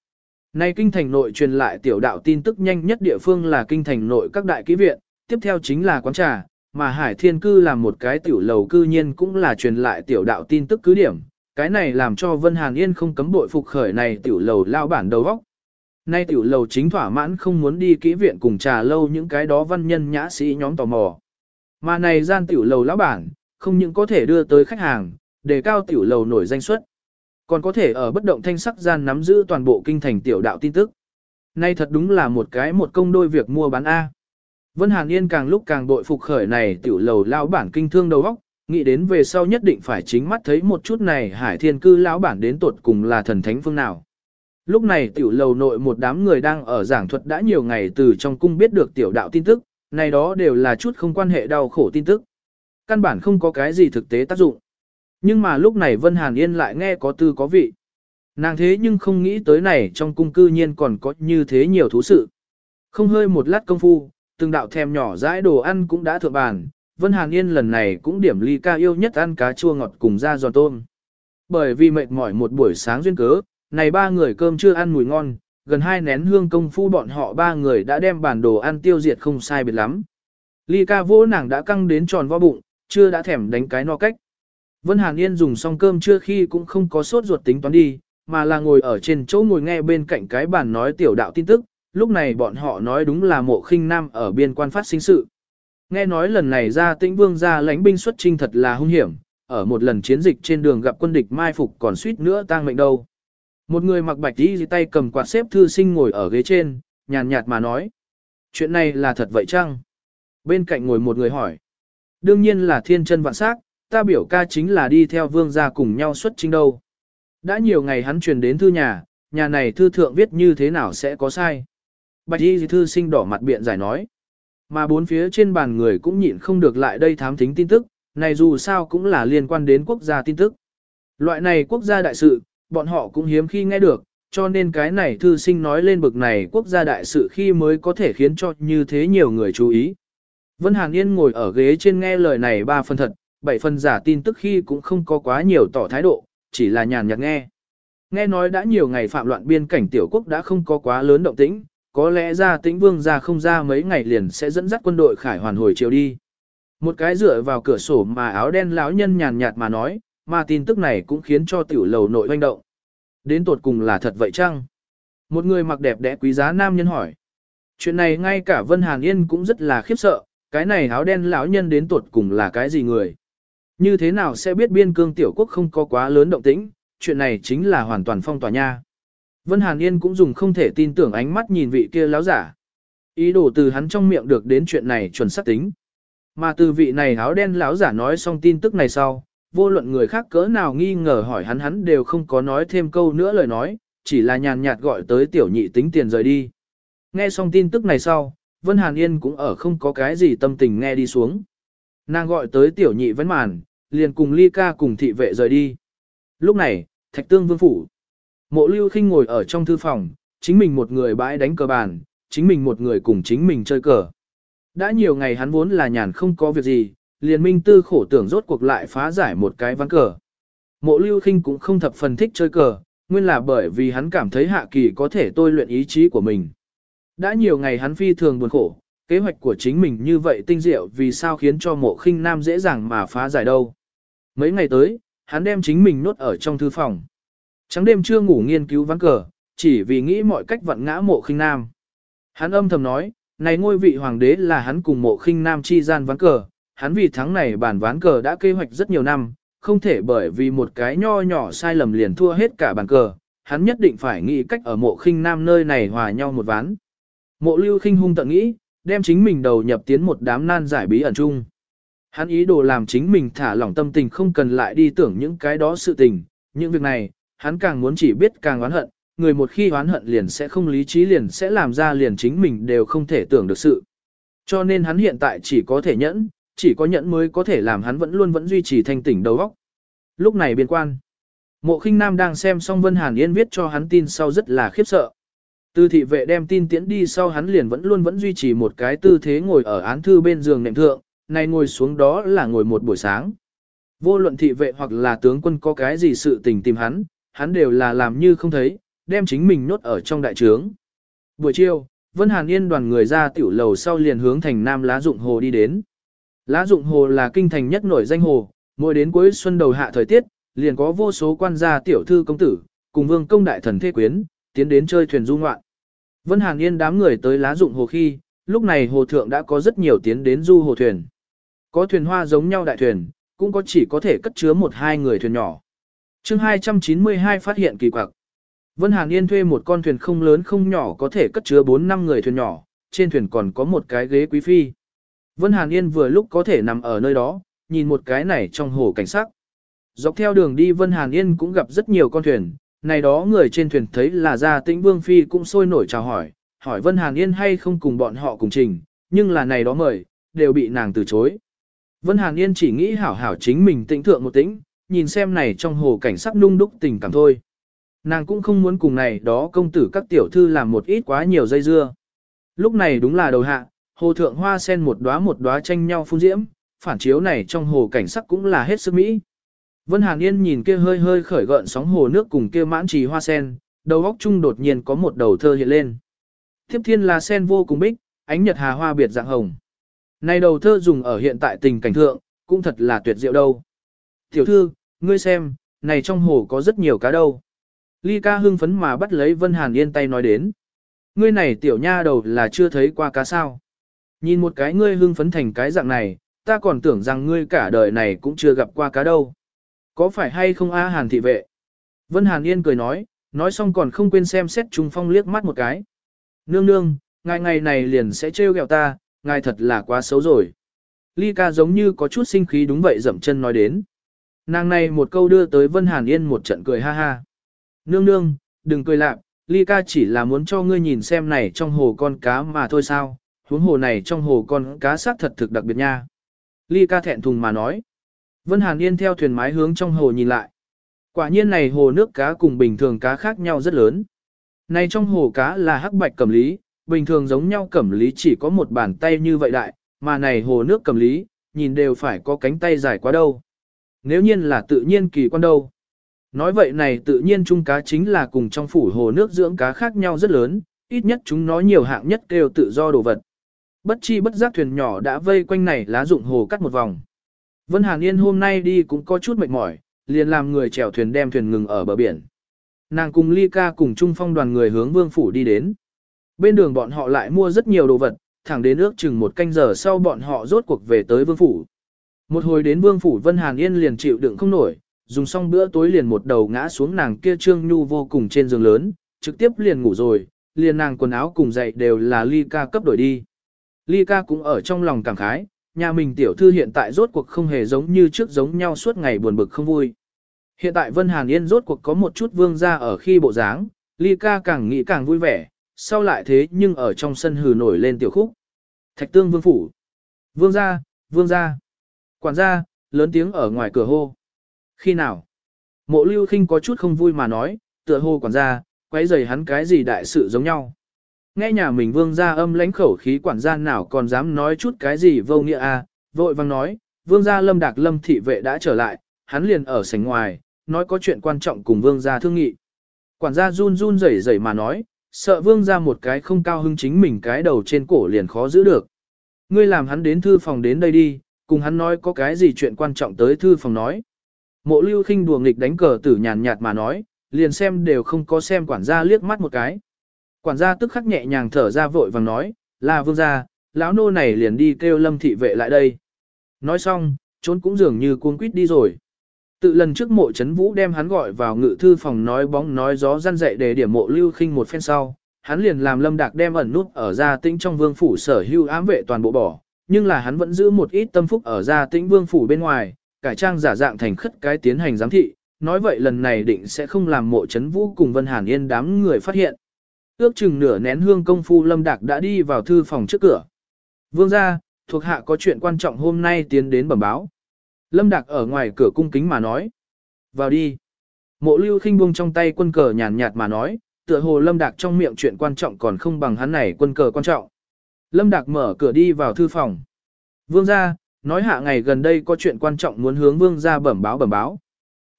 Này kinh thành nội truyền lại tiểu đạo tin tức nhanh nhất địa phương là kinh thành nội các đại ký viện, tiếp theo chính là quán trà, mà hải thiên cư là một cái tiểu lầu cư nhiên cũng là truyền lại tiểu đạo tin tức cứ điểm. Cái này làm cho Vân Hàn Yên không cấm bội phục khởi này tiểu lầu lao bản đầu óc. Nay tiểu lầu chính thỏa mãn không muốn đi kỹ viện cùng trà lâu những cái đó văn nhân nhã sĩ nhóm tò mò. Mà này gian tiểu lầu lão bản, không những có thể đưa tới khách hàng, đề cao tiểu lầu nổi danh suất, còn có thể ở bất động thanh sắc gian nắm giữ toàn bộ kinh thành tiểu đạo tin tức. Nay thật đúng là một cái một công đôi việc mua bán A. Vân Hàn Yên càng lúc càng bội phục khởi này tiểu lầu lão bản kinh thương đầu óc, nghĩ đến về sau nhất định phải chính mắt thấy một chút này hải thiên cư lão bản đến tột cùng là thần thánh phương nào. Lúc này tiểu lầu nội một đám người đang ở giảng thuật đã nhiều ngày từ trong cung biết được tiểu đạo tin tức, này đó đều là chút không quan hệ đau khổ tin tức. Căn bản không có cái gì thực tế tác dụng. Nhưng mà lúc này Vân Hàn Yên lại nghe có tư có vị. Nàng thế nhưng không nghĩ tới này trong cung cư nhiên còn có như thế nhiều thú sự. Không hơi một lát công phu, từng đạo thèm nhỏ dãi đồ ăn cũng đã thượng bàn, Vân Hàn Yên lần này cũng điểm ly ca yêu nhất ăn cá chua ngọt cùng da giòn tôm. Bởi vì mệt mỏi một buổi sáng duyên cớ, này ba người cơm chưa ăn mùi ngon, gần hai nén hương công phu bọn họ ba người đã đem bản đồ ăn tiêu diệt không sai biệt lắm. Ly ca vỗ nàng đã căng đến tròn vo bụng, chưa đã thèm đánh cái no cách. Vân Hàn Yên dùng xong cơm chưa khi cũng không có sốt ruột tính toán đi, mà là ngồi ở trên chỗ ngồi nghe bên cạnh cái bàn nói tiểu đạo tin tức, lúc này bọn họ nói đúng là mộ khinh nam ở biên quan phát sinh sự. Nghe nói lần này ra tĩnh vương ra lãnh binh xuất trinh thật là hung hiểm, ở một lần chiến dịch trên đường gặp quân địch mai phục còn suýt nữa tang mệnh đâu. Một người mặc bạch y tay cầm quạt xếp thư sinh ngồi ở ghế trên, nhàn nhạt mà nói. Chuyện này là thật vậy chăng? Bên cạnh ngồi một người hỏi. Đương nhiên là thiên chân vạn sắc, ta biểu ca chính là đi theo vương gia cùng nhau xuất chính đâu. Đã nhiều ngày hắn truyền đến thư nhà, nhà này thư thượng viết như thế nào sẽ có sai. Bạch y thư sinh đỏ mặt biện giải nói. Mà bốn phía trên bàn người cũng nhịn không được lại đây thám thính tin tức, này dù sao cũng là liên quan đến quốc gia tin tức. Loại này quốc gia đại sự, bọn họ cũng hiếm khi nghe được, cho nên cái này thư sinh nói lên bực này quốc gia đại sự khi mới có thể khiến cho như thế nhiều người chú ý. Vân Hàn Yên ngồi ở ghế trên nghe lời này ba phần thật, bảy phần giả tin tức khi cũng không có quá nhiều tỏ thái độ, chỉ là nhàn nhạt nghe. Nghe nói đã nhiều ngày phạm loạn biên cảnh tiểu quốc đã không có quá lớn động tĩnh, có lẽ ra tĩnh vương ra không ra mấy ngày liền sẽ dẫn dắt quân đội khải hoàn hồi chiều đi. Một cái dựa vào cửa sổ mà áo đen lão nhân nhàn nhạt mà nói, mà tin tức này cũng khiến cho tiểu lầu nội hoành động. Đến tột cùng là thật vậy chăng? Một người mặc đẹp đẽ quý giá nam nhân hỏi. Chuyện này ngay cả Vân Hàn Yên cũng rất là khiếp sợ, cái này áo đen lão nhân đến tột cùng là cái gì người? Như thế nào sẽ biết biên cương tiểu quốc không có quá lớn động tĩnh, chuyện này chính là hoàn toàn phong tỏa nha. Vân Hàn Yên cũng dùng không thể tin tưởng ánh mắt nhìn vị kia lão giả. Ý đồ từ hắn trong miệng được đến chuyện này chuẩn xác tính. Mà từ vị này áo đen lão giả nói xong tin tức này sau, vô luận người khác cỡ nào nghi ngờ hỏi hắn hắn đều không có nói thêm câu nữa lời nói, chỉ là nhàn nhạt gọi tới tiểu nhị tính tiền rời đi. Nghe xong tin tức này sau, Vân Hàn Yên cũng ở không có cái gì tâm tình nghe đi xuống. Nàng gọi tới tiểu nhị vấn màn, liền cùng ly ca cùng thị vệ rời đi. Lúc này, thạch tương vương phủ. Mộ lưu khinh ngồi ở trong thư phòng, chính mình một người bãi đánh cờ bàn, chính mình một người cùng chính mình chơi cờ. Đã nhiều ngày hắn vốn là nhàn không có việc gì, liền minh tư khổ tưởng rốt cuộc lại phá giải một cái ván cờ. Mộ lưu khinh cũng không thập phần thích chơi cờ, nguyên là bởi vì hắn cảm thấy hạ kỳ có thể tôi luyện ý chí của mình. Đã nhiều ngày hắn phi thường buồn khổ, kế hoạch của chính mình như vậy tinh diệu vì sao khiến cho mộ khinh nam dễ dàng mà phá giải đâu. Mấy ngày tới, hắn đem chính mình nốt ở trong thư phòng. Trắng đêm chưa ngủ nghiên cứu ván cờ, chỉ vì nghĩ mọi cách vặn ngã mộ khinh nam. Hắn âm thầm nói, này ngôi vị hoàng đế là hắn cùng mộ khinh nam chi gian ván cờ, hắn vì thắng này bàn ván cờ đã kế hoạch rất nhiều năm, không thể bởi vì một cái nho nhỏ sai lầm liền thua hết cả bàn cờ, hắn nhất định phải nghĩ cách ở mộ khinh nam nơi này hòa nhau một ván. Mộ lưu khinh hung tận nghĩ, đem chính mình đầu nhập tiến một đám nan giải bí ẩn chung. Hắn ý đồ làm chính mình thả lỏng tâm tình không cần lại đi tưởng những cái đó sự tình, những việc này, hắn càng muốn chỉ biết càng oán hận, người một khi oán hận liền sẽ không lý trí liền sẽ làm ra liền chính mình đều không thể tưởng được sự. Cho nên hắn hiện tại chỉ có thể nhẫn, chỉ có nhẫn mới có thể làm hắn vẫn luôn vẫn duy trì thanh tỉnh đầu óc. Lúc này biên quan, mộ khinh nam đang xem xong Vân Hàn Yên viết cho hắn tin sau rất là khiếp sợ. Tư thị vệ đem tin tiễn đi sau hắn liền vẫn luôn vẫn duy trì một cái tư thế ngồi ở án thư bên giường nệm thượng, này ngồi xuống đó là ngồi một buổi sáng. Vô luận thị vệ hoặc là tướng quân có cái gì sự tình tìm hắn, hắn đều là làm như không thấy, đem chính mình nốt ở trong đại trướng. Buổi chiều, Vân Hàn Yên đoàn người ra tiểu lầu sau liền hướng thành Nam Lá Dụng Hồ đi đến. Lá Dụng Hồ là kinh thành nhất nổi danh hồ, mỗi đến cuối xuân đầu hạ thời tiết, liền có vô số quan gia tiểu thư công tử, cùng vương công đại thần thế quyến, tiến đến chơi thuyền du ngoạn. Vân Hàn Yên đám người tới Lá Dụng Hồ khi, lúc này hồ thượng đã có rất nhiều tiến đến du hồ thuyền. Có thuyền hoa giống nhau đại thuyền, cũng có chỉ có thể cất chứa một hai người thuyền nhỏ. chương 292 phát hiện kỳ quặc. Vân Hàn Yên thuê một con thuyền không lớn không nhỏ có thể cất chứa 4 năm người thuyền nhỏ, trên thuyền còn có một cái ghế quý phi. Vân Hàn Yên vừa lúc có thể nằm ở nơi đó, nhìn một cái này trong hồ cảnh sắc. Dọc theo đường đi Vân Hàn Yên cũng gặp rất nhiều con thuyền, này đó người trên thuyền thấy là gia tĩnh vương phi cũng sôi nổi chào hỏi, hỏi Vân Hàn Yên hay không cùng bọn họ cùng trình, nhưng là này đó mời, đều bị nàng từ chối. Vân Hàn Yên chỉ nghĩ hảo hảo chính mình tĩnh thượng một tĩnh, nhìn xem này trong hồ cảnh sắc nung đúc tình cảm thôi. Nàng cũng không muốn cùng này đó công tử các tiểu thư làm một ít quá nhiều dây dưa. Lúc này đúng là đầu hạ, hồ thượng hoa sen một đóa một đóa tranh nhau phun diễm, phản chiếu này trong hồ cảnh sắc cũng là hết sức mỹ. Vân Hàn Yên nhìn kia hơi hơi khởi gợn sóng hồ nước cùng kia mãn trì hoa sen, đầu óc chung đột nhiên có một đầu thơ hiện lên. Tiếp thiên là sen vô cùng bích, ánh nhật hà hoa biệt dạng hồng. Này đầu thơ dùng ở hiện tại tình cảnh thượng, cũng thật là tuyệt diệu đâu. Tiểu thư, ngươi xem, này trong hồ có rất nhiều cá đâu. Ly ca hưng phấn mà bắt lấy Vân Hàn Yên tay nói đến. Ngươi này tiểu nha đầu là chưa thấy qua cá sao. Nhìn một cái ngươi hưng phấn thành cái dạng này, ta còn tưởng rằng ngươi cả đời này cũng chưa gặp qua cá đâu. Có phải hay không a Hàn thị vệ? Vân Hàn Yên cười nói, nói xong còn không quên xem xét Trung Phong liếc mắt một cái. Nương nương, ngài ngày này liền sẽ trêu ghẹo ta, ngài thật là quá xấu rồi. Ly ca giống như có chút sinh khí đúng vậy dậm chân nói đến. Nàng này một câu đưa tới Vân Hàn Yên một trận cười ha ha. Nương nương, đừng cười lạc, Ly ca chỉ là muốn cho ngươi nhìn xem này trong hồ con cá mà thôi sao, huống hồ này trong hồ con cá sát thật thực đặc biệt nha. Ly ca thẹn thùng mà nói. Vân Hàn Yên theo thuyền mái hướng trong hồ nhìn lại. Quả nhiên này hồ nước cá cùng bình thường cá khác nhau rất lớn. Này trong hồ cá là hắc bạch cẩm lý, bình thường giống nhau cẩm lý chỉ có một bàn tay như vậy đại, mà này hồ nước cẩm lý, nhìn đều phải có cánh tay dài quá đâu. Nếu nhiên là tự nhiên kỳ quan đâu. Nói vậy này tự nhiên chung cá chính là cùng trong phủ hồ nước dưỡng cá khác nhau rất lớn, ít nhất chúng nó nhiều hạng nhất kêu tự do đồ vật. Bất chi bất giác thuyền nhỏ đã vây quanh này lá dụng hồ cắt một vòng. Vân Hàn Yên hôm nay đi cũng có chút mệt mỏi, liền làm người chèo thuyền đem thuyền ngừng ở bờ biển. Nàng cùng Ly Ca cùng Trung Phong đoàn người hướng Vương Phủ đi đến. Bên đường bọn họ lại mua rất nhiều đồ vật, thẳng đến ước chừng một canh giờ sau bọn họ rốt cuộc về tới Vương Phủ. Một hồi đến Vương Phủ Vân Hàn Yên liền chịu đựng không nổi, dùng xong bữa tối liền một đầu ngã xuống nàng kia trương nhu vô cùng trên giường lớn, trực tiếp liền ngủ rồi, liền nàng quần áo cùng dậy đều là Ly Ca cấp đổi đi. Ly Ca cũng ở trong lòng cảm khái, nhà mình tiểu thư hiện tại rốt cuộc không hề giống như trước giống nhau suốt ngày buồn bực không vui. Hiện tại Vân Hàn Yên rốt cuộc có một chút vương ra ở khi bộ dáng, Ly ca càng nghĩ càng vui vẻ, sau lại thế nhưng ở trong sân hừ nổi lên tiểu khúc. Thạch tương vương phủ. Vương gia, vương gia. Quản gia, lớn tiếng ở ngoài cửa hô. Khi nào? Mộ lưu khinh có chút không vui mà nói, tựa hô quản gia, quấy rầy hắn cái gì đại sự giống nhau. Nghe nhà mình vương gia âm lãnh khẩu khí quản gia nào còn dám nói chút cái gì vô nghĩa à, vội vang nói, vương gia lâm đạc lâm thị vệ đã trở lại, hắn liền ở sảnh ngoài, nói có chuyện quan trọng cùng vương gia thương nghị. Quản gia run run rẩy rẩy mà nói, sợ vương gia một cái không cao hứng chính mình cái đầu trên cổ liền khó giữ được. Ngươi làm hắn đến thư phòng đến đây đi, cùng hắn nói có cái gì chuyện quan trọng tới thư phòng nói. Mộ lưu khinh đùa nghịch đánh cờ tử nhàn nhạt mà nói, liền xem đều không có xem quản gia liếc mắt một cái. Quản gia tức khắc nhẹ nhàng thở ra vội vàng nói, là vương gia, lão nô này liền đi kêu lâm thị vệ lại đây. Nói xong, trốn cũng dường như cuống quýt đi rồi. Tự lần trước mộ chấn vũ đem hắn gọi vào ngự thư phòng nói bóng nói gió răn dậy để điểm mộ lưu khinh một phen sau, hắn liền làm lâm đạc đem ẩn nút ở gia tĩnh trong vương phủ sở hưu ám vệ toàn bộ bỏ, nhưng là hắn vẫn giữ một ít tâm phúc ở gia tĩnh vương phủ bên ngoài, cải trang giả dạng thành khất cái tiến hành giám thị, nói vậy lần này định sẽ không làm mộ chấn vũ cùng Vân Hàn Yên đám người phát hiện. Ước chừng nửa nén hương công phu lâm đạc đã đi vào thư phòng trước cửa. Vương gia, thuộc hạ có chuyện quan trọng hôm nay tiến đến bẩm báo. Lâm Đạc ở ngoài cửa cung kính mà nói. Vào đi. Mộ lưu khinh buông trong tay quân cờ nhàn nhạt mà nói, tựa hồ Lâm Đạc trong miệng chuyện quan trọng còn không bằng hắn này quân cờ quan trọng. Lâm Đạc mở cửa đi vào thư phòng. Vương gia, nói hạ ngày gần đây có chuyện quan trọng muốn hướng vương gia bẩm báo bẩm báo.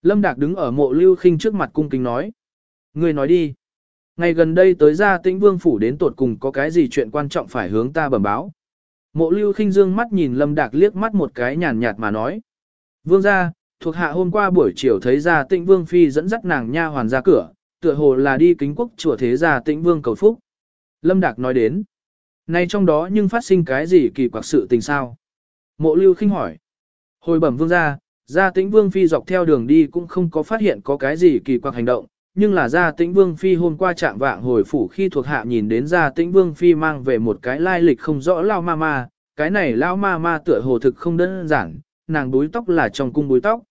Lâm Đạc đứng ở mộ lưu khinh trước mặt cung kính nói. Người nói đi. Ngày gần đây tới ra tĩnh vương phủ đến tột cùng có cái gì chuyện quan trọng phải hướng ta bẩm báo. Mộ lưu khinh dương mắt nhìn Lâm Đạc liếc mắt một cái nhàn nhạt mà nói. Vương gia, thuộc hạ hôm qua buổi chiều thấy ra tĩnh vương phi dẫn dắt nàng nha hoàn ra cửa, tựa hồ là đi kính quốc chùa thế gia tĩnh vương cầu phúc. Lâm Đạc nói đến, nay trong đó nhưng phát sinh cái gì kỳ quặc sự tình sao? Mộ lưu khinh hỏi, hồi bẩm vương gia, gia tĩnh vương phi dọc theo đường đi cũng không có phát hiện có cái gì kỳ quặc hành động, nhưng là gia tĩnh vương phi hôm qua chạm vạng hồi phủ khi thuộc hạ nhìn đến gia tĩnh vương phi mang về một cái lai lịch không rõ lao ma ma, cái này lao ma ma tựa hồ thực không đơn giản, nàng búi tóc là trong cung búi tóc.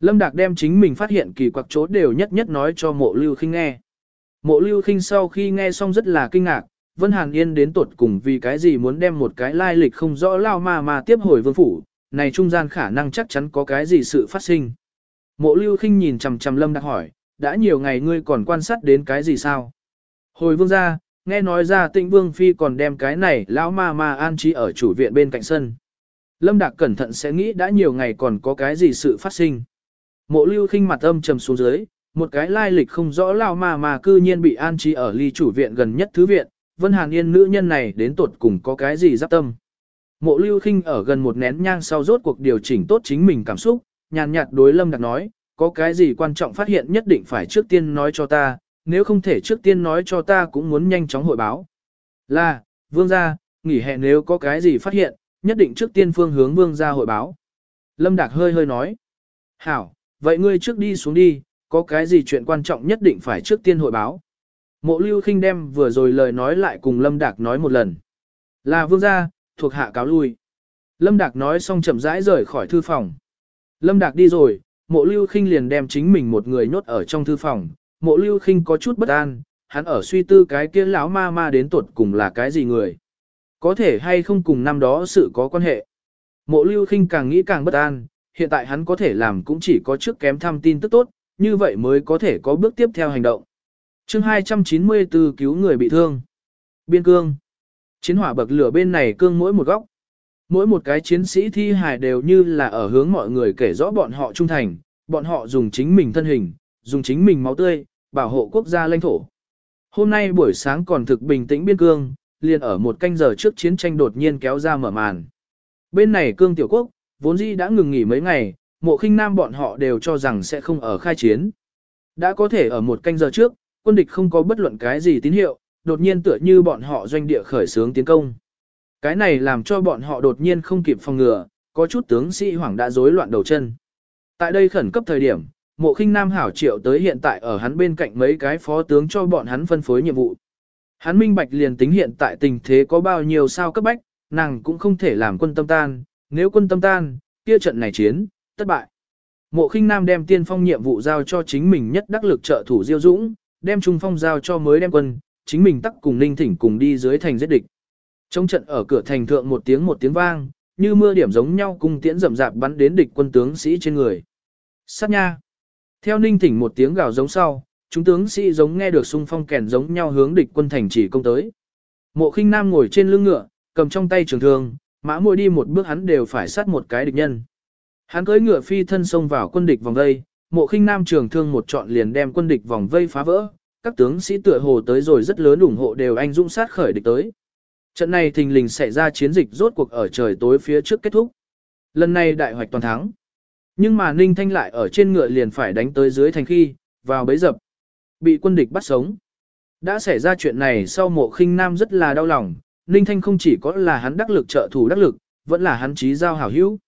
Lâm Đạc đem chính mình phát hiện kỳ quặc chỗ đều nhất nhất nói cho mộ lưu khinh nghe. Mộ lưu khinh sau khi nghe xong rất là kinh ngạc, Vân Hàn Yên đến tột cùng vì cái gì muốn đem một cái lai lịch không rõ lao ma mà tiếp hồi vương phủ, này trung gian khả năng chắc chắn có cái gì sự phát sinh. Mộ lưu khinh nhìn chằm chằm lâm đặc hỏi, đã nhiều ngày ngươi còn quan sát đến cái gì sao? Hồi vương ra, nghe nói ra tịnh vương phi còn đem cái này lão ma ma an trí ở chủ viện bên cạnh sân. Lâm Đạc cẩn thận sẽ nghĩ đã nhiều ngày còn có cái gì sự phát sinh. Mộ lưu khinh mặt âm trầm xuống dưới, một cái lai lịch không rõ lão ma ma cư nhiên bị an trí ở ly chủ viện gần nhất thứ viện, Vân Hàn Yên nữ nhân này đến tột cùng có cái gì giáp tâm. Mộ lưu khinh ở gần một nén nhang sau rốt cuộc điều chỉnh tốt chính mình cảm xúc, nhàn nhạt đối Lâm Đạc nói, có cái gì quan trọng phát hiện nhất định phải trước tiên nói cho ta, nếu không thể trước tiên nói cho ta cũng muốn nhanh chóng hội báo. Là, vương gia, nghỉ hè nếu có cái gì phát hiện, nhất định trước tiên phương hướng vương gia hội báo. Lâm Đạc hơi hơi nói. Hảo, vậy ngươi trước đi xuống đi, có cái gì chuyện quan trọng nhất định phải trước tiên hội báo. Mộ lưu khinh đem vừa rồi lời nói lại cùng Lâm Đạc nói một lần. Là vương gia, thuộc hạ cáo lui. Lâm Đạc nói xong chậm rãi rời khỏi thư phòng. Lâm Đạc đi rồi, mộ lưu khinh liền đem chính mình một người nhốt ở trong thư phòng. Mộ lưu khinh có chút bất an, hắn ở suy tư cái kia lão ma ma đến tuột cùng là cái gì người. Có thể hay không cùng năm đó sự có quan hệ. Mộ lưu khinh càng nghĩ càng bất an, hiện tại hắn có thể làm cũng chỉ có trước kém thăm tin tức tốt, như vậy mới có thể có bước tiếp theo hành động. chương 294 cứu người bị thương. Biên cương. Chiến hỏa bậc lửa bên này cương mỗi một góc. Mỗi một cái chiến sĩ thi hài đều như là ở hướng mọi người kể rõ bọn họ trung thành, bọn họ dùng chính mình thân hình, dùng chính mình máu tươi, bảo hộ quốc gia lãnh thổ. Hôm nay buổi sáng còn thực bình tĩnh biên cương, liền ở một canh giờ trước chiến tranh đột nhiên kéo ra mở màn. Bên này cương tiểu quốc, vốn dĩ đã ngừng nghỉ mấy ngày, mộ khinh nam bọn họ đều cho rằng sẽ không ở khai chiến. Đã có thể ở một canh giờ trước, quân địch không có bất luận cái gì tín hiệu, đột nhiên tựa như bọn họ doanh địa khởi xướng tiến công. Cái này làm cho bọn họ đột nhiên không kịp phòng ngừa, có chút tướng sĩ hoảng đã rối loạn đầu chân. Tại đây khẩn cấp thời điểm, mộ khinh nam hảo triệu tới hiện tại ở hắn bên cạnh mấy cái phó tướng cho bọn hắn phân phối nhiệm vụ. Hắn minh bạch liền tính hiện tại tình thế có bao nhiêu sao cấp bách, nàng cũng không thể làm quân tâm tan, nếu quân tâm tan, kia trận này chiến, thất bại. Mộ khinh nam đem tiên phong nhiệm vụ giao cho chính mình nhất đắc lực trợ thủ diêu dũng, đem trung phong giao cho mới đem quân, chính mình tắc cùng ninh thỉnh cùng đi dưới thành giết địch. Trong trận ở cửa thành thượng một tiếng một tiếng vang, như mưa điểm giống nhau cung tiễn rầm rạp bắn đến địch quân tướng sĩ trên người. Sát nha! Theo ninh thỉnh một tiếng gào giống sau, chúng tướng sĩ giống nghe được xung phong kèn giống nhau hướng địch quân thành chỉ công tới. Mộ khinh nam ngồi trên lưng ngựa, cầm trong tay trường thương, mã môi đi một bước hắn đều phải sát một cái địch nhân. Hắn cưỡi ngựa phi thân xông vào quân địch vòng vây, mộ khinh nam trường thương một trọn liền đem quân địch vòng vây phá vỡ, các tướng sĩ tựa hồ tới rồi rất lớn ủng hộ đều anh dũng sát khởi địch tới. Trận này thình lình xảy ra chiến dịch rốt cuộc ở trời tối phía trước kết thúc. Lần này đại hoạch toàn thắng. Nhưng mà Ninh Thanh lại ở trên ngựa liền phải đánh tới dưới thành khi, vào bấy dập. Bị quân địch bắt sống. Đã xảy ra chuyện này sau mộ khinh nam rất là đau lòng, Ninh Thanh không chỉ có là hắn đắc lực trợ thủ đắc lực, vẫn là hắn trí giao hảo hữu.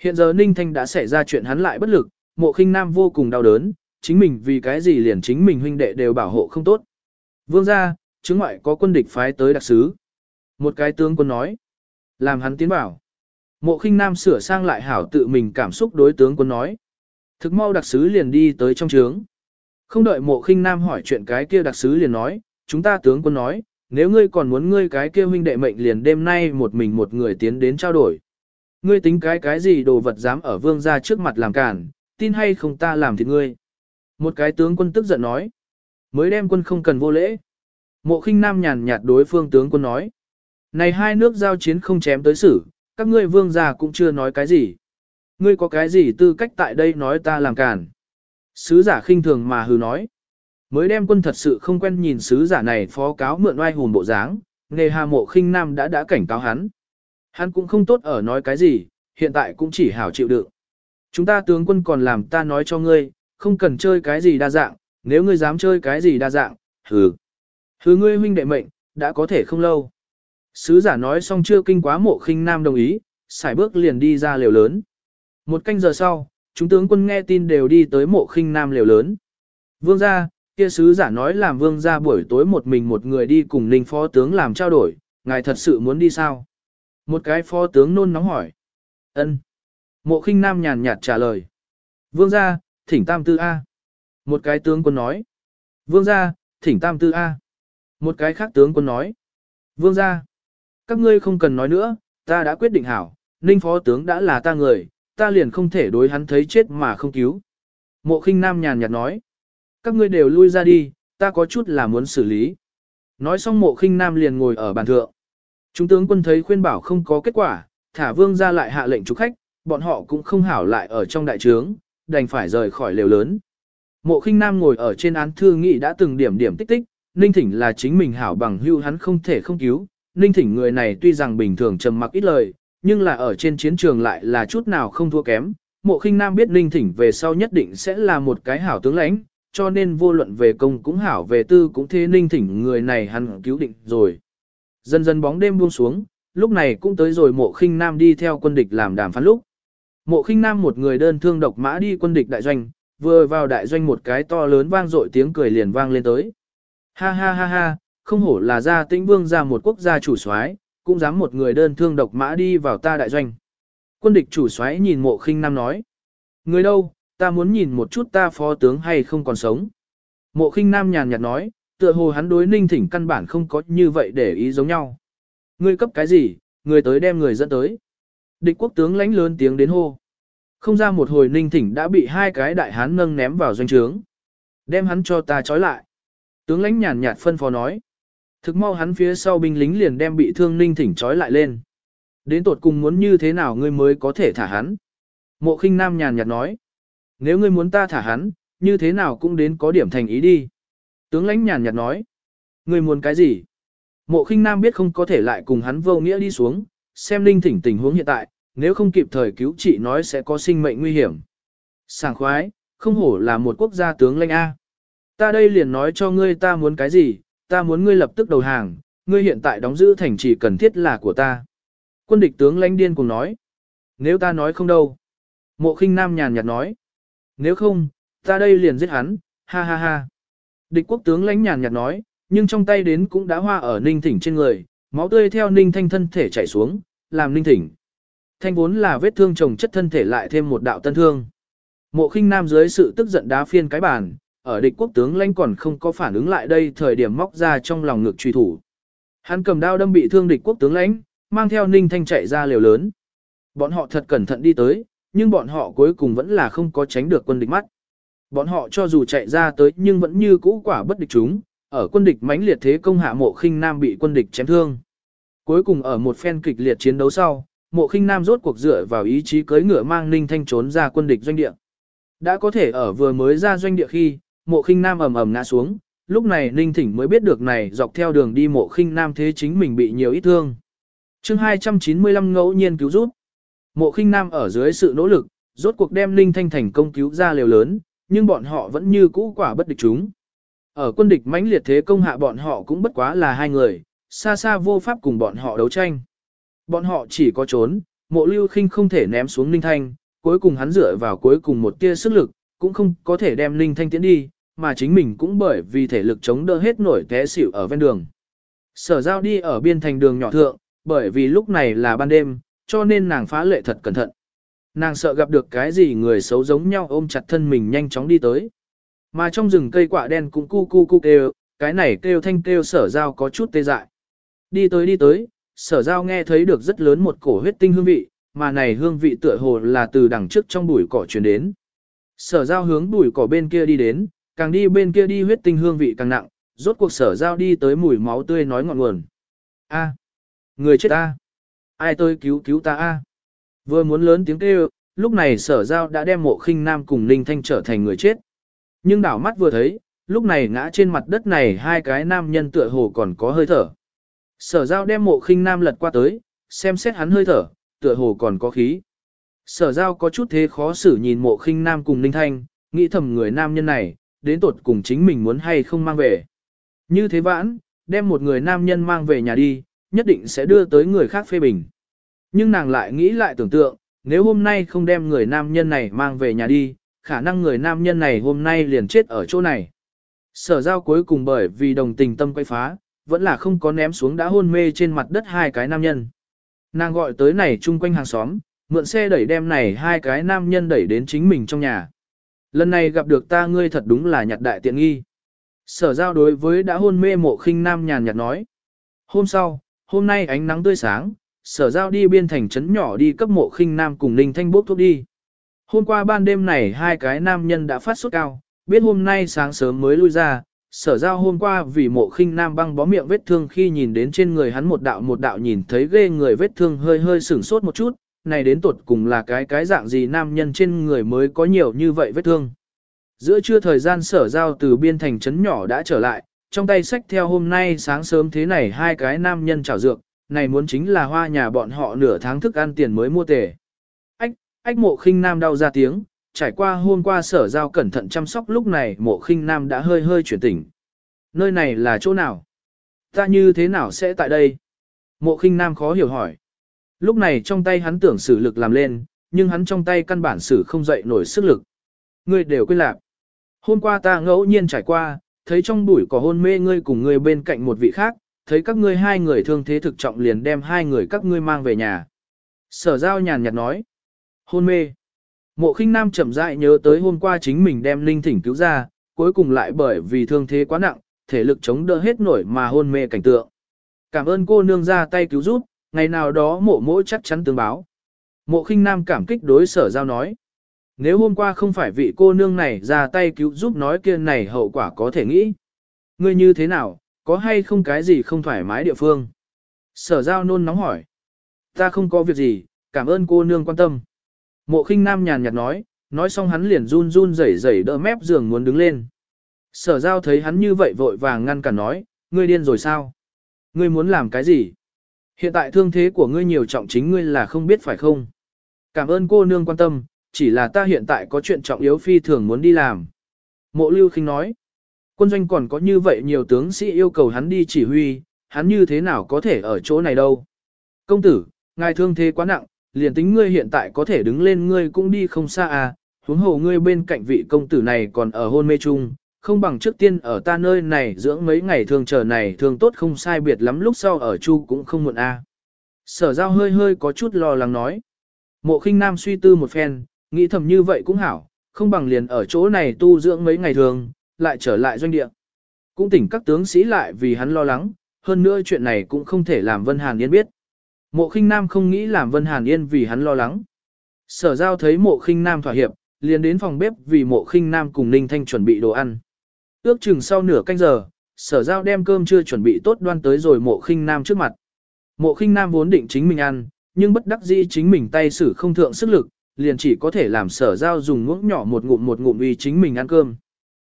Hiện giờ Ninh Thanh đã xảy ra chuyện hắn lại bất lực, mộ khinh nam vô cùng đau đớn, chính mình vì cái gì liền chính mình huynh đệ đều bảo hộ không tốt. Vương gia, chứng ngoại có quân địch phái tới đặc sứ. Một cái tướng quân nói, làm hắn tiến bảo. Mộ khinh nam sửa sang lại hảo tự mình cảm xúc đối tướng quân nói. Thực mau đặc sứ liền đi tới trong trướng. Không đợi mộ khinh nam hỏi chuyện cái kia đặc sứ liền nói, chúng ta tướng quân nói, nếu ngươi còn muốn ngươi cái kia huynh đệ mệnh liền đêm nay một mình một người tiến đến trao đổi. Ngươi tính cái cái gì đồ vật dám ở vương gia trước mặt làm cản, tin hay không ta làm thịt ngươi. Một cái tướng quân tức giận nói, mới đem quân không cần vô lễ. Mộ khinh nam nhàn nhạt đối phương tướng quân nói, này hai nước giao chiến không chém tới xử, các ngươi vương gia cũng chưa nói cái gì. Ngươi có cái gì tư cách tại đây nói ta làm cản. Sứ giả khinh thường mà hừ nói. Mới đem quân thật sự không quen nhìn sứ giả này phó cáo mượn oai hùng bộ dáng, nghề hà mộ khinh nam đã đã cảnh cáo hắn. Hắn cũng không tốt ở nói cái gì, hiện tại cũng chỉ hảo chịu đựng. Chúng ta tướng quân còn làm ta nói cho ngươi, không cần chơi cái gì đa dạng, nếu ngươi dám chơi cái gì đa dạng, hừ. Hừ ngươi huynh đệ mệnh, đã có thể không lâu. Sứ giả nói xong chưa kinh quá mộ khinh nam đồng ý, xài bước liền đi ra liều lớn. Một canh giờ sau, chúng tướng quân nghe tin đều đi tới mộ khinh nam liều lớn. Vương gia, kia sứ giả nói làm vương gia buổi tối một mình một người đi cùng ninh phó tướng làm trao đổi, ngài thật sự muốn đi sao? Một cái phó tướng nôn nóng hỏi. ân Mộ khinh nam nhàn nhạt trả lời. Vương gia, thỉnh tam tư A. Một cái tướng quân nói. Vương gia, thỉnh tam tư A. Một cái khác tướng quân nói. Vương gia, các ngươi không cần nói nữa, ta đã quyết định hảo, ninh phó tướng đã là ta người, ta liền không thể đối hắn thấy chết mà không cứu. Mộ khinh nam nhàn nhạt nói. Các ngươi đều lui ra đi, ta có chút là muốn xử lý. Nói xong mộ khinh nam liền ngồi ở bàn thượng. Chúng tướng quân thấy khuyên bảo không có kết quả, thả vương ra lại hạ lệnh chúc khách, bọn họ cũng không hảo lại ở trong đại trướng, đành phải rời khỏi lều lớn. Mộ khinh nam ngồi ở trên án thư nghị đã từng điểm điểm tích tích, Ninh Thỉnh là chính mình hảo bằng hưu hắn không thể không cứu. Ninh Thỉnh người này tuy rằng bình thường trầm mặc ít lời, nhưng là ở trên chiến trường lại là chút nào không thua kém. Mộ khinh nam biết Ninh Thỉnh về sau nhất định sẽ là một cái hảo tướng lãnh, cho nên vô luận về công cũng hảo về tư cũng thế Ninh Thỉnh người này hắn cứu định rồi. Dần dần bóng đêm buông xuống, lúc này cũng tới rồi mộ khinh nam đi theo quân địch làm đàm phán lúc. Mộ khinh nam một người đơn thương độc mã đi quân địch đại doanh, vừa vào đại doanh một cái to lớn vang dội tiếng cười liền vang lên tới. Ha ha ha ha, không hổ là gia tĩnh vương ra một quốc gia chủ soái, cũng dám một người đơn thương độc mã đi vào ta đại doanh. Quân địch chủ soái nhìn mộ khinh nam nói. Người đâu, ta muốn nhìn một chút ta phó tướng hay không còn sống. Mộ khinh nam nhàn nhạt nói, tựa hồ hắn đối ninh thỉnh căn bản không có như vậy để ý giống nhau. Ngươi cấp cái gì, người tới đem người dẫn tới. Địch quốc tướng lãnh lớn tiếng đến hô. Không ra một hồi ninh thỉnh đã bị hai cái đại hán nâng ném vào doanh trướng. Đem hắn cho ta trói lại. Tướng lãnh nhàn nhạt phân phó nói. Thực mau hắn phía sau binh lính liền đem bị thương ninh thỉnh trói lại lên. Đến tột cùng muốn như thế nào ngươi mới có thể thả hắn. Mộ khinh nam nhàn nhạt nói. Nếu ngươi muốn ta thả hắn, như thế nào cũng đến có điểm thành ý đi. Tướng lãnh nhàn nhạt nói. Ngươi muốn cái gì? Mộ khinh nam biết không có thể lại cùng hắn vô nghĩa đi xuống, xem ninh thỉnh tình huống hiện tại, nếu không kịp thời cứu trị nói sẽ có sinh mệnh nguy hiểm. Sảng khoái, không hổ là một quốc gia tướng lãnh A. Ta đây liền nói cho ngươi ta muốn cái gì, ta muốn ngươi lập tức đầu hàng, ngươi hiện tại đóng giữ thành trì cần thiết là của ta. Quân địch tướng lãnh điên cùng nói. Nếu ta nói không đâu. Mộ khinh nam nhàn nhạt nói. Nếu không, ta đây liền giết hắn, ha ha ha. Địch quốc tướng lãnh nhàn nhạt nói, nhưng trong tay đến cũng đã hoa ở ninh thỉnh trên người, máu tươi theo ninh thanh thân thể chảy xuống, làm ninh thỉnh. Thanh vốn là vết thương chồng chất thân thể lại thêm một đạo tân thương. Mộ khinh nam dưới sự tức giận đá phiên cái bàn, ở địch quốc tướng lãnh còn không có phản ứng lại đây thời điểm móc ra trong lòng ngực truy thủ. Hắn cầm đao đâm bị thương địch quốc tướng lãnh, mang theo ninh thanh chạy ra liều lớn. Bọn họ thật cẩn thận đi tới, nhưng bọn họ cuối cùng vẫn là không có tránh được quân địch mắt. Bọn họ cho dù chạy ra tới nhưng vẫn như cũ quả bất địch chúng, ở quân địch mãnh liệt thế công hạ mộ khinh nam bị quân địch chém thương. Cuối cùng ở một phen kịch liệt chiến đấu sau, mộ khinh nam rốt cuộc dựa vào ý chí cưới ngựa mang ninh thanh trốn ra quân địch doanh địa. Đã có thể ở vừa mới ra doanh địa khi, mộ khinh nam ầm ầm ngã xuống, lúc này ninh thỉnh mới biết được này dọc theo đường đi mộ khinh nam thế chính mình bị nhiều ít thương. chương 295 ngẫu nhiên cứu giúp. Mộ khinh nam ở dưới sự nỗ lực, rốt cuộc đem ninh thanh thành công cứu ra liều lớn, nhưng bọn họ vẫn như cũ quả bất địch chúng. Ở quân địch mãnh liệt thế công hạ bọn họ cũng bất quá là hai người, xa xa vô pháp cùng bọn họ đấu tranh. Bọn họ chỉ có trốn, mộ lưu khinh không thể ném xuống Ninh Thanh, cuối cùng hắn dựa vào cuối cùng một tia sức lực, cũng không có thể đem Ninh Thanh tiến đi, mà chính mình cũng bởi vì thể lực chống đỡ hết nổi té xỉu ở ven đường. Sở giao đi ở biên thành đường nhỏ thượng, bởi vì lúc này là ban đêm, cho nên nàng phá lệ thật cẩn thận. Nàng sợ gặp được cái gì người xấu giống nhau ôm chặt thân mình nhanh chóng đi tới. Mà trong rừng cây quả đen cũng cu cu cu kêu, cái này kêu thanh kêu sở giao có chút tê dại. Đi tới đi tới, sở giao nghe thấy được rất lớn một cổ huyết tinh hương vị, mà này hương vị tựa hồ là từ đằng trước trong bụi cỏ truyền đến. Sở giao hướng bụi cỏ bên kia đi đến, càng đi bên kia đi huyết tinh hương vị càng nặng, rốt cuộc sở giao đi tới mùi máu tươi nói ngọn nguồn. A, người chết a, ai tôi cứu cứu ta a. Vừa muốn lớn tiếng kêu, lúc này sở giao đã đem mộ khinh nam cùng Ninh Thanh trở thành người chết. Nhưng đảo mắt vừa thấy, lúc này ngã trên mặt đất này hai cái nam nhân tựa hồ còn có hơi thở. Sở giao đem mộ khinh nam lật qua tới, xem xét hắn hơi thở, tựa hồ còn có khí. Sở giao có chút thế khó xử nhìn mộ khinh nam cùng Ninh Thanh, nghĩ thầm người nam nhân này, đến tột cùng chính mình muốn hay không mang về. Như thế vãn, đem một người nam nhân mang về nhà đi, nhất định sẽ đưa tới người khác phê bình. Nhưng nàng lại nghĩ lại tưởng tượng, nếu hôm nay không đem người nam nhân này mang về nhà đi, khả năng người nam nhân này hôm nay liền chết ở chỗ này. Sở giao cuối cùng bởi vì đồng tình tâm quay phá, vẫn là không có ném xuống đã hôn mê trên mặt đất hai cái nam nhân. Nàng gọi tới này chung quanh hàng xóm, mượn xe đẩy đem này hai cái nam nhân đẩy đến chính mình trong nhà. Lần này gặp được ta ngươi thật đúng là nhặt đại tiện nghi. Sở giao đối với đã hôn mê mộ khinh nam nhàn nhạt nói. Hôm sau, hôm nay ánh nắng tươi sáng, sở giao đi biên thành trấn nhỏ đi cấp mộ khinh nam cùng ninh thanh bốc thuốc đi. Hôm qua ban đêm này hai cái nam nhân đã phát sốt cao, biết hôm nay sáng sớm mới lui ra, sở giao hôm qua vì mộ khinh nam băng bó miệng vết thương khi nhìn đến trên người hắn một đạo một đạo nhìn thấy ghê người vết thương hơi hơi sửng sốt một chút, này đến tột cùng là cái cái dạng gì nam nhân trên người mới có nhiều như vậy vết thương. Giữa trưa thời gian sở giao từ biên thành trấn nhỏ đã trở lại, trong tay sách theo hôm nay sáng sớm thế này hai cái nam nhân trào dược, này muốn chính là hoa nhà bọn họ nửa tháng thức ăn tiền mới mua tề. Ách, ách mộ khinh nam đau ra tiếng, trải qua hôm qua sở giao cẩn thận chăm sóc lúc này mộ khinh nam đã hơi hơi chuyển tỉnh. Nơi này là chỗ nào? Ta như thế nào sẽ tại đây? Mộ khinh nam khó hiểu hỏi. Lúc này trong tay hắn tưởng sử lực làm lên, nhưng hắn trong tay căn bản sử không dậy nổi sức lực. Ngươi đều quên lạc. Hôm qua ta ngẫu nhiên trải qua, thấy trong bụi có hôn mê ngươi cùng ngươi bên cạnh một vị khác, thấy các ngươi hai người thương thế thực trọng liền đem hai người các ngươi mang về nhà. Sở giao nhàn nhạt nói. Hôn mê. Mộ khinh nam chậm rãi nhớ tới hôm qua chính mình đem linh thỉnh cứu ra, cuối cùng lại bởi vì thương thế quá nặng, thể lực chống đỡ hết nổi mà hôn mê cảnh tượng. Cảm ơn cô nương ra tay cứu giúp, ngày nào đó mộ mỗi chắc chắn tương báo. Mộ khinh nam cảm kích đối sở giao nói. Nếu hôm qua không phải vị cô nương này ra tay cứu giúp nói kia này hậu quả có thể nghĩ. Ngươi như thế nào, có hay không cái gì không thoải mái địa phương? Sở giao nôn nóng hỏi. Ta không có việc gì, cảm ơn cô nương quan tâm. Mộ khinh nam nhàn nhạt nói, nói xong hắn liền run run rẩy rẩy đỡ mép giường muốn đứng lên. Sở giao thấy hắn như vậy vội vàng ngăn cản nói, ngươi điên rồi sao? Ngươi muốn làm cái gì? Hiện tại thương thế của ngươi nhiều trọng chính ngươi là không biết phải không? Cảm ơn cô nương quan tâm, chỉ là ta hiện tại có chuyện trọng yếu phi thường muốn đi làm. Mộ lưu khinh nói, quân doanh còn có như vậy nhiều tướng sĩ yêu cầu hắn đi chỉ huy, hắn như thế nào có thể ở chỗ này đâu. Công tử, ngài thương thế quá nặng, liền tính ngươi hiện tại có thể đứng lên ngươi cũng đi không xa à, huống hồ ngươi bên cạnh vị công tử này còn ở hôn mê chung, không bằng trước tiên ở ta nơi này dưỡng mấy ngày thường chờ này thường tốt không sai biệt lắm lúc sau ở chu cũng không muộn a. À. Sở giao hơi hơi có chút lo lắng nói. Mộ khinh nam suy tư một phen, nghĩ thầm như vậy cũng hảo, không bằng liền ở chỗ này tu dưỡng mấy ngày thường, lại trở lại doanh địa. Cũng tỉnh các tướng sĩ lại vì hắn lo lắng, hơn nữa chuyện này cũng không thể làm Vân Hàn Yên biết. Mộ khinh nam không nghĩ làm Vân Hàn Yên vì hắn lo lắng. Sở giao thấy mộ khinh nam thỏa hiệp, liền đến phòng bếp vì mộ khinh nam cùng Ninh Thanh chuẩn bị đồ ăn. Ước chừng sau nửa canh giờ, sở giao đem cơm chưa chuẩn bị tốt đoan tới rồi mộ khinh nam trước mặt. Mộ khinh nam vốn định chính mình ăn, nhưng bất đắc dĩ chính mình tay sử không thượng sức lực, liền chỉ có thể làm sở giao dùng muỗng nhỏ một ngụm một ngụm vì chính mình ăn cơm.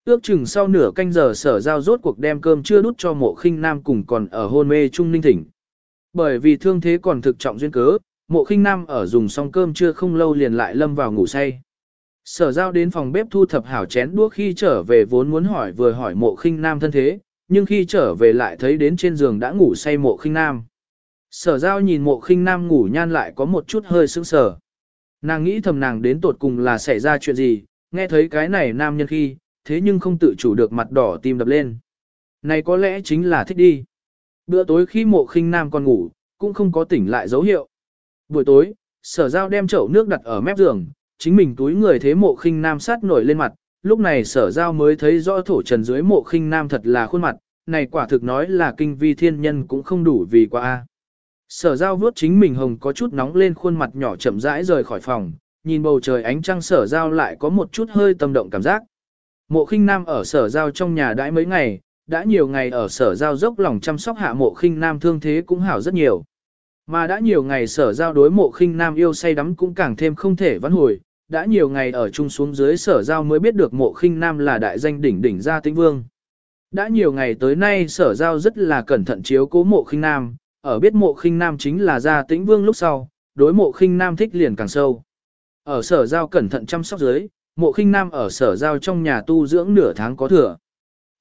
Ước chừng sau nửa canh giờ sở giao rốt cuộc đem cơm chưa đút cho mộ khinh nam cùng còn ở hôn mê trung ninh thỉnh. Bởi vì thương thế còn thực trọng duyên cớ, mộ khinh nam ở dùng xong cơm chưa không lâu liền lại lâm vào ngủ say. Sở giao đến phòng bếp thu thập hảo chén đũa khi trở về vốn muốn hỏi vừa hỏi mộ khinh nam thân thế, nhưng khi trở về lại thấy đến trên giường đã ngủ say mộ khinh nam. Sở giao nhìn mộ khinh nam ngủ nhan lại có một chút hơi sững sờ. Nàng nghĩ thầm nàng đến tột cùng là xảy ra chuyện gì, nghe thấy cái này nam nhân khi, thế nhưng không tự chủ được mặt đỏ tim đập lên. Này có lẽ chính là thích đi. Bữa tối khi mộ khinh nam còn ngủ, cũng không có tỉnh lại dấu hiệu. Buổi tối, sở giao đem chậu nước đặt ở mép giường, chính mình túi người thế mộ khinh nam sát nổi lên mặt, lúc này sở giao mới thấy rõ thổ trần dưới mộ khinh nam thật là khuôn mặt, này quả thực nói là kinh vi thiên nhân cũng không đủ vì quá a. Sở giao vuốt chính mình hồng có chút nóng lên khuôn mặt nhỏ chậm rãi rời khỏi phòng, nhìn bầu trời ánh trăng sở giao lại có một chút hơi tâm động cảm giác. Mộ khinh nam ở sở giao trong nhà đãi mấy ngày, đã nhiều ngày ở sở giao dốc lòng chăm sóc hạ mộ khinh nam thương thế cũng hảo rất nhiều. Mà đã nhiều ngày sở giao đối mộ khinh nam yêu say đắm cũng càng thêm không thể vãn hồi, đã nhiều ngày ở chung xuống dưới sở giao mới biết được mộ khinh nam là đại danh đỉnh đỉnh gia tĩnh vương. Đã nhiều ngày tới nay sở giao rất là cẩn thận chiếu cố mộ khinh nam, ở biết mộ khinh nam chính là gia tĩnh vương lúc sau, đối mộ khinh nam thích liền càng sâu. Ở sở giao cẩn thận chăm sóc dưới, mộ khinh nam ở sở giao trong nhà tu dưỡng nửa tháng có thừa.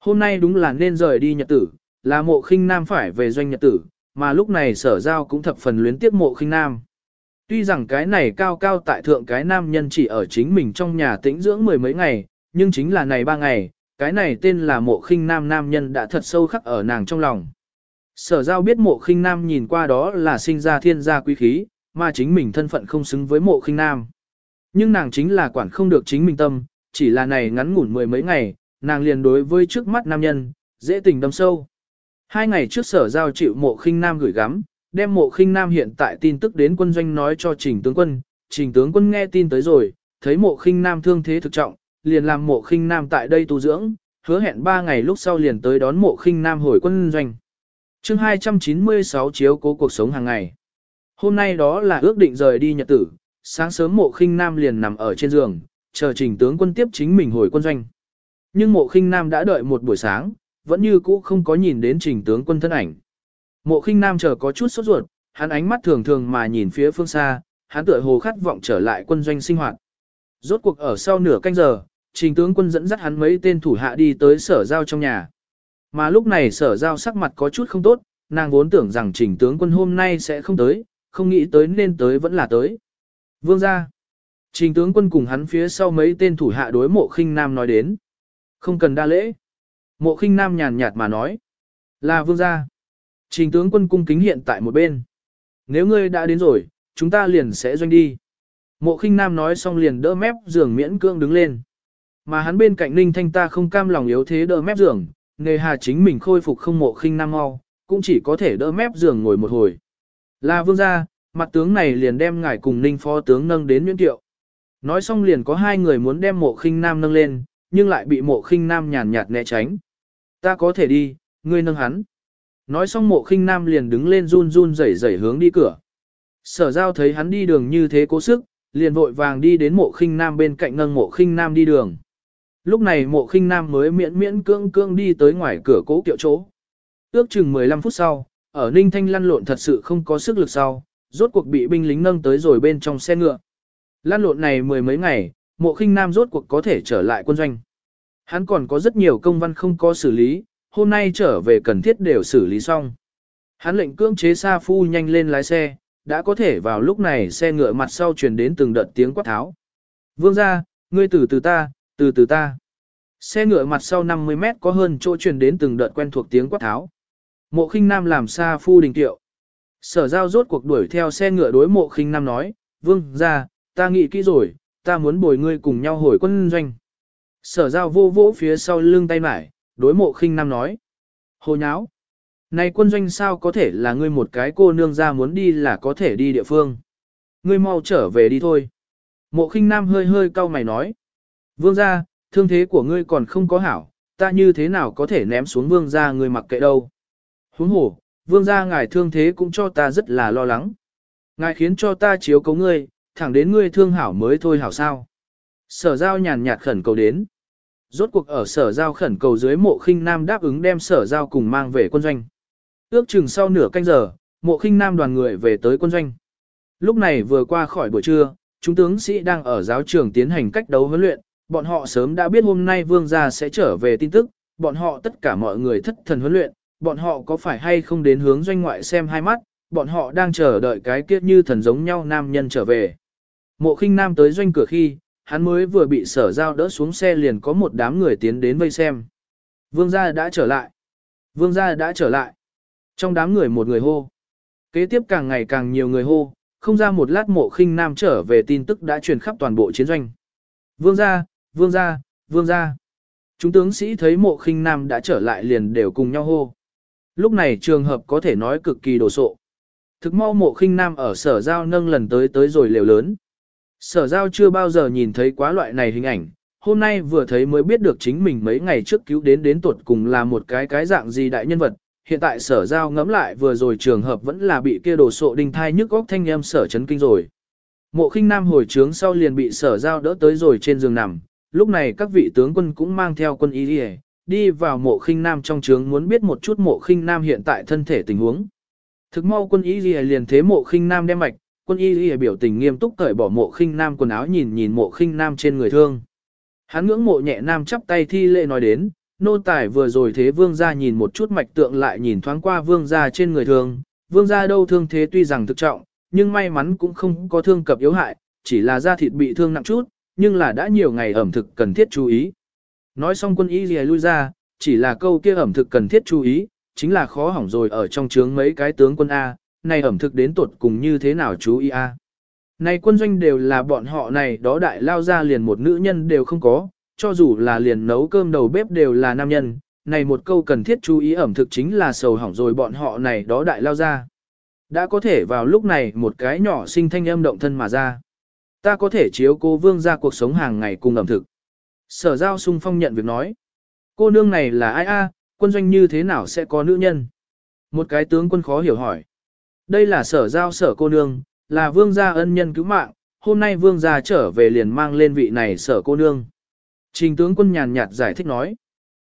Hôm nay đúng là nên rời đi nhật tử, là mộ khinh nam phải về doanh nhật tử, mà lúc này sở giao cũng thập phần luyến tiếc mộ khinh nam. Tuy rằng cái này cao cao tại thượng cái nam nhân chỉ ở chính mình trong nhà tĩnh dưỡng mười mấy ngày, nhưng chính là này ba ngày, cái này tên là mộ khinh nam nam nhân đã thật sâu khắc ở nàng trong lòng. Sở giao biết mộ khinh nam nhìn qua đó là sinh ra thiên gia quý khí, mà chính mình thân phận không xứng với mộ khinh nam. Nhưng nàng chính là quản không được chính mình tâm, chỉ là này ngắn ngủn mười mấy ngày, nàng liền đối với trước mắt nam nhân, dễ tình đâm sâu. Hai ngày trước sở giao chịu mộ khinh nam gửi gắm, đem mộ khinh nam hiện tại tin tức đến quân doanh nói cho trình tướng quân, trình tướng quân nghe tin tới rồi, thấy mộ khinh nam thương thế thực trọng, liền làm mộ khinh nam tại đây tu dưỡng, hứa hẹn 3 ngày lúc sau liền tới đón mộ khinh nam hồi quân doanh. chương 296 chiếu cố cuộc sống hàng ngày. Hôm nay đó là ước định rời đi nhật tử, sáng sớm mộ khinh nam liền nằm ở trên giường, chờ trình tướng quân tiếp chính mình hồi quân doanh. Nhưng mộ khinh nam đã đợi một buổi sáng, vẫn như cũ không có nhìn đến trình tướng quân thân ảnh. Mộ khinh nam chờ có chút sốt ruột, hắn ánh mắt thường thường mà nhìn phía phương xa, hắn tựa hồ khát vọng trở lại quân doanh sinh hoạt. Rốt cuộc ở sau nửa canh giờ, trình tướng quân dẫn dắt hắn mấy tên thủ hạ đi tới sở giao trong nhà. Mà lúc này sở giao sắc mặt có chút không tốt, nàng vốn tưởng rằng trình tướng quân hôm nay sẽ không tới, không nghĩ tới nên tới vẫn là tới. Vương ra. Trình tướng quân cùng hắn phía sau mấy tên thủ hạ đối mộ khinh nam nói đến. Không cần đa lễ. Mộ khinh nam nhàn nhạt mà nói. Là vương gia. Trình tướng quân cung kính hiện tại một bên. Nếu ngươi đã đến rồi, chúng ta liền sẽ doanh đi. Mộ khinh nam nói xong liền đỡ mép giường miễn cương đứng lên. Mà hắn bên cạnh ninh thanh ta không cam lòng yếu thế đỡ mép giường, nghề hà chính mình khôi phục không mộ khinh nam mau, cũng chỉ có thể đỡ mép giường ngồi một hồi. Là vương gia, mặt tướng này liền đem ngài cùng ninh phó tướng nâng đến nguyễn tiệu. Nói xong liền có hai người muốn đem mộ khinh nam nâng lên, nhưng lại bị mộ khinh nam nhàn nhạt né tránh. Ta có thể đi, ngươi nâng hắn. Nói xong mộ khinh nam liền đứng lên run run rẩy rẩy hướng đi cửa. Sở giao thấy hắn đi đường như thế cố sức, liền vội vàng đi đến mộ khinh nam bên cạnh nâng mộ khinh nam đi đường. Lúc này mộ khinh nam mới miễn miễn cưỡng cưỡng đi tới ngoài cửa cố kiệu chỗ. Ước chừng 15 phút sau, ở Ninh Thanh lăn lộn thật sự không có sức lực sau, rốt cuộc bị binh lính nâng tới rồi bên trong xe ngựa. Lăn lộn này mười mấy ngày, mộ khinh nam rốt cuộc có thể trở lại quân doanh. Hắn còn có rất nhiều công văn không có xử lý, hôm nay trở về cần thiết đều xử lý xong. Hắn lệnh cưỡng chế Sa Phu nhanh lên lái xe, đã có thể vào lúc này xe ngựa mặt sau truyền đến từng đợt tiếng quát tháo. Vương ra, ngươi từ từ ta, từ từ ta. Xe ngựa mặt sau 50 mét có hơn chỗ truyền đến từng đợt quen thuộc tiếng quát tháo. Mộ khinh nam làm Sa Phu đình tiệu. Sở giao rốt cuộc đuổi theo xe ngựa đối mộ khinh nam nói, Vương ra, ta nghĩ kỹ rồi, ta muốn bồi ngươi cùng nhau hồi quân doanh. Sở giao vô vỗ phía sau lưng tay mải, đối mộ khinh nam nói. Hồ nháo. Này quân doanh sao có thể là ngươi một cái cô nương ra muốn đi là có thể đi địa phương. Ngươi mau trở về đi thôi. Mộ khinh nam hơi hơi cau mày nói. Vương gia, thương thế của ngươi còn không có hảo, ta như thế nào có thể ném xuống vương gia ngươi mặc kệ đâu. Huống hồ, vương gia ngài thương thế cũng cho ta rất là lo lắng. Ngài khiến cho ta chiếu cấu ngươi, thẳng đến ngươi thương hảo mới thôi hảo sao. Sở giao nhàn nhạt khẩn cầu đến. Rốt cuộc ở sở giao khẩn cầu dưới mộ khinh nam đáp ứng đem sở giao cùng mang về quân doanh. Ước chừng sau nửa canh giờ, mộ khinh nam đoàn người về tới quân doanh. Lúc này vừa qua khỏi buổi trưa, chúng tướng sĩ đang ở giáo trường tiến hành cách đấu huấn luyện, bọn họ sớm đã biết hôm nay vương gia sẽ trở về tin tức, bọn họ tất cả mọi người thất thần huấn luyện, bọn họ có phải hay không đến hướng doanh ngoại xem hai mắt, bọn họ đang chờ đợi cái kiếp như thần giống nhau nam nhân trở về. Mộ khinh nam tới doanh cửa khi, hắn mới vừa bị sở giao đỡ xuống xe liền có một đám người tiến đến vây xem. Vương gia đã trở lại. Vương gia đã trở lại. Trong đám người một người hô. Kế tiếp càng ngày càng nhiều người hô, không ra một lát mộ khinh nam trở về tin tức đã truyền khắp toàn bộ chiến doanh. Vương gia, vương gia, vương gia. Chúng tướng sĩ thấy mộ khinh nam đã trở lại liền đều cùng nhau hô. Lúc này trường hợp có thể nói cực kỳ đồ sộ. Thực mau mộ khinh nam ở sở giao nâng lần tới tới rồi liều lớn. Sở giao chưa bao giờ nhìn thấy quá loại này hình ảnh, hôm nay vừa thấy mới biết được chính mình mấy ngày trước cứu đến đến tuột cùng là một cái cái dạng gì đại nhân vật. Hiện tại sở giao ngẫm lại vừa rồi trường hợp vẫn là bị kia đồ sộ đinh thai nhức góc thanh em sở chấn kinh rồi. Mộ khinh nam hồi trướng sau liền bị sở giao đỡ tới rồi trên giường nằm, lúc này các vị tướng quân cũng mang theo quân ý đi, đi vào mộ khinh nam trong trướng muốn biết một chút mộ khinh nam hiện tại thân thể tình huống. Thực mau quân ý liền thế mộ khinh nam đem mạch, quân y y biểu tình nghiêm túc cởi bỏ mộ khinh nam quần áo nhìn nhìn mộ khinh nam trên người thương. Hắn ngưỡng mộ nhẹ nam chắp tay thi lễ nói đến, nô tài vừa rồi thế vương gia nhìn một chút mạch tượng lại nhìn thoáng qua vương gia trên người thương, vương gia đâu thương thế tuy rằng thực trọng, nhưng may mắn cũng không có thương cập yếu hại, chỉ là da thịt bị thương nặng chút, nhưng là đã nhiều ngày ẩm thực cần thiết chú ý. Nói xong quân y lìa lui ra, chỉ là câu kia ẩm thực cần thiết chú ý, chính là khó hỏng rồi ở trong trướng mấy cái tướng quân A, này ẩm thực đến tột cùng như thế nào chú ý a? Này quân doanh đều là bọn họ này đó đại lao ra liền một nữ nhân đều không có, cho dù là liền nấu cơm đầu bếp đều là nam nhân, này một câu cần thiết chú ý ẩm thực chính là sầu hỏng rồi bọn họ này đó đại lao ra. Đã có thể vào lúc này một cái nhỏ sinh thanh âm động thân mà ra. Ta có thể chiếu cô vương ra cuộc sống hàng ngày cùng ẩm thực. Sở giao sung phong nhận việc nói. Cô nương này là ai a? quân doanh như thế nào sẽ có nữ nhân? Một cái tướng quân khó hiểu hỏi. Đây là sở giao sở cô nương, là vương gia ân nhân cứu mạng, hôm nay vương gia trở về liền mang lên vị này sở cô nương. Trình tướng quân nhàn nhạt giải thích nói.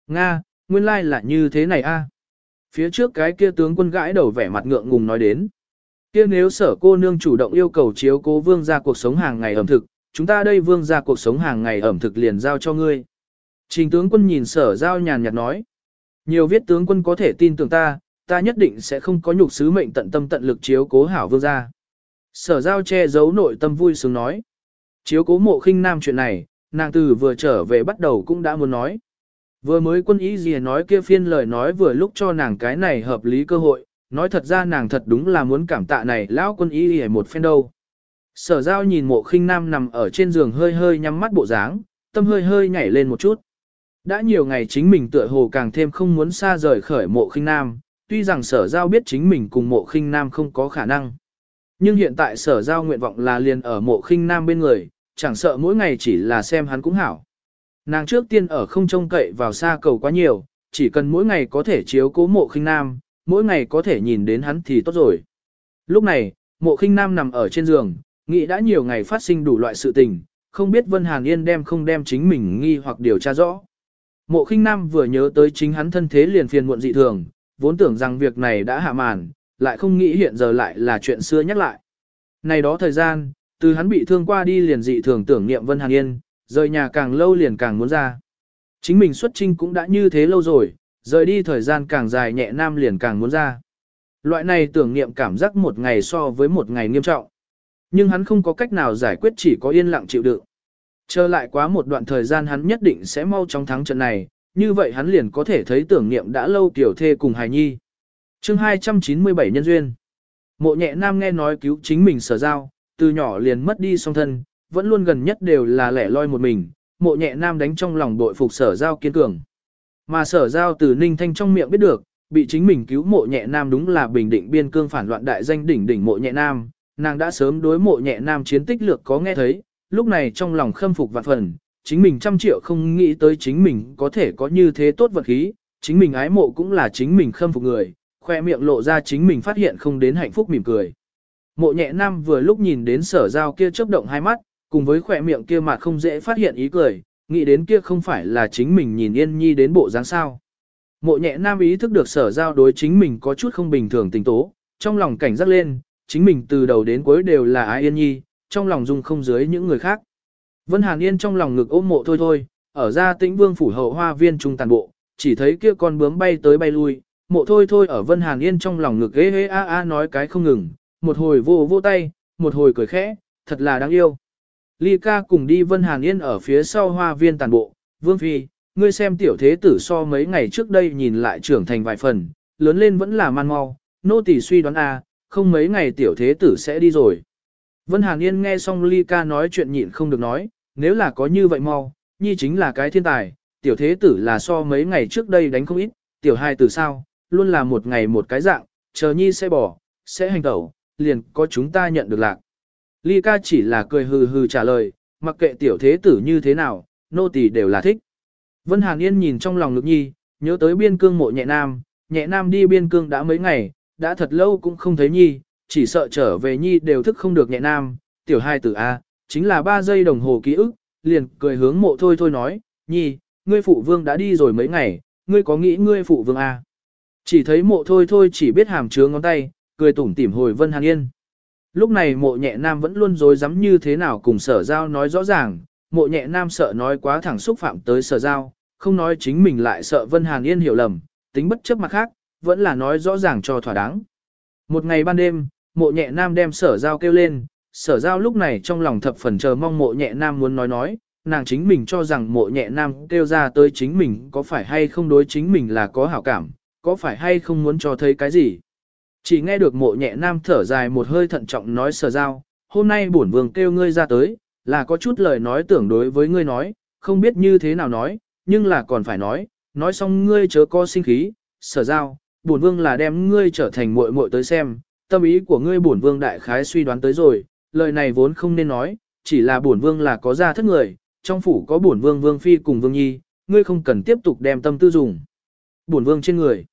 Nga, nguyên lai là như thế này a. Phía trước cái kia tướng quân gãi đầu vẻ mặt ngượng ngùng nói đến. Kia nếu sở cô nương chủ động yêu cầu chiếu cố vương gia cuộc sống hàng ngày ẩm thực, chúng ta đây vương gia cuộc sống hàng ngày ẩm thực liền giao cho ngươi. Trình tướng quân nhìn sở giao nhàn nhạt nói. Nhiều viết tướng quân có thể tin tưởng ta, ta nhất định sẽ không có nhục sứ mệnh tận tâm tận lực chiếu cố hảo vương gia. Sở giao che giấu nội tâm vui sướng nói. Chiếu cố mộ khinh nam chuyện này, nàng từ vừa trở về bắt đầu cũng đã muốn nói. Vừa mới quân ý gì nói kia phiên lời nói vừa lúc cho nàng cái này hợp lý cơ hội, nói thật ra nàng thật đúng là muốn cảm tạ này lão quân ý gì một phen đâu. Sở giao nhìn mộ khinh nam nằm ở trên giường hơi hơi nhắm mắt bộ dáng, tâm hơi hơi nhảy lên một chút. Đã nhiều ngày chính mình tựa hồ càng thêm không muốn xa rời khởi mộ khinh nam, tuy rằng sở giao biết chính mình cùng mộ khinh nam không có khả năng. Nhưng hiện tại sở giao nguyện vọng là liền ở mộ khinh nam bên người, chẳng sợ mỗi ngày chỉ là xem hắn cũng hảo. Nàng trước tiên ở không trông cậy vào xa cầu quá nhiều, chỉ cần mỗi ngày có thể chiếu cố mộ khinh nam, mỗi ngày có thể nhìn đến hắn thì tốt rồi. Lúc này, mộ khinh nam nằm ở trên giường, nghĩ đã nhiều ngày phát sinh đủ loại sự tình, không biết Vân Hàn Yên đem không đem chính mình nghi hoặc điều tra rõ. Mộ khinh nam vừa nhớ tới chính hắn thân thế liền phiền muộn dị thường, vốn tưởng rằng việc này đã hạ màn, lại không nghĩ hiện giờ lại là chuyện xưa nhắc lại. Này đó thời gian, từ hắn bị thương qua đi liền dị thường tưởng niệm Vân Hàn Yên, rời nhà càng lâu liền càng muốn ra. Chính mình xuất trinh cũng đã như thế lâu rồi, rời đi thời gian càng dài nhẹ nam liền càng muốn ra. Loại này tưởng niệm cảm giác một ngày so với một ngày nghiêm trọng. Nhưng hắn không có cách nào giải quyết chỉ có yên lặng chịu đựng. Trở lại quá một đoạn thời gian hắn nhất định sẽ mau chóng thắng trận này, như vậy hắn liền có thể thấy tưởng niệm đã lâu tiểu thê cùng hài nhi. chương 297 nhân duyên. Mộ nhẹ nam nghe nói cứu chính mình sở giao, từ nhỏ liền mất đi song thân, vẫn luôn gần nhất đều là lẻ loi một mình, mộ nhẹ nam đánh trong lòng bội phục sở giao kiên cường. Mà sở giao từ ninh thanh trong miệng biết được, bị chính mình cứu mộ nhẹ nam đúng là bình định biên cương phản loạn đại danh đỉnh đỉnh mộ nhẹ nam, nàng đã sớm đối mộ nhẹ nam chiến tích lược có nghe thấy, lúc này trong lòng khâm phục vạn phần, chính mình trăm triệu không nghĩ tới chính mình có thể có như thế tốt vật khí, chính mình ái mộ cũng là chính mình khâm phục người, khoe miệng lộ ra chính mình phát hiện không đến hạnh phúc mỉm cười. Mộ nhẹ nam vừa lúc nhìn đến sở giao kia chớp động hai mắt, cùng với khoe miệng kia mà không dễ phát hiện ý cười, nghĩ đến kia không phải là chính mình nhìn yên nhi đến bộ dáng sao. Mộ nhẹ nam ý thức được sở giao đối chính mình có chút không bình thường tình tố, trong lòng cảnh giác lên, chính mình từ đầu đến cuối đều là ai yên nhi, trong lòng dung không dưới những người khác. Vân Hàn Yên trong lòng ngực ôm mộ thôi thôi, ở ra tĩnh vương phủ hậu hoa viên trung tàn bộ, chỉ thấy kia con bướm bay tới bay lui, mộ thôi thôi ở Vân Hàn Yên trong lòng ngực ghê hê a a nói cái không ngừng, một hồi vô vô tay, một hồi cười khẽ, thật là đáng yêu. Ly ca cùng đi Vân Hàn Yên ở phía sau hoa viên tàn bộ, Vương Phi, ngươi xem tiểu thế tử so mấy ngày trước đây nhìn lại trưởng thành vài phần, lớn lên vẫn là man mau, nô tỳ suy đoán a, không mấy ngày tiểu thế tử sẽ đi rồi. Vân Hàn Yên nghe xong Ly ca nói chuyện nhịn không được nói, nếu là có như vậy mau, nhi chính là cái thiên tài, tiểu thế tử là so mấy ngày trước đây đánh không ít, tiểu hai tử sao, luôn là một ngày một cái dạng, chờ nhi sẽ bỏ, sẽ hành tẩu, liền có chúng ta nhận được lạc. Ly ca chỉ là cười hừ hừ trả lời, mặc kệ tiểu thế tử như thế nào, nô tỳ đều là thích. Vân Hàn Yên nhìn trong lòng ngực nhi, nhớ tới biên cương mộ nhẹ nam, nhẹ nam đi biên cương đã mấy ngày, đã thật lâu cũng không thấy nhi, chỉ sợ trở về nhi đều thức không được nhẹ nam, tiểu hai tử A, chính là ba giây đồng hồ ký ức, liền cười hướng mộ thôi thôi nói, nhi, ngươi phụ vương đã đi rồi mấy ngày, ngươi có nghĩ ngươi phụ vương à Chỉ thấy mộ thôi thôi chỉ biết hàm chứa ngón tay, cười tủm tỉm hồi Vân Hàn Yên. Lúc này mộ nhẹ nam vẫn luôn dối rắm như thế nào cùng sở giao nói rõ ràng, mộ nhẹ nam sợ nói quá thẳng xúc phạm tới sở giao, không nói chính mình lại sợ Vân Hàn Yên hiểu lầm, tính bất chấp mặt khác, vẫn là nói rõ ràng cho thỏa đáng. Một ngày ban đêm, mộ nhẹ nam đem sở giao kêu lên, sở giao lúc này trong lòng thập phần chờ mong mộ nhẹ nam muốn nói nói, nàng chính mình cho rằng mộ nhẹ nam kêu ra tới chính mình có phải hay không đối chính mình là có hảo cảm, có phải hay không muốn cho thấy cái gì. Chỉ nghe được mộ nhẹ nam thở dài một hơi thận trọng nói sở giao, hôm nay bổn vương kêu ngươi ra tới, là có chút lời nói tưởng đối với ngươi nói, không biết như thế nào nói, nhưng là còn phải nói, nói xong ngươi chớ co sinh khí, sở giao, bổn vương là đem ngươi trở thành muội muội tới xem, tâm ý của ngươi bổn vương đại khái suy đoán tới rồi, lời này vốn không nên nói, chỉ là bổn vương là có gia thất người, trong phủ có bổn vương vương phi cùng vương nhi, ngươi không cần tiếp tục đem tâm tư dùng. Bổn vương trên người.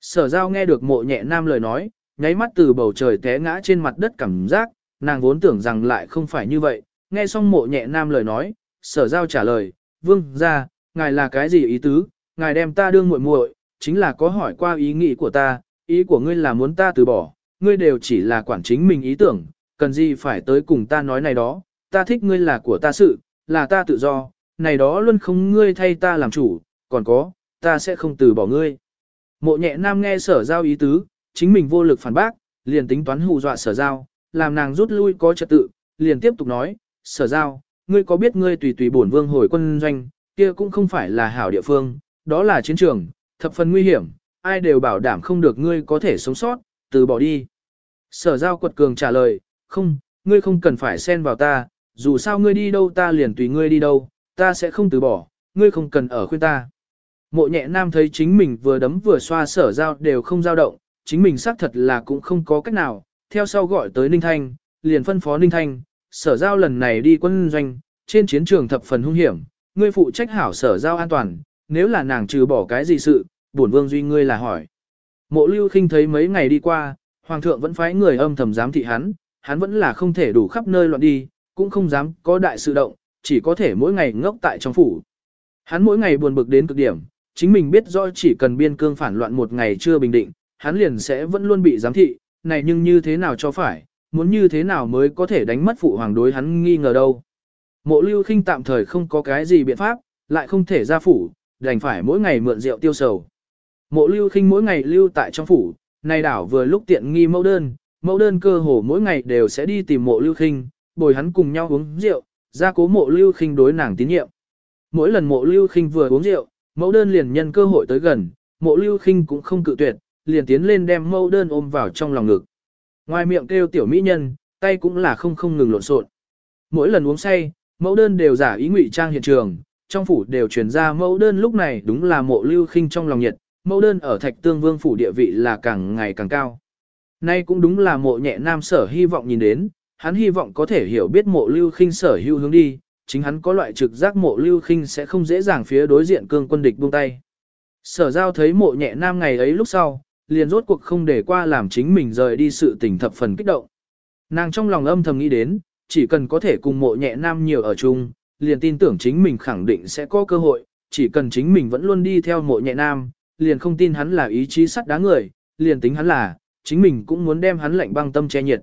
Sở giao nghe được mộ nhẹ nam lời nói, nháy mắt từ bầu trời té ngã trên mặt đất cảm giác, nàng vốn tưởng rằng lại không phải như vậy, nghe xong mộ nhẹ nam lời nói, sở giao trả lời, vương ra, ngài là cái gì ý tứ, ngài đem ta đương muội muội, chính là có hỏi qua ý nghĩ của ta, ý của ngươi là muốn ta từ bỏ, ngươi đều chỉ là quản chính mình ý tưởng, cần gì phải tới cùng ta nói này đó, ta thích ngươi là của ta sự, là ta tự do, này đó luôn không ngươi thay ta làm chủ, còn có, ta sẽ không từ bỏ ngươi. Mộ nhẹ nam nghe sở giao ý tứ, chính mình vô lực phản bác, liền tính toán hù dọa sở giao, làm nàng rút lui có trật tự, liền tiếp tục nói, sở giao, ngươi có biết ngươi tùy tùy bổn vương hồi quân doanh, kia cũng không phải là hảo địa phương, đó là chiến trường, thập phần nguy hiểm, ai đều bảo đảm không được ngươi có thể sống sót, từ bỏ đi. Sở giao quật cường trả lời, không, ngươi không cần phải xen vào ta, dù sao ngươi đi đâu ta liền tùy ngươi đi đâu, ta sẽ không từ bỏ, ngươi không cần ở khuyên ta. Mộ nhẹ nam thấy chính mình vừa đấm vừa xoa sở giao đều không dao động, chính mình xác thật là cũng không có cách nào, theo sau gọi tới Ninh Thanh, liền phân phó Ninh Thanh, sở giao lần này đi quân doanh, trên chiến trường thập phần hung hiểm, ngươi phụ trách hảo sở giao an toàn, nếu là nàng trừ bỏ cái gì sự, bổn vương duy ngươi là hỏi. Mộ lưu khinh thấy mấy ngày đi qua, hoàng thượng vẫn phái người âm thầm giám thị hắn, hắn vẫn là không thể đủ khắp nơi loạn đi, cũng không dám có đại sự động, chỉ có thể mỗi ngày ngốc tại trong phủ. Hắn mỗi ngày buồn bực đến cực điểm, chính mình biết rõ chỉ cần biên cương phản loạn một ngày chưa bình định, hắn liền sẽ vẫn luôn bị giám thị, này nhưng như thế nào cho phải, muốn như thế nào mới có thể đánh mất phụ hoàng đối hắn nghi ngờ đâu. Mộ lưu khinh tạm thời không có cái gì biện pháp, lại không thể ra phủ, đành phải mỗi ngày mượn rượu tiêu sầu. Mộ lưu khinh mỗi ngày lưu tại trong phủ, này đảo vừa lúc tiện nghi mẫu đơn, mẫu đơn cơ hồ mỗi ngày đều sẽ đi tìm mộ lưu khinh, bồi hắn cùng nhau uống rượu, ra cố mộ lưu khinh đối nàng tín nhiệm. Mỗi lần mộ lưu khinh vừa uống rượu, mẫu đơn liền nhân cơ hội tới gần, mộ lưu khinh cũng không cự tuyệt, liền tiến lên đem mẫu đơn ôm vào trong lòng ngực. Ngoài miệng kêu tiểu mỹ nhân, tay cũng là không không ngừng lộn xộn. Mỗi lần uống say, mẫu đơn đều giả ý ngụy trang hiện trường, trong phủ đều truyền ra mẫu đơn lúc này đúng là mộ lưu khinh trong lòng nhiệt, mẫu đơn ở thạch tương vương phủ địa vị là càng ngày càng cao. Nay cũng đúng là mộ nhẹ nam sở hy vọng nhìn đến, hắn hy vọng có thể hiểu biết mộ lưu khinh sở hữu hướng đi, chính hắn có loại trực giác mộ lưu khinh sẽ không dễ dàng phía đối diện cương quân địch buông tay. Sở giao thấy mộ nhẹ nam ngày ấy lúc sau, liền rốt cuộc không để qua làm chính mình rời đi sự tình thập phần kích động. Nàng trong lòng âm thầm nghĩ đến, chỉ cần có thể cùng mộ nhẹ nam nhiều ở chung, liền tin tưởng chính mình khẳng định sẽ có cơ hội, chỉ cần chính mình vẫn luôn đi theo mộ nhẹ nam, liền không tin hắn là ý chí sắt đá người, liền tính hắn là, chính mình cũng muốn đem hắn lạnh băng tâm che nhiệt.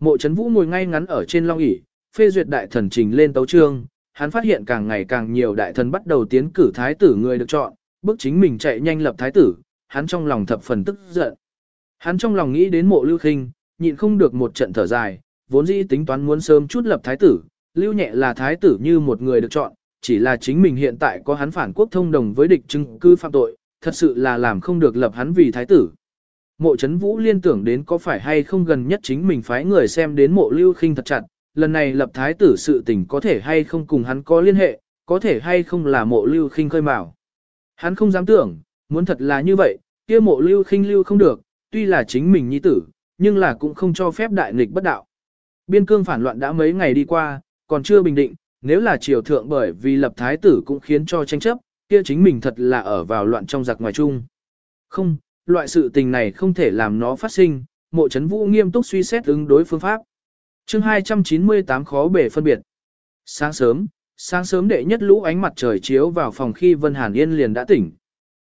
Mộ chấn vũ ngồi ngay ngắn ở trên long ỷ phê duyệt đại thần trình lên tấu chương. hắn phát hiện càng ngày càng nhiều đại thần bắt đầu tiến cử thái tử người được chọn, bước chính mình chạy nhanh lập thái tử, hắn trong lòng thập phần tức giận. Hắn trong lòng nghĩ đến mộ lưu khinh, nhịn không được một trận thở dài, vốn dĩ tính toán muốn sớm chút lập thái tử, lưu nhẹ là thái tử như một người được chọn, chỉ là chính mình hiện tại có hắn phản quốc thông đồng với địch chứng cư phạm tội, thật sự là làm không được lập hắn vì thái tử. Mộ chấn vũ liên tưởng đến có phải hay không gần nhất chính mình phái người xem đến mộ lưu khinh thật chặt, lần này lập thái tử sự tình có thể hay không cùng hắn có liên hệ, có thể hay không là mộ lưu khinh khơi mào. Hắn không dám tưởng, muốn thật là như vậy, kia mộ lưu khinh lưu không được, tuy là chính mình nhi tử, nhưng là cũng không cho phép đại nghịch bất đạo. Biên cương phản loạn đã mấy ngày đi qua, còn chưa bình định, nếu là triều thượng bởi vì lập thái tử cũng khiến cho tranh chấp, kia chính mình thật là ở vào loạn trong giặc ngoài chung. Không, loại sự tình này không thể làm nó phát sinh, mộ chấn vũ nghiêm túc suy xét ứng đối phương pháp. chương 298 khó bể phân biệt. Sáng sớm, sáng sớm đệ nhất lũ ánh mặt trời chiếu vào phòng khi Vân Hàn Yên liền đã tỉnh.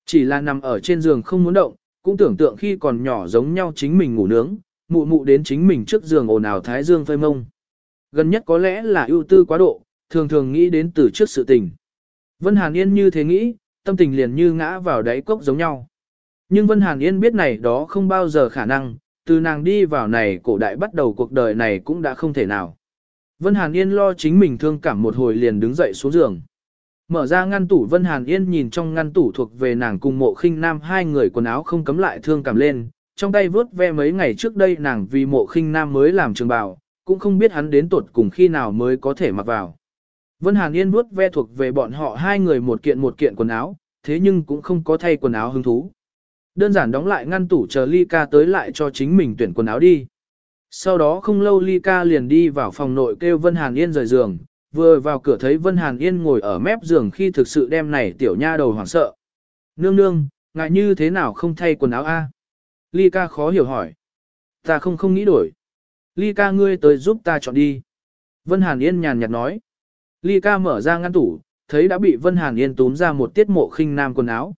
Chỉ là nằm ở trên giường không muốn động, cũng tưởng tượng khi còn nhỏ giống nhau chính mình ngủ nướng, mụ mụ đến chính mình trước giường ồn ào thái dương phơi mông. Gần nhất có lẽ là ưu tư quá độ, thường thường nghĩ đến từ trước sự tình. Vân Hàn Yên như thế nghĩ, tâm tình liền như ngã vào đáy cốc giống nhau. Nhưng Vân Hàn Yên biết này đó không bao giờ khả năng, từ nàng đi vào này cổ đại bắt đầu cuộc đời này cũng đã không thể nào. Vân Hàn Yên lo chính mình thương cảm một hồi liền đứng dậy xuống giường. Mở ra ngăn tủ Vân Hàn Yên nhìn trong ngăn tủ thuộc về nàng cùng mộ khinh nam hai người quần áo không cấm lại thương cảm lên, trong tay vớt ve mấy ngày trước đây nàng vì mộ khinh nam mới làm trường bào, cũng không biết hắn đến tuột cùng khi nào mới có thể mặc vào. Vân Hàn Yên vớt ve thuộc về bọn họ hai người một kiện một kiện quần áo, thế nhưng cũng không có thay quần áo hứng thú. Đơn giản đóng lại ngăn tủ chờ ly ca tới lại cho chính mình tuyển quần áo đi. Sau đó không lâu Ly ca liền đi vào phòng nội kêu Vân Hàn Yên rời giường, vừa vào cửa thấy Vân Hàn Yên ngồi ở mép giường khi thực sự đem này tiểu nha đầu hoảng sợ. Nương nương, ngại như thế nào không thay quần áo a? Ly ca khó hiểu hỏi. Ta không không nghĩ đổi. Ly ca ngươi tới giúp ta chọn đi. Vân Hàn Yên nhàn nhạt nói. Ly ca mở ra ngăn tủ, thấy đã bị Vân Hàn Yên túm ra một tiết mộ khinh nam quần áo.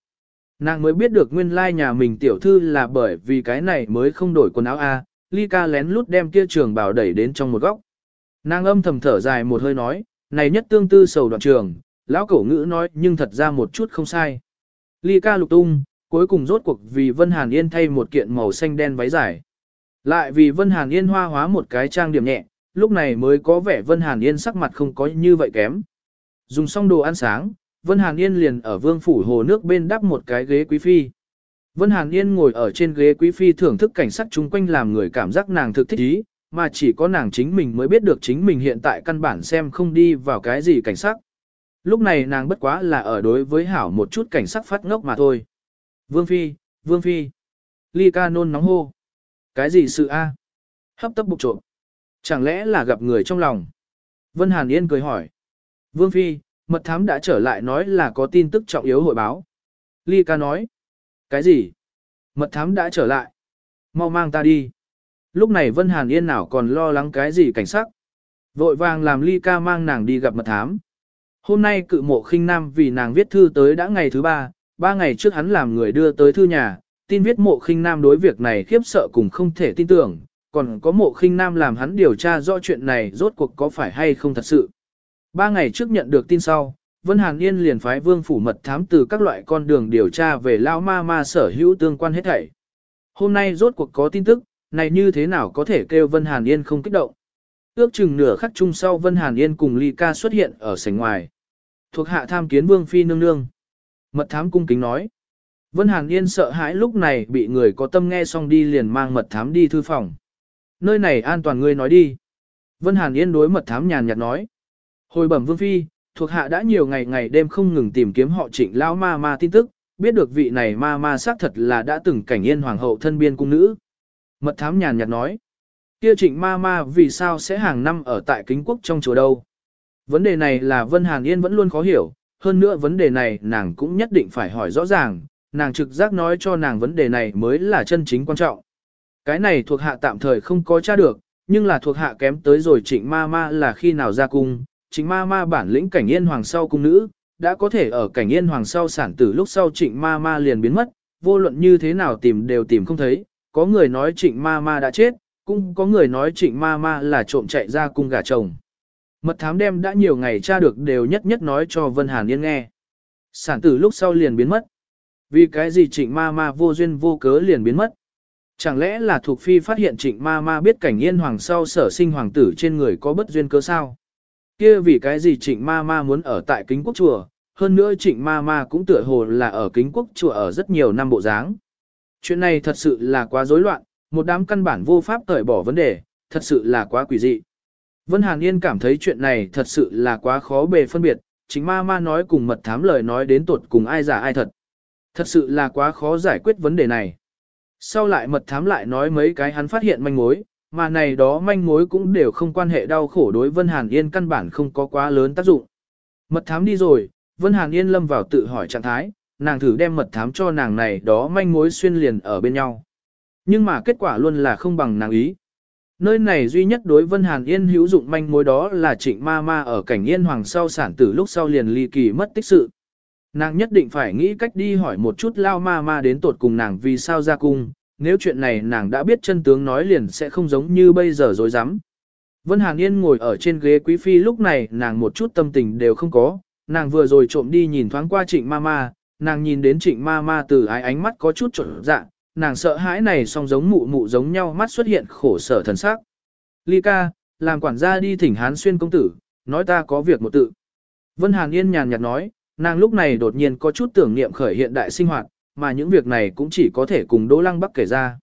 Nàng mới biết được nguyên lai nhà mình tiểu thư là bởi vì cái này mới không đổi quần áo A, Ly ca lén lút đem kia trường bảo đẩy đến trong một góc. Nàng âm thầm thở dài một hơi nói, này nhất tương tư sầu đoạn trường, lão cổ ngữ nói nhưng thật ra một chút không sai. Ly ca lục tung, cuối cùng rốt cuộc vì Vân Hàn Yên thay một kiện màu xanh đen váy dài. Lại vì Vân Hàn Yên hoa hóa một cái trang điểm nhẹ, lúc này mới có vẻ Vân Hàn Yên sắc mặt không có như vậy kém. Dùng xong đồ ăn sáng, Vân Hàn Yên liền ở vương phủ hồ nước bên đắp một cái ghế quý phi. Vân Hàn Yên ngồi ở trên ghế quý phi thưởng thức cảnh sắc chung quanh làm người cảm giác nàng thực thích ý, mà chỉ có nàng chính mình mới biết được chính mình hiện tại căn bản xem không đi vào cái gì cảnh sắc. Lúc này nàng bất quá là ở đối với hảo một chút cảnh sắc phát ngốc mà thôi. Vương Phi, Vương Phi. Ly ca nôn nóng hô. Cái gì sự a? Hấp tấp bục trộm. Chẳng lẽ là gặp người trong lòng? Vân Hàn Yên cười hỏi. Vương Phi, mật thám đã trở lại nói là có tin tức trọng yếu hội báo. Ly ca nói. Cái gì? Mật thám đã trở lại. Mau mang ta đi. Lúc này Vân Hàn Yên nào còn lo lắng cái gì cảnh sắc. Vội vàng làm Ly ca mang nàng đi gặp mật thám. Hôm nay cự mộ khinh nam vì nàng viết thư tới đã ngày thứ ba, ba ngày trước hắn làm người đưa tới thư nhà, tin viết mộ khinh nam đối việc này khiếp sợ cùng không thể tin tưởng, còn có mộ khinh nam làm hắn điều tra rõ chuyện này rốt cuộc có phải hay không thật sự. Ba ngày trước nhận được tin sau, Vân Hàn Yên liền phái vương phủ mật thám từ các loại con đường điều tra về Lao Ma Ma sở hữu tương quan hết thảy. Hôm nay rốt cuộc có tin tức, này như thế nào có thể kêu Vân Hàn Yên không kích động. Ước chừng nửa khắc chung sau Vân Hàn Yên cùng Ly Ca xuất hiện ở sảnh ngoài. Thuộc hạ tham kiến vương phi nương nương. Mật thám cung kính nói. Vân Hàn Yên sợ hãi lúc này bị người có tâm nghe xong đi liền mang mật thám đi thư phòng. Nơi này an toàn ngươi nói đi. Vân Hàn Yên đối mật thám nhàn nhạt nói. Hồi bẩm vương phi, thuộc hạ đã nhiều ngày ngày đêm không ngừng tìm kiếm họ trịnh lão ma ma tin tức, biết được vị này ma ma xác thật là đã từng cảnh yên hoàng hậu thân biên cung nữ. Mật thám nhàn nhạt nói. Kia trịnh ma ma vì sao sẽ hàng năm ở tại kính quốc trong chùa đâu? Vấn đề này là Vân Hàn Yên vẫn luôn khó hiểu, hơn nữa vấn đề này nàng cũng nhất định phải hỏi rõ ràng, nàng trực giác nói cho nàng vấn đề này mới là chân chính quan trọng. Cái này thuộc hạ tạm thời không có tra được, nhưng là thuộc hạ kém tới rồi trịnh ma ma là khi nào ra cung, trịnh ma ma bản lĩnh cảnh yên hoàng sau cung nữ, đã có thể ở cảnh yên hoàng sau sản tử lúc sau trịnh ma ma liền biến mất, vô luận như thế nào tìm đều tìm không thấy, có người nói trịnh ma ma đã chết, cũng có người nói trịnh ma ma là trộm chạy ra cung gà chồng. Mật thám đem đã nhiều ngày tra được đều nhất nhất nói cho Vân Hàn Yên nghe. Sản tử lúc sau liền biến mất. Vì cái gì trịnh ma ma vô duyên vô cớ liền biến mất. Chẳng lẽ là thuộc phi phát hiện trịnh ma ma biết cảnh yên hoàng sau sở sinh hoàng tử trên người có bất duyên cớ sao? Kia vì cái gì trịnh ma ma muốn ở tại kính quốc chùa, hơn nữa trịnh ma ma cũng tựa hồ là ở kính quốc chùa ở rất nhiều năm bộ dáng. Chuyện này thật sự là quá rối loạn, một đám căn bản vô pháp cởi bỏ vấn đề, thật sự là quá quỷ dị. Vân Hàn Yên cảm thấy chuyện này thật sự là quá khó bề phân biệt, chính ma ma nói cùng mật thám lời nói đến tột cùng ai giả ai thật. Thật sự là quá khó giải quyết vấn đề này. Sau lại mật thám lại nói mấy cái hắn phát hiện manh mối, mà này đó manh mối cũng đều không quan hệ đau khổ đối Vân Hàn Yên căn bản không có quá lớn tác dụng. Mật thám đi rồi, Vân Hàn Yên lâm vào tự hỏi trạng thái, nàng thử đem mật thám cho nàng này đó manh mối xuyên liền ở bên nhau. Nhưng mà kết quả luôn là không bằng nàng ý. Nơi này duy nhất đối Vân Hàn Yên hữu dụng manh mối đó là trịnh ma ma ở cảnh Yên Hoàng sau sản tử lúc sau liền ly kỳ mất tích sự. Nàng nhất định phải nghĩ cách đi hỏi một chút lao ma ma đến tột cùng nàng vì sao ra cung, nếu chuyện này nàng đã biết chân tướng nói liền sẽ không giống như bây giờ dối rắm Vân Hàn Yên ngồi ở trên ghế quý phi lúc này nàng một chút tâm tình đều không có, nàng vừa rồi trộm đi nhìn thoáng qua trịnh ma ma, nàng nhìn đến trịnh ma ma từ ái ánh mắt có chút trộn dạ, nàng sợ hãi này song giống mụ mụ giống nhau mắt xuất hiện khổ sở thần sắc. Ly ca, làm quản gia đi thỉnh hán xuyên công tử, nói ta có việc một tự. Vân Hàn Yên nhàn nhạt nói, nàng lúc này đột nhiên có chút tưởng niệm khởi hiện đại sinh hoạt, mà những việc này cũng chỉ có thể cùng Đỗ Lăng Bắc kể ra.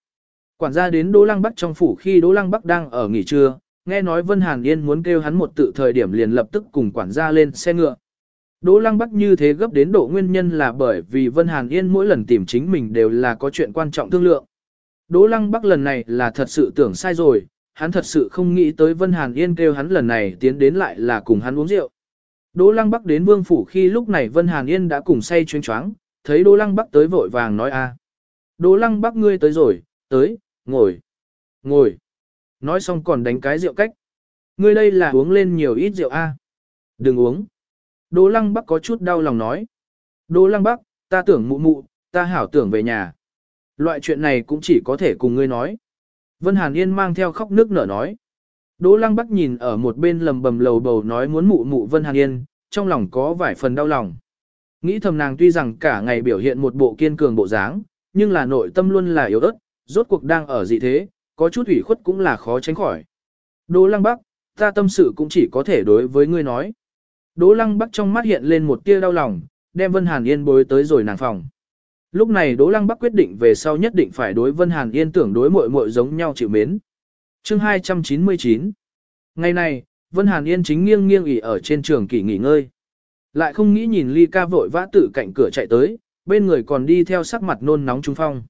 Quản gia đến Đỗ Lăng Bắc trong phủ khi Đỗ Lăng Bắc đang ở nghỉ trưa, nghe nói Vân Hàn Yên muốn kêu hắn một tự thời điểm liền lập tức cùng quản gia lên xe ngựa. Đỗ Lăng Bắc như thế gấp đến độ nguyên nhân là bởi vì Vân Hàn Yên mỗi lần tìm chính mình đều là có chuyện quan trọng thương lượng. Đỗ Lăng Bắc lần này là thật sự tưởng sai rồi, hắn thật sự không nghĩ tới Vân Hàn Yên kêu hắn lần này tiến đến lại là cùng hắn uống rượu. Đỗ Lăng Bắc đến Vương Phủ khi lúc này Vân Hàn Yên đã cùng say chuyên choáng, thấy Đỗ Lăng Bắc tới vội vàng nói a Đỗ Lăng Bắc ngươi tới rồi, tới, ngồi, ngồi. Nói xong còn đánh cái rượu cách. Ngươi đây là uống lên nhiều ít rượu a Đừng uống. Đỗ Lăng Bắc có chút đau lòng nói. Đỗ Lăng Bắc, ta tưởng mụ mụ, ta hảo tưởng về nhà. Loại chuyện này cũng chỉ có thể cùng ngươi nói. Vân Hàn Yên mang theo khóc nước nở nói. Đỗ Lăng Bắc nhìn ở một bên lầm bầm lầu bầu nói muốn mụ mụ Vân Hàn Yên, trong lòng có vài phần đau lòng. Nghĩ thầm nàng tuy rằng cả ngày biểu hiện một bộ kiên cường bộ dáng, nhưng là nội tâm luôn là yếu ớt, rốt cuộc đang ở dị thế, có chút ủy khuất cũng là khó tránh khỏi. Đỗ Lăng Bắc, ta tâm sự cũng chỉ có thể đối với ngươi nói. Đỗ Lăng Bắc trong mắt hiện lên một tia đau lòng, đem Vân Hàn Yên bối tới rồi nàng phòng. Lúc này Đỗ Lăng Bắc quyết định về sau nhất định phải đối Vân Hàn Yên tưởng đối muội muội giống nhau chịu mến. Chương 299 Ngày này, Vân Hàn Yên chính nghiêng nghiêng ỉ ở trên trường kỳ nghỉ ngơi. Lại không nghĩ nhìn Ly ca vội vã tự cạnh cửa chạy tới, bên người còn đi theo sắc mặt nôn nóng trung phong.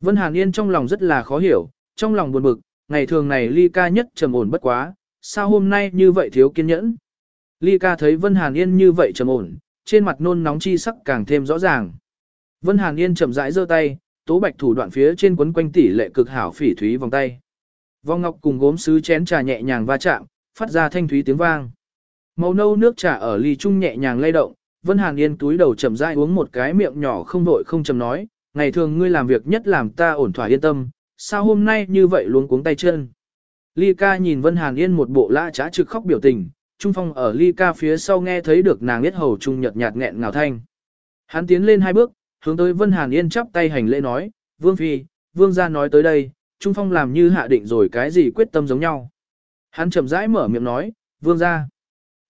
Vân Hàn Yên trong lòng rất là khó hiểu, trong lòng buồn bực, ngày thường này Ly ca nhất trầm ổn bất quá, sao hôm nay như vậy thiếu kiên nhẫn. Ly ca thấy Vân Hàn Yên như vậy trầm ổn, trên mặt nôn nóng chi sắc càng thêm rõ ràng. Vân Hàn Yên chậm rãi giơ tay, tố bạch thủ đoạn phía trên quấn quanh tỷ lệ cực hảo phỉ thúy vòng tay. Vòng ngọc cùng gốm sứ chén trà nhẹ nhàng va chạm, phát ra thanh thúy tiếng vang. Màu nâu nước trà ở ly trung nhẹ nhàng lay động, Vân Hàn Yên túi đầu chậm rãi uống một cái miệng nhỏ không vội không chậm nói, ngày thường ngươi làm việc nhất làm ta ổn thỏa yên tâm, sao hôm nay như vậy luống cuống tay chân. Ly ca nhìn Vân Hàn Yên một bộ lã trá trực khóc biểu tình, Trung Phong ở Ly ca phía sau nghe thấy được nàng biết hầu trung nhợt nhạt nghẹn ngào thanh. Hắn tiến lên hai bước, hướng tới Vân Hàn Yên chắp tay hành lễ nói, Vương Phi, Vương gia nói tới đây, Trung Phong làm như hạ định rồi cái gì quyết tâm giống nhau. Hắn chậm rãi mở miệng nói, Vương gia.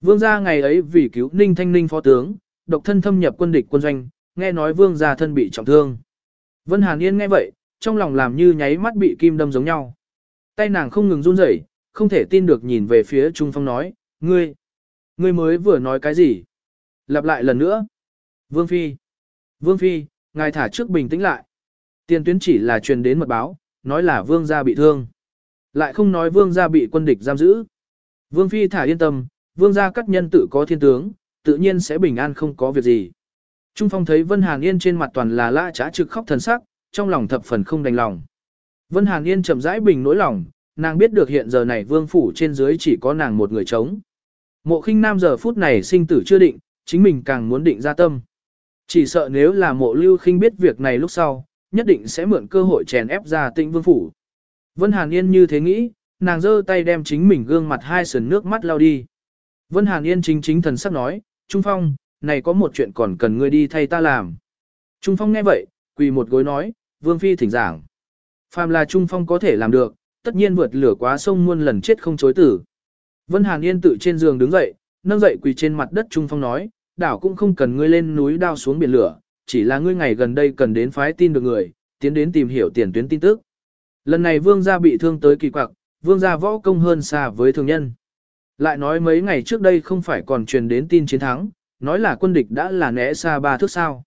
Vương gia ngày ấy vì cứu Ninh Thanh Ninh phó tướng, độc thân thâm nhập quân địch quân doanh, nghe nói Vương gia thân bị trọng thương. Vân Hàn Yên nghe vậy, trong lòng làm như nháy mắt bị kim đâm giống nhau. Tay nàng không ngừng run rẩy, không thể tin được nhìn về phía Trung Phong nói, ngươi, ngươi mới vừa nói cái gì? Lặp lại lần nữa. Vương Phi. Vương Phi, ngài thả trước bình tĩnh lại. Tiền tuyến chỉ là truyền đến mật báo, nói là vương gia bị thương. Lại không nói vương gia bị quân địch giam giữ. Vương Phi thả yên tâm, vương gia các nhân tự có thiên tướng, tự nhiên sẽ bình an không có việc gì. Trung Phong thấy Vân Hàn Yên trên mặt toàn là lã trá trực khóc thần sắc, trong lòng thập phần không đành lòng. Vân Hàn Yên chậm rãi bình nỗi lòng, nàng biết được hiện giờ này vương phủ trên dưới chỉ có nàng một người chống. Mộ khinh nam giờ phút này sinh tử chưa định, chính mình càng muốn định ra tâm. Chỉ sợ nếu là mộ lưu khinh biết việc này lúc sau, nhất định sẽ mượn cơ hội chèn ép ra tĩnh vương phủ. Vân Hàn Yên như thế nghĩ, nàng giơ tay đem chính mình gương mặt hai sườn nước mắt lau đi. Vân Hàn Yên chính chính thần sắc nói, Trung Phong, này có một chuyện còn cần ngươi đi thay ta làm. Trung Phong nghe vậy, quỳ một gối nói, Vương Phi thỉnh giảng. Phàm là Trung Phong có thể làm được, tất nhiên vượt lửa quá sông muôn lần chết không chối tử. Vân Hàn Yên tự trên giường đứng dậy, nâng dậy quỳ trên mặt đất Trung Phong nói, đảo cũng không cần ngươi lên núi đao xuống biển lửa, chỉ là ngươi ngày gần đây cần đến phái tin được người, tiến đến tìm hiểu tiền tuyến tin tức. Lần này vương gia bị thương tới kỳ quặc, vương gia võ công hơn xa với thường nhân. Lại nói mấy ngày trước đây không phải còn truyền đến tin chiến thắng, nói là quân địch đã là né xa ba thước sao.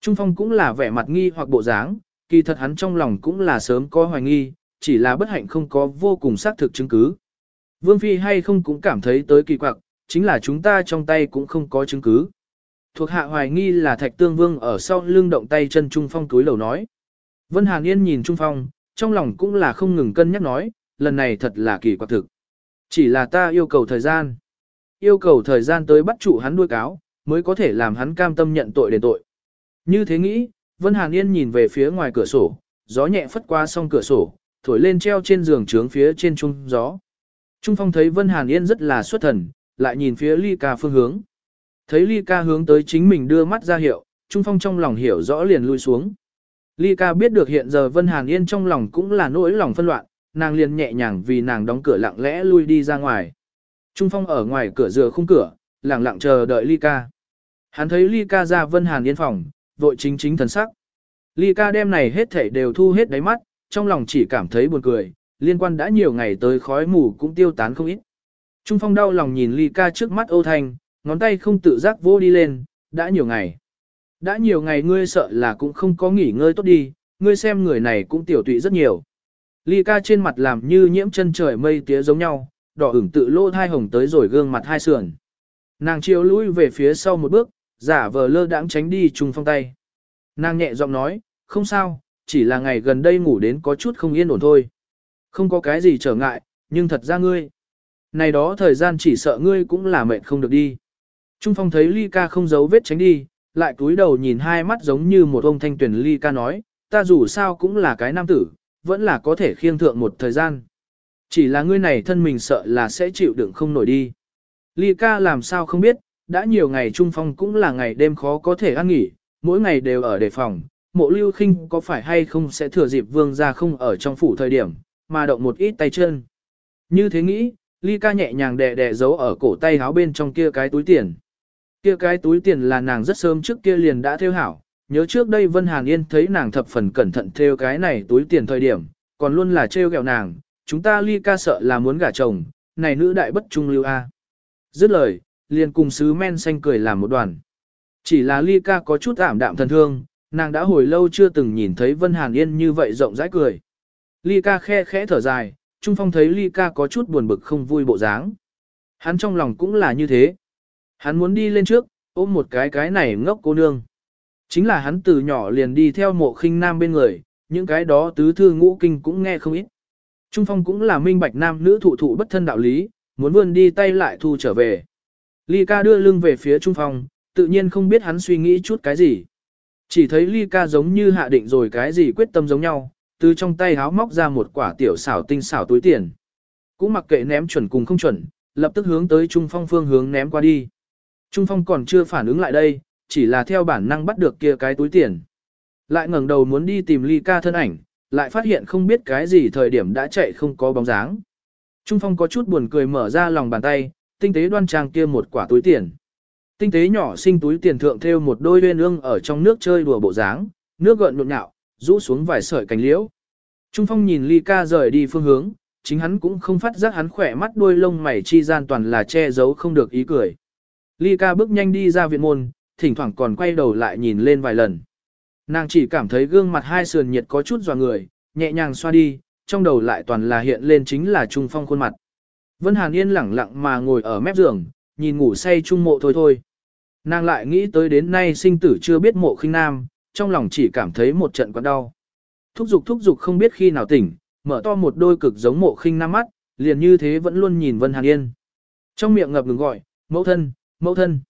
Trung Phong cũng là vẻ mặt nghi hoặc bộ dáng, kỳ thật hắn trong lòng cũng là sớm có hoài nghi, chỉ là bất hạnh không có vô cùng xác thực chứng cứ. Vương Phi hay không cũng cảm thấy tới kỳ quặc, chính là chúng ta trong tay cũng không có chứng cứ. Thuộc hạ hoài nghi là Thạch Tương Vương ở sau lưng động tay chân Trung Phong túi lầu nói. Vân Hàn Yên nhìn Trung Phong, trong lòng cũng là không ngừng cân nhắc nói, lần này thật là kỳ quặc thực. Chỉ là ta yêu cầu thời gian. Yêu cầu thời gian tới bắt chủ hắn nuôi cáo, mới có thể làm hắn cam tâm nhận tội đền tội. Như thế nghĩ, Vân Hàn Yên nhìn về phía ngoài cửa sổ, gió nhẹ phất qua song cửa sổ, thổi lên treo trên giường trướng phía trên trung gió. Trung Phong thấy Vân Hàn Yên rất là xuất thần, lại nhìn phía Ly Ca phương hướng. Thấy Ly Ca hướng tới chính mình đưa mắt ra hiệu, Trung Phong trong lòng hiểu rõ liền lui xuống. Ly Ca biết được hiện giờ Vân Hàn Yên trong lòng cũng là nỗi lòng phân loạn, nàng liền nhẹ nhàng vì nàng đóng cửa lặng lẽ lui đi ra ngoài. Trung Phong ở ngoài cửa dừa khung cửa, lặng lặng chờ đợi Ly Ca. Hắn thấy Ly Ca ra Vân Hàn Yên phòng, vội chính chính thần sắc. Ly Ca đêm này hết thảy đều thu hết đáy mắt, trong lòng chỉ cảm thấy buồn cười, liên quan đã nhiều ngày tới khói mù cũng tiêu tán không ít. Trung Phong đau lòng nhìn Ly ca trước mắt ô Thanh, ngón tay không tự giác vô đi lên, đã nhiều ngày. Đã nhiều ngày ngươi sợ là cũng không có nghỉ ngơi tốt đi, ngươi xem người này cũng tiểu tụy rất nhiều. Ly ca trên mặt làm như nhiễm chân trời mây tía giống nhau, đỏ ửng tự lô thai hồng tới rồi gương mặt hai sườn. Nàng chiều lui về phía sau một bước, giả vờ lơ đãng tránh đi trùng Phong tay. Nàng nhẹ giọng nói, không sao, chỉ là ngày gần đây ngủ đến có chút không yên ổn thôi. Không có cái gì trở ngại, nhưng thật ra ngươi. Này đó thời gian chỉ sợ ngươi cũng là mệt không được đi. Trung Phong thấy Ly ca không giấu vết tránh đi, lại cúi đầu nhìn hai mắt giống như một ông thanh tuyển Ly ca nói, ta dù sao cũng là cái nam tử, vẫn là có thể khiêng thượng một thời gian. Chỉ là ngươi này thân mình sợ là sẽ chịu đựng không nổi đi. Ly ca làm sao không biết, đã nhiều ngày Trung Phong cũng là ngày đêm khó có thể ăn nghỉ, mỗi ngày đều ở đề phòng, mộ lưu khinh có phải hay không sẽ thừa dịp vương ra không ở trong phủ thời điểm, mà động một ít tay chân. Như thế nghĩ, Ly ca nhẹ nhàng đè đè giấu ở cổ tay áo bên trong kia cái túi tiền. Kia cái túi tiền là nàng rất sớm trước kia liền đã theo hảo, nhớ trước đây Vân Hàn Yên thấy nàng thập phần cẩn thận theo cái này túi tiền thời điểm, còn luôn là trêu ghẹo nàng, chúng ta Ly ca sợ là muốn gả chồng, này nữ đại bất trung lưu a. Dứt lời, liền cùng sứ men xanh cười làm một đoàn. Chỉ là Ly ca có chút ảm đạm thần thương, nàng đã hồi lâu chưa từng nhìn thấy Vân Hàn Yên như vậy rộng rãi cười. Ly ca khe khẽ thở dài, Trung Phong thấy Ly ca có chút buồn bực không vui bộ dáng. Hắn trong lòng cũng là như thế. Hắn muốn đi lên trước, ôm một cái cái này ngốc cô nương. Chính là hắn từ nhỏ liền đi theo mộ khinh nam bên người, những cái đó tứ thư ngũ kinh cũng nghe không ít. Trung Phong cũng là minh bạch nam nữ thụ thụ bất thân đạo lý, muốn vươn đi tay lại thu trở về. Ly ca đưa lưng về phía Trung Phong, tự nhiên không biết hắn suy nghĩ chút cái gì. Chỉ thấy Ly ca giống như hạ định rồi cái gì quyết tâm giống nhau, từ trong tay háo móc ra một quả tiểu xảo tinh xảo túi tiền. Cũng mặc kệ ném chuẩn cùng không chuẩn, lập tức hướng tới Trung Phong phương hướng ném qua đi. Trung Phong còn chưa phản ứng lại đây, chỉ là theo bản năng bắt được kia cái túi tiền. Lại ngẩng đầu muốn đi tìm Ly ca thân ảnh, lại phát hiện không biết cái gì thời điểm đã chạy không có bóng dáng. Trung Phong có chút buồn cười mở ra lòng bàn tay, tinh tế đoan trang kia một quả túi tiền. Tinh tế nhỏ xinh túi tiền thượng theo một đôi uyên ương ở trong nước chơi đùa bộ dáng, nước gợn nhộn nhạo, rũ xuống vài sợi cánh liễu. Trung Phong nhìn Ly ca rời đi phương hướng, chính hắn cũng không phát giác hắn khỏe mắt đuôi lông mày chi gian toàn là che giấu không được ý cười. Ly ca bước nhanh đi ra viện môn, thỉnh thoảng còn quay đầu lại nhìn lên vài lần. Nàng chỉ cảm thấy gương mặt hai sườn nhiệt có chút dò người, nhẹ nhàng xoa đi, trong đầu lại toàn là hiện lên chính là Trung Phong khuôn mặt. Vân Hàn Yên lẳng lặng mà ngồi ở mép giường, nhìn ngủ say trung mộ thôi thôi. Nàng lại nghĩ tới đến nay sinh tử chưa biết mộ khinh nam, trong lòng chỉ cảm thấy một trận quặn đau. Thúc dục thúc dục không biết khi nào tỉnh, mở to một đôi cực giống mộ khinh nam mắt, liền như thế vẫn luôn nhìn Vân Hàn Yên. Trong miệng ngập ngừng gọi, mẫu thân, mẫu thân.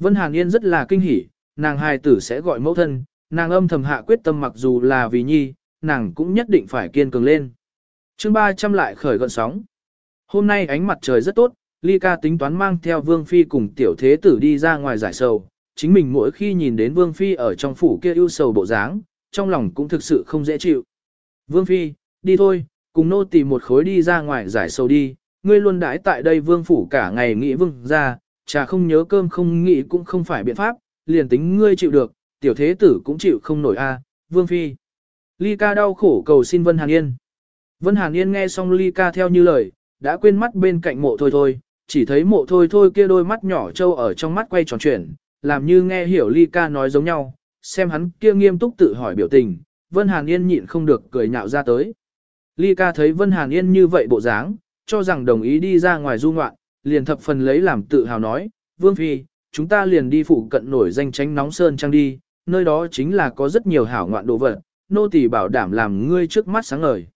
Vân Hàn Yên rất là kinh hỉ, nàng hài tử sẽ gọi mẫu thân, nàng âm thầm hạ quyết tâm mặc dù là vì nhi, nàng cũng nhất định phải kiên cường lên. chương 300 lại khởi gọn sóng. Hôm nay ánh mặt trời rất tốt, Ly ca tính toán mang theo Vương Phi cùng tiểu thế tử đi ra ngoài giải sầu. Chính mình mỗi khi nhìn đến Vương Phi ở trong phủ kia ưu sầu bộ dáng, trong lòng cũng thực sự không dễ chịu. Vương Phi, đi thôi, cùng nô tìm một khối đi ra ngoài giải sầu đi, ngươi luôn đãi tại đây Vương Phủ cả ngày nghĩ vương ra, trà không nhớ cơm không nghĩ cũng không phải biện pháp, liền tính ngươi chịu được, tiểu thế tử cũng chịu không nổi a, Vương Phi. Ly ca đau khổ cầu xin Vân Hàn Yên. Vân Hàn Yên nghe xong Ly ca theo như lời, đã quên mắt bên cạnh mộ thôi thôi, chỉ thấy mộ thôi thôi kia đôi mắt nhỏ trâu ở trong mắt quay tròn chuyển, làm như nghe hiểu ly ca nói giống nhau, xem hắn kia nghiêm túc tự hỏi biểu tình, Vân Hàn Yên nhịn không được cười nhạo ra tới. Ly ca thấy Vân Hàn Yên như vậy bộ dáng, cho rằng đồng ý đi ra ngoài du ngoạn, liền thập phần lấy làm tự hào nói, Vương Phi, chúng ta liền đi phụ cận nổi danh tránh nóng sơn trang đi, nơi đó chính là có rất nhiều hảo ngoạn đồ vật, nô tỳ bảo đảm làm ngươi trước mắt sáng ngời.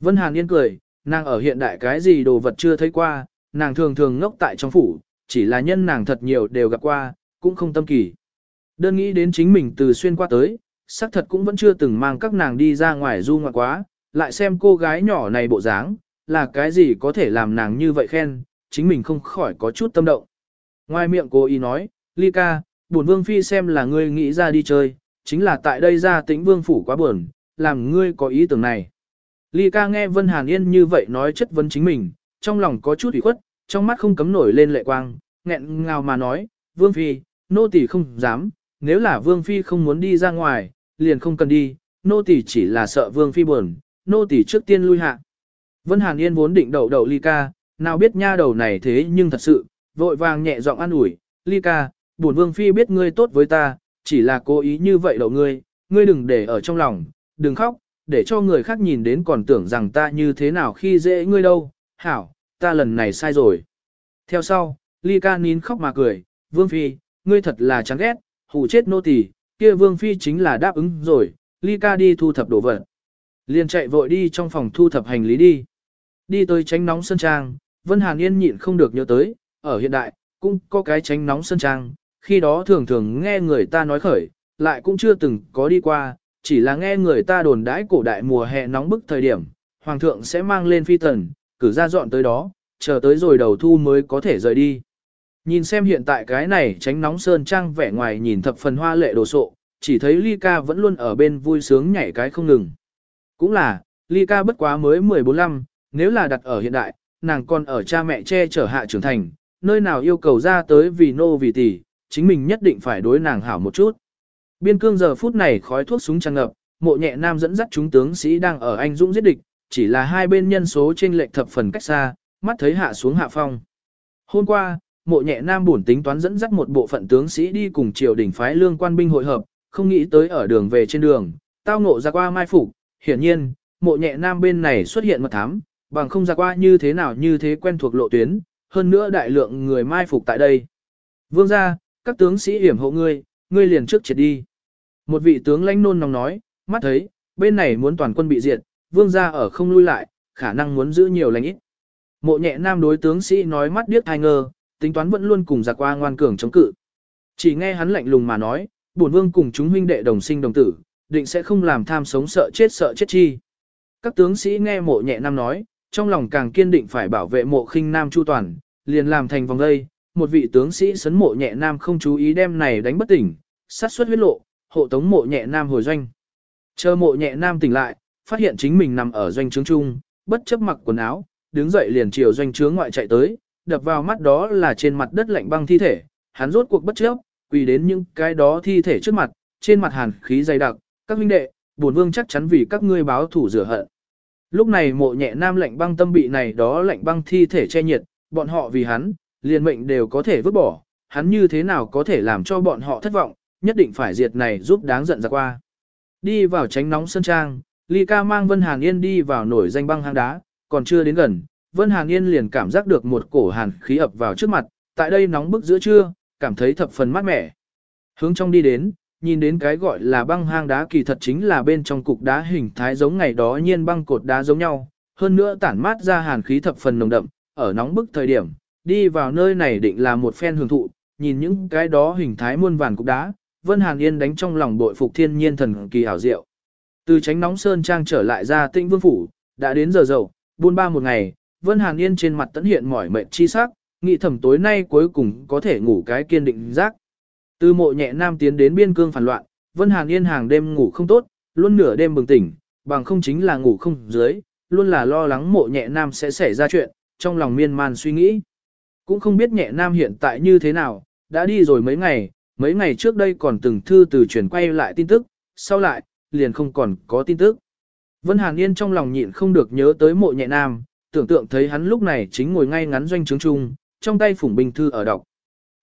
Vân Hàn Yên cười, nàng ở hiện đại cái gì đồ vật chưa thấy qua, nàng thường thường ngốc tại trong phủ, chỉ là nhân nàng thật nhiều đều gặp qua, cũng không tâm kỳ. Đơn nghĩ đến chính mình từ xuyên qua tới, xác thật cũng vẫn chưa từng mang các nàng đi ra ngoài du ngoạn quá, lại xem cô gái nhỏ này bộ dáng, là cái gì có thể làm nàng như vậy khen, chính mình không khỏi có chút tâm động. Ngoài miệng cô ý nói, Ly ca, buồn vương phi xem là ngươi nghĩ ra đi chơi, chính là tại đây ra tĩnh vương phủ quá buồn, làm ngươi có ý tưởng này. Ly ca nghe Vân Hàn Yên như vậy nói chất vấn chính mình, trong lòng có chút ủy khuất, trong mắt không cấm nổi lên lệ quang, nghẹn ngào mà nói, Vương Phi, nô tỳ không dám, nếu là Vương Phi không muốn đi ra ngoài, liền không cần đi, nô tỳ chỉ là sợ Vương Phi buồn, nô tỳ trước tiên lui hạ. Vân Hàn Yên vốn định đậu đậu ly ca, nào biết nha đầu này thế nhưng thật sự, vội vàng nhẹ giọng an ủi, ly ca, buồn Vương Phi biết ngươi tốt với ta, chỉ là cố ý như vậy đậu ngươi, ngươi đừng để ở trong lòng, đừng khóc, để cho người khác nhìn đến còn tưởng rằng ta như thế nào khi dễ ngươi đâu, hảo, ta lần này sai rồi. Theo sau, Ly ca nín khóc mà cười, Vương Phi, ngươi thật là chán ghét, hù chết nô tỳ, kia Vương Phi chính là đáp ứng rồi, Ly ca đi thu thập đồ vật. Liền chạy vội đi trong phòng thu thập hành lý đi. Đi tới tránh nóng sân trang, Vân Hàn Yên nhịn không được nhớ tới, ở hiện đại, cũng có cái tránh nóng sân trang, khi đó thường thường nghe người ta nói khởi, lại cũng chưa từng có đi qua, chỉ là nghe người ta đồn đãi cổ đại mùa hè nóng bức thời điểm, hoàng thượng sẽ mang lên phi tần, cử ra dọn tới đó, chờ tới rồi đầu thu mới có thể rời đi. Nhìn xem hiện tại cái này tránh nóng sơn trang vẻ ngoài nhìn thập phần hoa lệ đồ sộ, chỉ thấy Ly ca vẫn luôn ở bên vui sướng nhảy cái không ngừng. Cũng là, Ly ca bất quá mới 14 nếu là đặt ở hiện đại, nàng còn ở cha mẹ che chở hạ trưởng thành, nơi nào yêu cầu ra tới vì nô vì tỷ, chính mình nhất định phải đối nàng hảo một chút. Biên cương giờ phút này khói thuốc súng tràn ngập, mộ nhẹ nam dẫn dắt chúng tướng sĩ đang ở anh dũng giết địch, chỉ là hai bên nhân số trên lệch thập phần cách xa, mắt thấy hạ xuống hạ phong. Hôm qua, mộ nhẹ nam buồn tính toán dẫn dắt một bộ phận tướng sĩ đi cùng triều đình phái lương quan binh hội hợp, không nghĩ tới ở đường về trên đường, tao ngộ ra qua mai phục, hiển nhiên, mộ nhẹ nam bên này xuất hiện mật thám, bằng không ra qua như thế nào như thế quen thuộc lộ tuyến, hơn nữa đại lượng người mai phục tại đây. Vương gia, các tướng sĩ hiểm hộ ngươi, ngươi liền trước triệt đi. Một vị tướng lãnh nôn nóng nói, mắt thấy, bên này muốn toàn quân bị diệt, vương gia ở không lui lại, khả năng muốn giữ nhiều lãnh ít. Mộ nhẹ nam đối tướng sĩ nói mắt điếc hai ngơ, tính toán vẫn luôn cùng giặc qua ngoan cường chống cự. Chỉ nghe hắn lạnh lùng mà nói, bổn vương cùng chúng huynh đệ đồng sinh đồng tử, định sẽ không làm tham sống sợ chết sợ chết chi. Các tướng sĩ nghe mộ nhẹ nam nói, trong lòng càng kiên định phải bảo vệ mộ khinh nam chu toàn, liền làm thành vòng dây, một vị tướng sĩ sấn mộ nhẹ nam không chú ý đem này đánh bất tỉnh, sát xuất huyết lộ, hộ tống mộ nhẹ nam hồi doanh. Chờ mộ nhẹ nam tỉnh lại, phát hiện chính mình nằm ở doanh trướng trung, bất chấp mặc quần áo, đứng dậy liền chiều doanh trướng ngoại chạy tới, đập vào mắt đó là trên mặt đất lạnh băng thi thể, hắn rốt cuộc bất chấp, quỳ đến những cái đó thi thể trước mặt, trên mặt hàn khí dày đặc, các huynh đệ, bổn vương chắc chắn vì các ngươi báo thủ rửa hận. Lúc này mộ nhẹ nam lạnh băng tâm bị này đó lạnh băng thi thể che nhiệt, bọn họ vì hắn, liền mệnh đều có thể vứt bỏ, hắn như thế nào có thể làm cho bọn họ thất vọng, nhất định phải diệt này giúp đáng giận ra qua. Đi vào tránh nóng sân trang, Ly ca mang Vân Hàn Yên đi vào nổi danh băng hang đá, còn chưa đến gần, Vân Hàn Yên liền cảm giác được một cổ hàn khí ập vào trước mặt, tại đây nóng bức giữa trưa, cảm thấy thập phần mát mẻ. Hướng trong đi đến, nhìn đến cái gọi là băng hang đá kỳ thật chính là bên trong cục đá hình thái giống ngày đó nhiên băng cột đá giống nhau, hơn nữa tản mát ra hàn khí thập phần nồng đậm, ở nóng bức thời điểm, đi vào nơi này định là một phen hưởng thụ, nhìn những cái đó hình thái muôn vàn cục đá, Vân Hàn Yên đánh trong lòng bội phục thiên nhiên thần kỳ hảo diệu. Từ tránh nóng sơn trang trở lại ra tĩnh vương phủ, đã đến giờ dậu, buôn ba một ngày, Vân Hàn Yên trên mặt tẫn hiện mỏi mệt chi sắc, nghĩ thầm tối nay cuối cùng có thể ngủ cái kiên định giấc. Từ mộ nhẹ nam tiến đến biên cương phản loạn, Vân Hàn Yên hàng đêm ngủ không tốt, luôn nửa đêm bừng tỉnh, bằng không chính là ngủ không dưới, luôn là lo lắng mộ nhẹ nam sẽ xảy ra chuyện, trong lòng miên man suy nghĩ. Cũng không biết nhẹ nam hiện tại như thế nào, đã đi rồi mấy ngày, mấy ngày trước đây còn từng thư từ chuyển quay lại tin tức, sau lại, liền không còn có tin tức. Vân Hàn Yên trong lòng nhịn không được nhớ tới mộ nhẹ nam, tưởng tượng thấy hắn lúc này chính ngồi ngay ngắn doanh trướng trung, trong tay phủng bình thư ở đọc.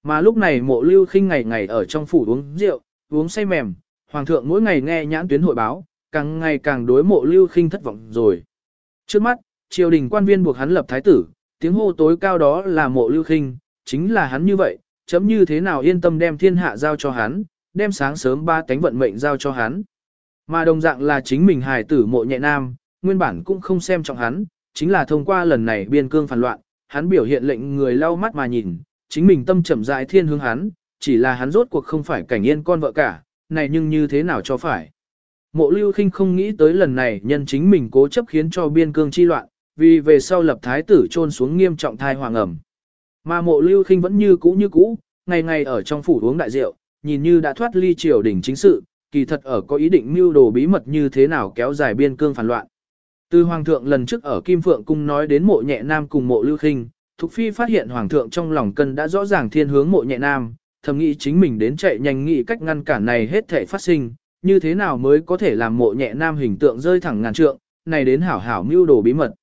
Mà lúc này mộ lưu khinh ngày ngày ở trong phủ uống rượu, uống say mềm, hoàng thượng mỗi ngày nghe nhãn tuyến hội báo, càng ngày càng đối mộ lưu khinh thất vọng rồi. Trước mắt, triều đình quan viên buộc hắn lập thái tử, tiếng hô tối cao đó là mộ lưu khinh, chính là hắn như vậy, chấm như thế nào yên tâm đem thiên hạ giao cho hắn, đem sáng sớm ba cánh vận mệnh giao cho hắn. Mà đồng dạng là chính mình hài tử mộ nhẹ nam, nguyên bản cũng không xem trọng hắn, chính là thông qua lần này biên cương phản loạn, hắn biểu hiện lệnh người lau mắt mà nhìn, chính mình tâm chậm rãi thiên hướng hắn, chỉ là hắn rốt cuộc không phải cảnh yên con vợ cả, này nhưng như thế nào cho phải. Mộ lưu khinh không nghĩ tới lần này nhân chính mình cố chấp khiến cho biên cương chi loạn, vì về sau lập thái tử trôn xuống nghiêm trọng thai hoàng ẩm. Mà mộ lưu khinh vẫn như cũ như cũ, ngày ngày ở trong phủ uống đại rượu, nhìn như đã thoát ly triều đỉnh chính sự, kỳ thật ở có ý định mưu đồ bí mật như thế nào kéo dài biên cương phản loạn. Từ hoàng thượng lần trước ở Kim Phượng cung nói đến mộ nhẹ nam cùng mộ lưu khinh, Thục Phi phát hiện hoàng thượng trong lòng cân đã rõ ràng thiên hướng mộ nhẹ nam, thầm nghĩ chính mình đến chạy nhanh nghĩ cách ngăn cản này hết thể phát sinh, như thế nào mới có thể làm mộ nhẹ nam hình tượng rơi thẳng ngàn trượng, này đến hảo hảo mưu đồ bí mật.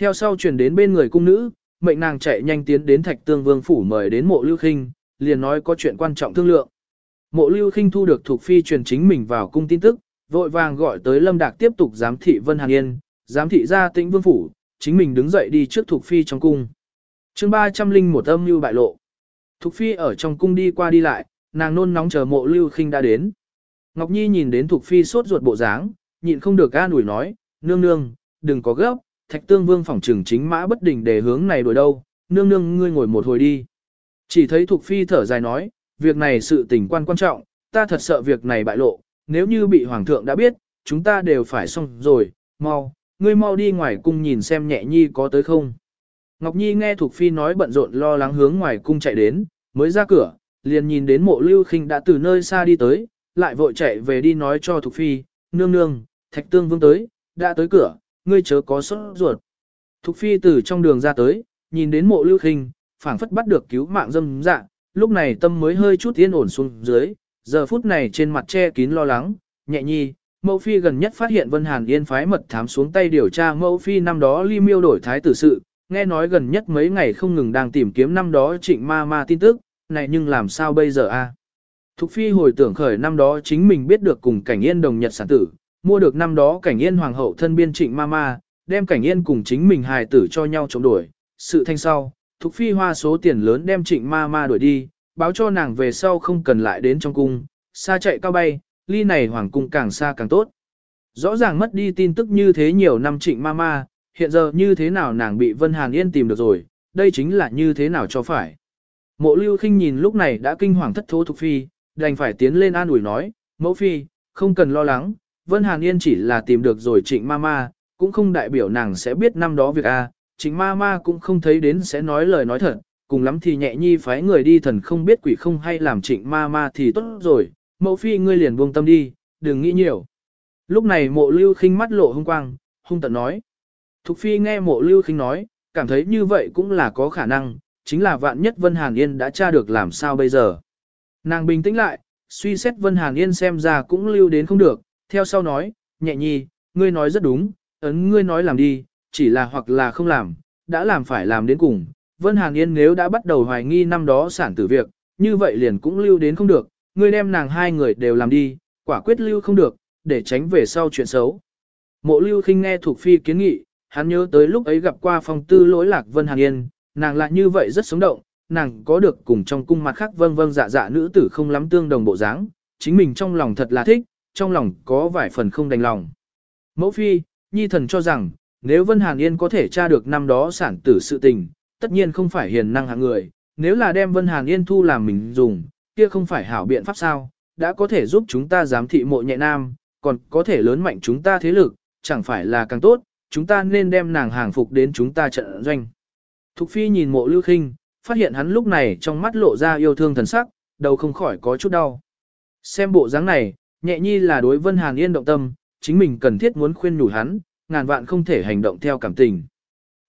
Theo sau truyền đến bên người cung nữ, mệnh nàng chạy nhanh tiến đến Thạch Tương Vương phủ mời đến Mộ Lưu Khinh, liền nói có chuyện quan trọng thương lượng. Mộ Lưu Khinh thu được thuộc phi truyền chính mình vào cung tin tức, Vội vàng gọi tới Lâm Đạc tiếp tục giám thị Vân Hàn Yên, giám thị gia tĩnh vương phủ, chính mình đứng dậy đi trước Thục Phi trong cung chương 301 âm lưu bại lộ. Thục Phi ở trong cung đi qua đi lại, nàng nôn nóng chờ mộ lưu khinh đã đến. Ngọc Nhi nhìn đến Thục Phi sốt ruột bộ dáng, nhịn không được ga ủi nói, nương nương, đừng có gấp, thạch tương vương phỏng trừng chính mã bất định để hướng này đuổi đâu, nương nương ngươi ngồi một hồi đi. Chỉ thấy Thục Phi thở dài nói, việc này sự tình quan quan trọng, ta thật sợ việc này bại lộ, nếu như bị hoàng thượng đã biết, chúng ta đều phải xong rồi, mau, ngươi mau đi ngoài cung nhìn xem nhẹ nhi có tới không. Ngọc Nhi nghe Thục Phi nói bận rộn lo lắng hướng ngoài cung chạy đến, mới ra cửa, liền nhìn đến mộ lưu khinh đã từ nơi xa đi tới, lại vội chạy về đi nói cho Thục Phi, nương nương, thạch tương vương tới, đã tới cửa, ngươi chớ có sốt ruột. Thục Phi từ trong đường ra tới, nhìn đến mộ lưu khinh, phảng phất bắt được cứu mạng dâm dạ, lúc này tâm mới hơi chút yên ổn xuống dưới, giờ phút này trên mặt che kín lo lắng, nhẹ nhi, mẫu phi gần nhất phát hiện Vân Hàn Yên phái mật thám xuống tay điều tra mẫu phi năm đó ly miêu đổi thái tử sự, nghe nói gần nhất mấy ngày không ngừng đang tìm kiếm năm đó trịnh ma ma tin tức, này nhưng làm sao bây giờ a? Thục phi hồi tưởng khởi năm đó chính mình biết được cùng cảnh yên đồng nhật sản tử, mua được năm đó cảnh yên hoàng hậu thân biên trịnh ma ma, đem cảnh yên cùng chính mình hài tử cho nhau chống đuổi, sự thanh sau, Thục phi hoa số tiền lớn đem trịnh ma ma đuổi đi, báo cho nàng về sau không cần lại đến trong cung, xa chạy cao bay, ly này hoàng cung càng xa càng tốt. Rõ ràng mất đi tin tức như thế nhiều năm trịnh ma ma, hiện giờ như thế nào nàng bị Vân Hàn Yên tìm được rồi, đây chính là như thế nào cho phải. Mộ lưu khinh nhìn lúc này đã kinh hoàng thất thố Thục Phi, đành phải tiến lên an ủi nói, mẫu Phi, không cần lo lắng, Vân Hàn Yên chỉ là tìm được rồi trịnh ma ma, cũng không đại biểu nàng sẽ biết năm đó việc A, trịnh ma ma cũng không thấy đến sẽ nói lời nói thật, cùng lắm thì nhẹ nhi phái người đi thần không biết quỷ không hay làm trịnh ma ma thì tốt rồi, mẫu phi ngươi liền buông tâm đi, đừng nghĩ nhiều. Lúc này mộ lưu khinh mắt lộ hung quang, hung tận nói. Thục phi nghe mộ lưu khinh nói, cảm thấy như vậy cũng là có khả năng, chính là vạn nhất Vân Hàn Yên đã tra được làm sao bây giờ. Nàng bình tĩnh lại, suy xét Vân Hàn Yên xem ra cũng lưu đến không được, theo sau nói, nhẹ nhi, ngươi nói rất đúng, ấn ngươi nói làm đi, chỉ là hoặc là không làm, đã làm phải làm đến cùng, Vân Hàn Yên nếu đã bắt đầu hoài nghi năm đó sản tử việc, như vậy liền cũng lưu đến không được, ngươi đem nàng hai người đều làm đi, quả quyết lưu không được, để tránh về sau chuyện xấu. Mộ lưu khinh nghe thuộc phi kiến nghị, hắn nhớ tới lúc ấy gặp qua phong tư lỗi lạc Vân Hàn Yên, nàng lại như vậy rất sống động, nàng có được cùng trong cung mặt khác vâng vâng dạ dạ nữ tử không lắm tương đồng bộ dáng, chính mình trong lòng thật là thích, trong lòng có vài phần không đành lòng. Mẫu phi, nhi thần cho rằng, nếu Vân Hàn Yên có thể tra được năm đó sản tử sự tình, tất nhiên không phải hiền năng hạng người, nếu là đem Vân Hàn Yên thu làm mình dùng, kia không phải hảo biện pháp sao, đã có thể giúp chúng ta giám thị mộ nhẹ nam, còn có thể lớn mạnh chúng ta thế lực, chẳng phải là càng tốt, chúng ta nên đem nàng hàng phục đến chúng ta trận doanh. Thục Phi nhìn mộ lưu khinh, phát hiện hắn lúc này trong mắt lộ ra yêu thương thần sắc, đầu không khỏi có chút đau. Xem bộ dáng này, nhẹ nhi là đối Vân Hàn Yên động tâm, chính mình cần thiết muốn khuyên nhủ hắn, ngàn vạn không thể hành động theo cảm tình.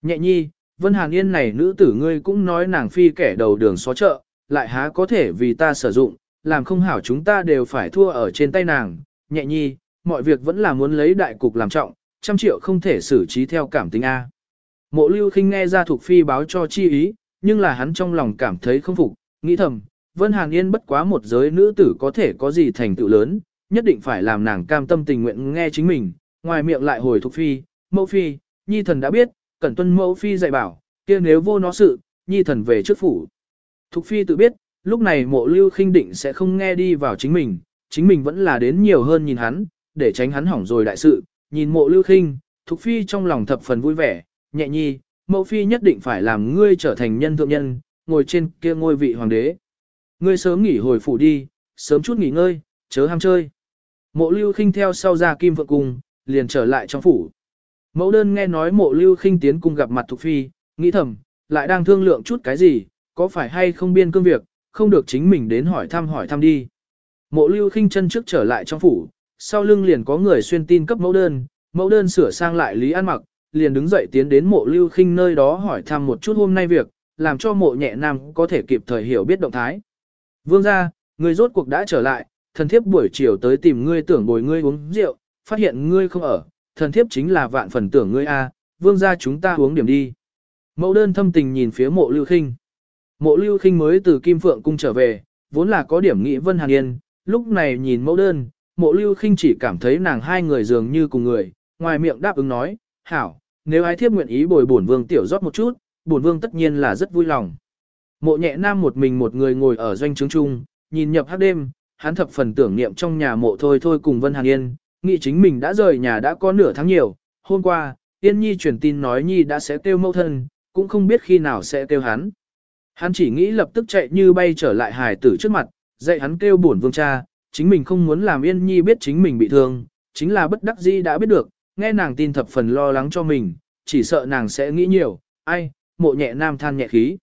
Nhẹ nhi, Vân Hàn Yên này nữ tử ngươi cũng nói nàng phi kẻ đầu đường xó chợ, lại há có thể vì ta sử dụng, làm không hảo chúng ta đều phải thua ở trên tay nàng, nhẹ nhi, mọi việc vẫn là muốn lấy đại cục làm trọng, trăm triệu không thể xử trí theo cảm tính A. Mộ lưu khinh nghe ra thuộc phi báo cho chi ý, nhưng là hắn trong lòng cảm thấy không phục, nghĩ thầm, Vân Hàn Yên bất quá một giới nữ tử có thể có gì thành tựu lớn, nhất định phải làm nàng cam tâm tình nguyện nghe chính mình, ngoài miệng lại hồi thuộc phi, mẫu phi, nhi thần đã biết, cẩn tuân mẫu phi dạy bảo, kia nếu vô nó sự, nhi thần về trước phủ. Thục phi tự biết, lúc này mộ lưu khinh định sẽ không nghe đi vào chính mình, chính mình vẫn là đến nhiều hơn nhìn hắn, để tránh hắn hỏng rồi đại sự, nhìn mộ lưu khinh, thục phi trong lòng thập phần vui vẻ, nhẹ nhi, mẫu phi nhất định phải làm ngươi trở thành nhân thượng nhân, ngồi trên kia ngôi vị hoàng đế. Ngươi sớm nghỉ hồi phủ đi, sớm chút nghỉ ngơi, chớ ham chơi. Mộ lưu khinh theo sau ra kim vượng cung, liền trở lại trong phủ. Mẫu đơn nghe nói mộ lưu khinh tiến cung gặp mặt Thục Phi, nghĩ thầm, lại đang thương lượng chút cái gì, có phải hay không biên cương việc, không được chính mình đến hỏi thăm hỏi thăm đi. Mộ lưu khinh chân trước trở lại trong phủ, sau lưng liền có người xuyên tin cấp mẫu đơn, mẫu đơn sửa sang lại lý an mặc, liền đứng dậy tiến đến mộ lưu khinh nơi đó hỏi thăm một chút hôm nay việc, làm cho mộ nhẹ nam có thể kịp thời hiểu biết động thái. Vương ra, người rốt cuộc đã trở lại, thần thiếp buổi chiều tới tìm ngươi tưởng bồi ngươi uống rượu, phát hiện ngươi không ở, thần thiếp chính là vạn phần tưởng ngươi a, vương ra chúng ta uống điểm đi. Mẫu đơn thâm tình nhìn phía mộ lưu khinh. Mộ lưu khinh mới từ Kim Phượng cung trở về, vốn là có điểm nghĩ Vân Hàn Yên, lúc này nhìn mẫu đơn, mộ lưu khinh chỉ cảm thấy nàng hai người dường như cùng người, ngoài miệng đáp ứng nói, hảo, nếu ai thiếp nguyện ý bồi bổn vương tiểu rót một chút, bổn vương tất nhiên là rất vui lòng. Mộ nhẹ nam một mình một người ngồi ở doanh trướng chung, nhìn nhập hát đêm, hắn thập phần tưởng niệm trong nhà mộ thôi thôi cùng Vân Hàng Yên, nghĩ chính mình đã rời nhà đã có nửa tháng nhiều, hôm qua, Yên Nhi truyền tin nói Nhi đã sẽ tiêu mẫu thân, cũng không biết khi nào sẽ tiêu hắn. Hắn chỉ nghĩ lập tức chạy như bay trở lại hài tử trước mặt, dạy hắn kêu bổn vương cha, chính mình không muốn làm Yên Nhi biết chính mình bị thương, chính là bất đắc dĩ đã biết được, nghe nàng tin thập phần lo lắng cho mình, chỉ sợ nàng sẽ nghĩ nhiều, ai, mộ nhẹ nam than nhẹ khí.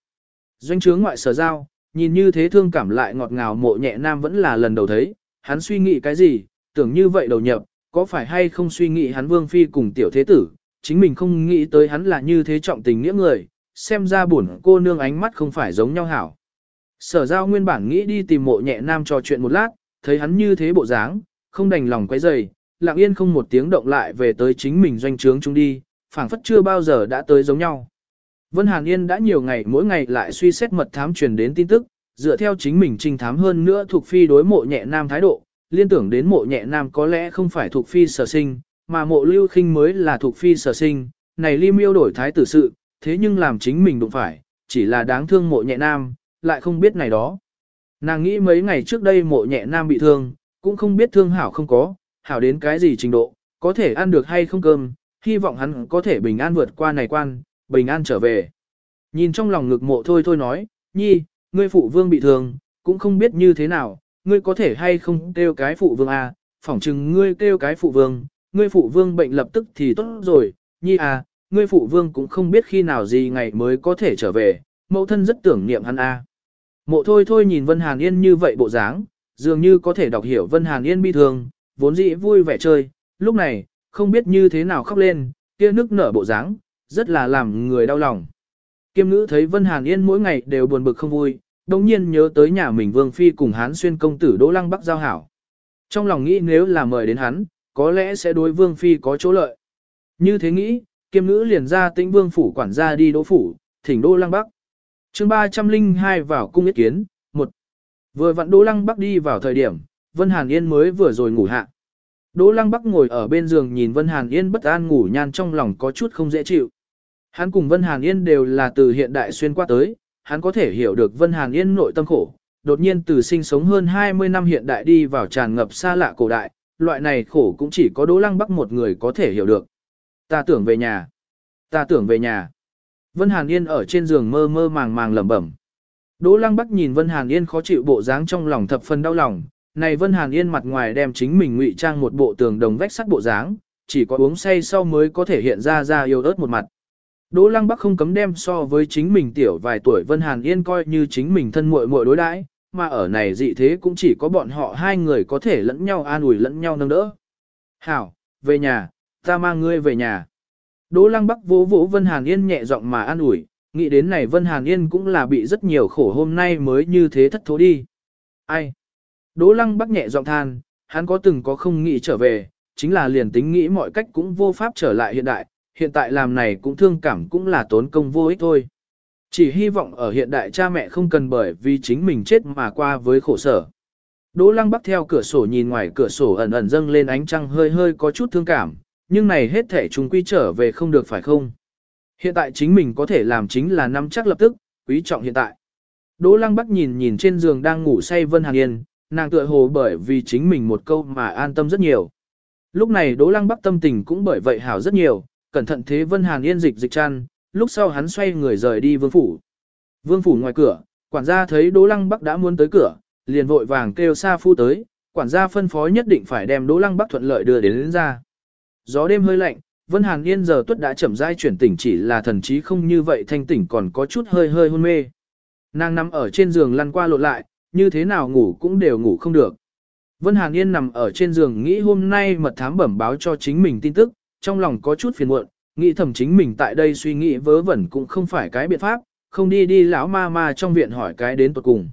Doanh trướng ngoại sở giao, nhìn như thế thương cảm lại ngọt ngào mộ nhẹ nam vẫn là lần đầu thấy, hắn suy nghĩ cái gì, tưởng như vậy đầu nhập, có phải hay không suy nghĩ hắn vương phi cùng tiểu thế tử, chính mình không nghĩ tới hắn là như thế trọng tình nghĩa người, xem ra buồn cô nương ánh mắt không phải giống nhau hảo. Sở giao nguyên bản nghĩ đi tìm mộ nhẹ nam trò chuyện một lát, thấy hắn như thế bộ dáng, không đành lòng quấy rầy, lặng yên không một tiếng động lại về tới chính mình doanh trướng chúng đi, phảng phất chưa bao giờ đã tới giống nhau. Vân Hàn Yên đã nhiều ngày mỗi ngày lại suy xét mật thám truyền đến tin tức, dựa theo chính mình trinh thám hơn nữa thuộc phi đối mộ nhẹ nam thái độ, liên tưởng đến mộ nhẹ nam có lẽ không phải thuộc phi sở sinh, mà mộ lưu khinh mới là thuộc phi sở sinh, này ly miêu đổi thái tử sự, thế nhưng làm chính mình đụng phải, chỉ là đáng thương mộ nhẹ nam, lại không biết này đó. Nàng nghĩ mấy ngày trước đây mộ nhẹ nam bị thương, cũng không biết thương hảo không có, hảo đến cái gì trình độ, có thể ăn được hay không cơm, hy vọng hắn có thể bình an vượt qua này quan, bình an trở về. Nhìn trong lòng ngực mộ thôi thôi nói, nhi, ngươi phụ vương bị thương, cũng không biết như thế nào, ngươi có thể hay không kêu cái phụ vương à, phỏng chừng ngươi kêu cái phụ vương, ngươi phụ vương bệnh lập tức thì tốt rồi, nhi à, ngươi phụ vương cũng không biết khi nào gì ngày mới có thể trở về, mẫu thân rất tưởng niệm hắn à. Mộ thôi thôi nhìn Vân Hàn Yên như vậy bộ dáng, dường như có thể đọc hiểu Vân Hàn Yên bi thương, vốn dĩ vui vẻ chơi, lúc này, không biết như thế nào khóc lên, kia nước nở bộ dáng, rất là làm người đau lòng. Kiêm ngữ thấy Vân Hàn Yên mỗi ngày đều buồn bực không vui, đồng nhiên nhớ tới nhà mình Vương Phi cùng Hán Xuyên công tử Đỗ Lăng Bắc giao hảo. Trong lòng nghĩ nếu là mời đến hắn, có lẽ sẽ đối Vương Phi có chỗ lợi. Như thế nghĩ, kiêm ngữ liền ra tĩnh Vương Phủ quản gia đi Đỗ Phủ, thỉnh Đỗ Lăng Bắc chương 302 vào cung ý kiến, một Vừa vặn Đỗ Lăng Bắc đi vào thời điểm, Vân Hàn Yên mới vừa rồi ngủ hạ. Đỗ Lăng Bắc ngồi ở bên giường nhìn Vân Hàn Yên bất an ngủ nhan trong lòng có chút không dễ chịu. Hắn cùng Vân Hàn Yên đều là từ hiện đại xuyên qua tới, hắn có thể hiểu được Vân Hàn Yên nội tâm khổ, đột nhiên từ sinh sống hơn 20 năm hiện đại đi vào tràn ngập xa lạ cổ đại, loại này khổ cũng chỉ có Đỗ Lăng Bắc một người có thể hiểu được. Ta tưởng về nhà. Ta tưởng về nhà. Vân Hàn Yên ở trên giường mơ mơ màng màng lẩm bẩm. Đỗ Lăng Bắc nhìn Vân Hàn Yên khó chịu bộ dáng trong lòng thập phần đau lòng, này Vân Hàn Yên mặt ngoài đem chính mình ngụy trang một bộ tường đồng vách sắt bộ dáng, chỉ có uống say sau mới có thể hiện ra ra yêu ớt một mặt. Đỗ Lăng Bắc không cấm đem so với chính mình tiểu vài tuổi Vân Hàn Yên coi như chính mình thân muội muội đối đãi, mà ở này dị thế cũng chỉ có bọn họ hai người có thể lẫn nhau an ủi lẫn nhau nâng đỡ. Hảo, về nhà, ta mang ngươi về nhà. Đỗ Lăng Bắc vỗ vỗ Vân Hàn Yên nhẹ giọng mà an ủi, nghĩ đến này Vân Hàn Yên cũng là bị rất nhiều khổ hôm nay mới như thế thất thố đi. Ai? Đỗ Lăng Bắc nhẹ giọng than, hắn có từng có không nghĩ trở về, chính là liền tính nghĩ mọi cách cũng vô pháp trở lại hiện đại, hiện tại làm này cũng thương cảm cũng là tốn công vô ích thôi. Chỉ hy vọng ở hiện đại cha mẹ không cần bởi vì chính mình chết mà qua với khổ sở. Đỗ Lăng Bắc theo cửa sổ nhìn ngoài cửa sổ ẩn ẩn dâng lên ánh trăng hơi hơi có chút thương cảm, nhưng này hết thể chúng quy trở về không được phải không? Hiện tại chính mình có thể làm chính là nắm chắc lập tức, quý trọng hiện tại. Đỗ Lăng Bắc nhìn nhìn trên giường đang ngủ say Vân Hàn Yên, nàng tựa hồ bởi vì chính mình một câu mà an tâm rất nhiều. Lúc này Đỗ Lăng Bắc tâm tình cũng bởi vậy hảo rất nhiều, cẩn thận thế Vân Hàn Yên dịch dịch chăn, lúc sau hắn xoay người rời đi vương phủ. Vương phủ ngoài cửa, quản gia thấy Đỗ Lăng Bắc đã muốn tới cửa, liền vội vàng kêu xa Phu tới, quản gia phân phó nhất định phải đem Đỗ Lăng Bắc thuận lợi đưa đến, đến ra. Gió đêm hơi lạnh, Vân Hàn Yên giờ tuất đã chậm rãi chuyển tỉnh chỉ là thần trí không như vậy thanh tỉnh còn có chút hơi hơi hôn mê. Nàng nằm ở trên giường lăn qua lộn lại, như thế nào ngủ cũng đều ngủ không được. Vân Hàn Yên nằm ở trên giường nghĩ hôm nay mật thám bẩm báo cho chính mình tin tức, trong lòng có chút phiền muộn, nghĩ thầm chính mình tại đây suy nghĩ vớ vẩn cũng không phải cái biện pháp, không đi đi lão ma ma trong viện hỏi cái đến tuột cùng.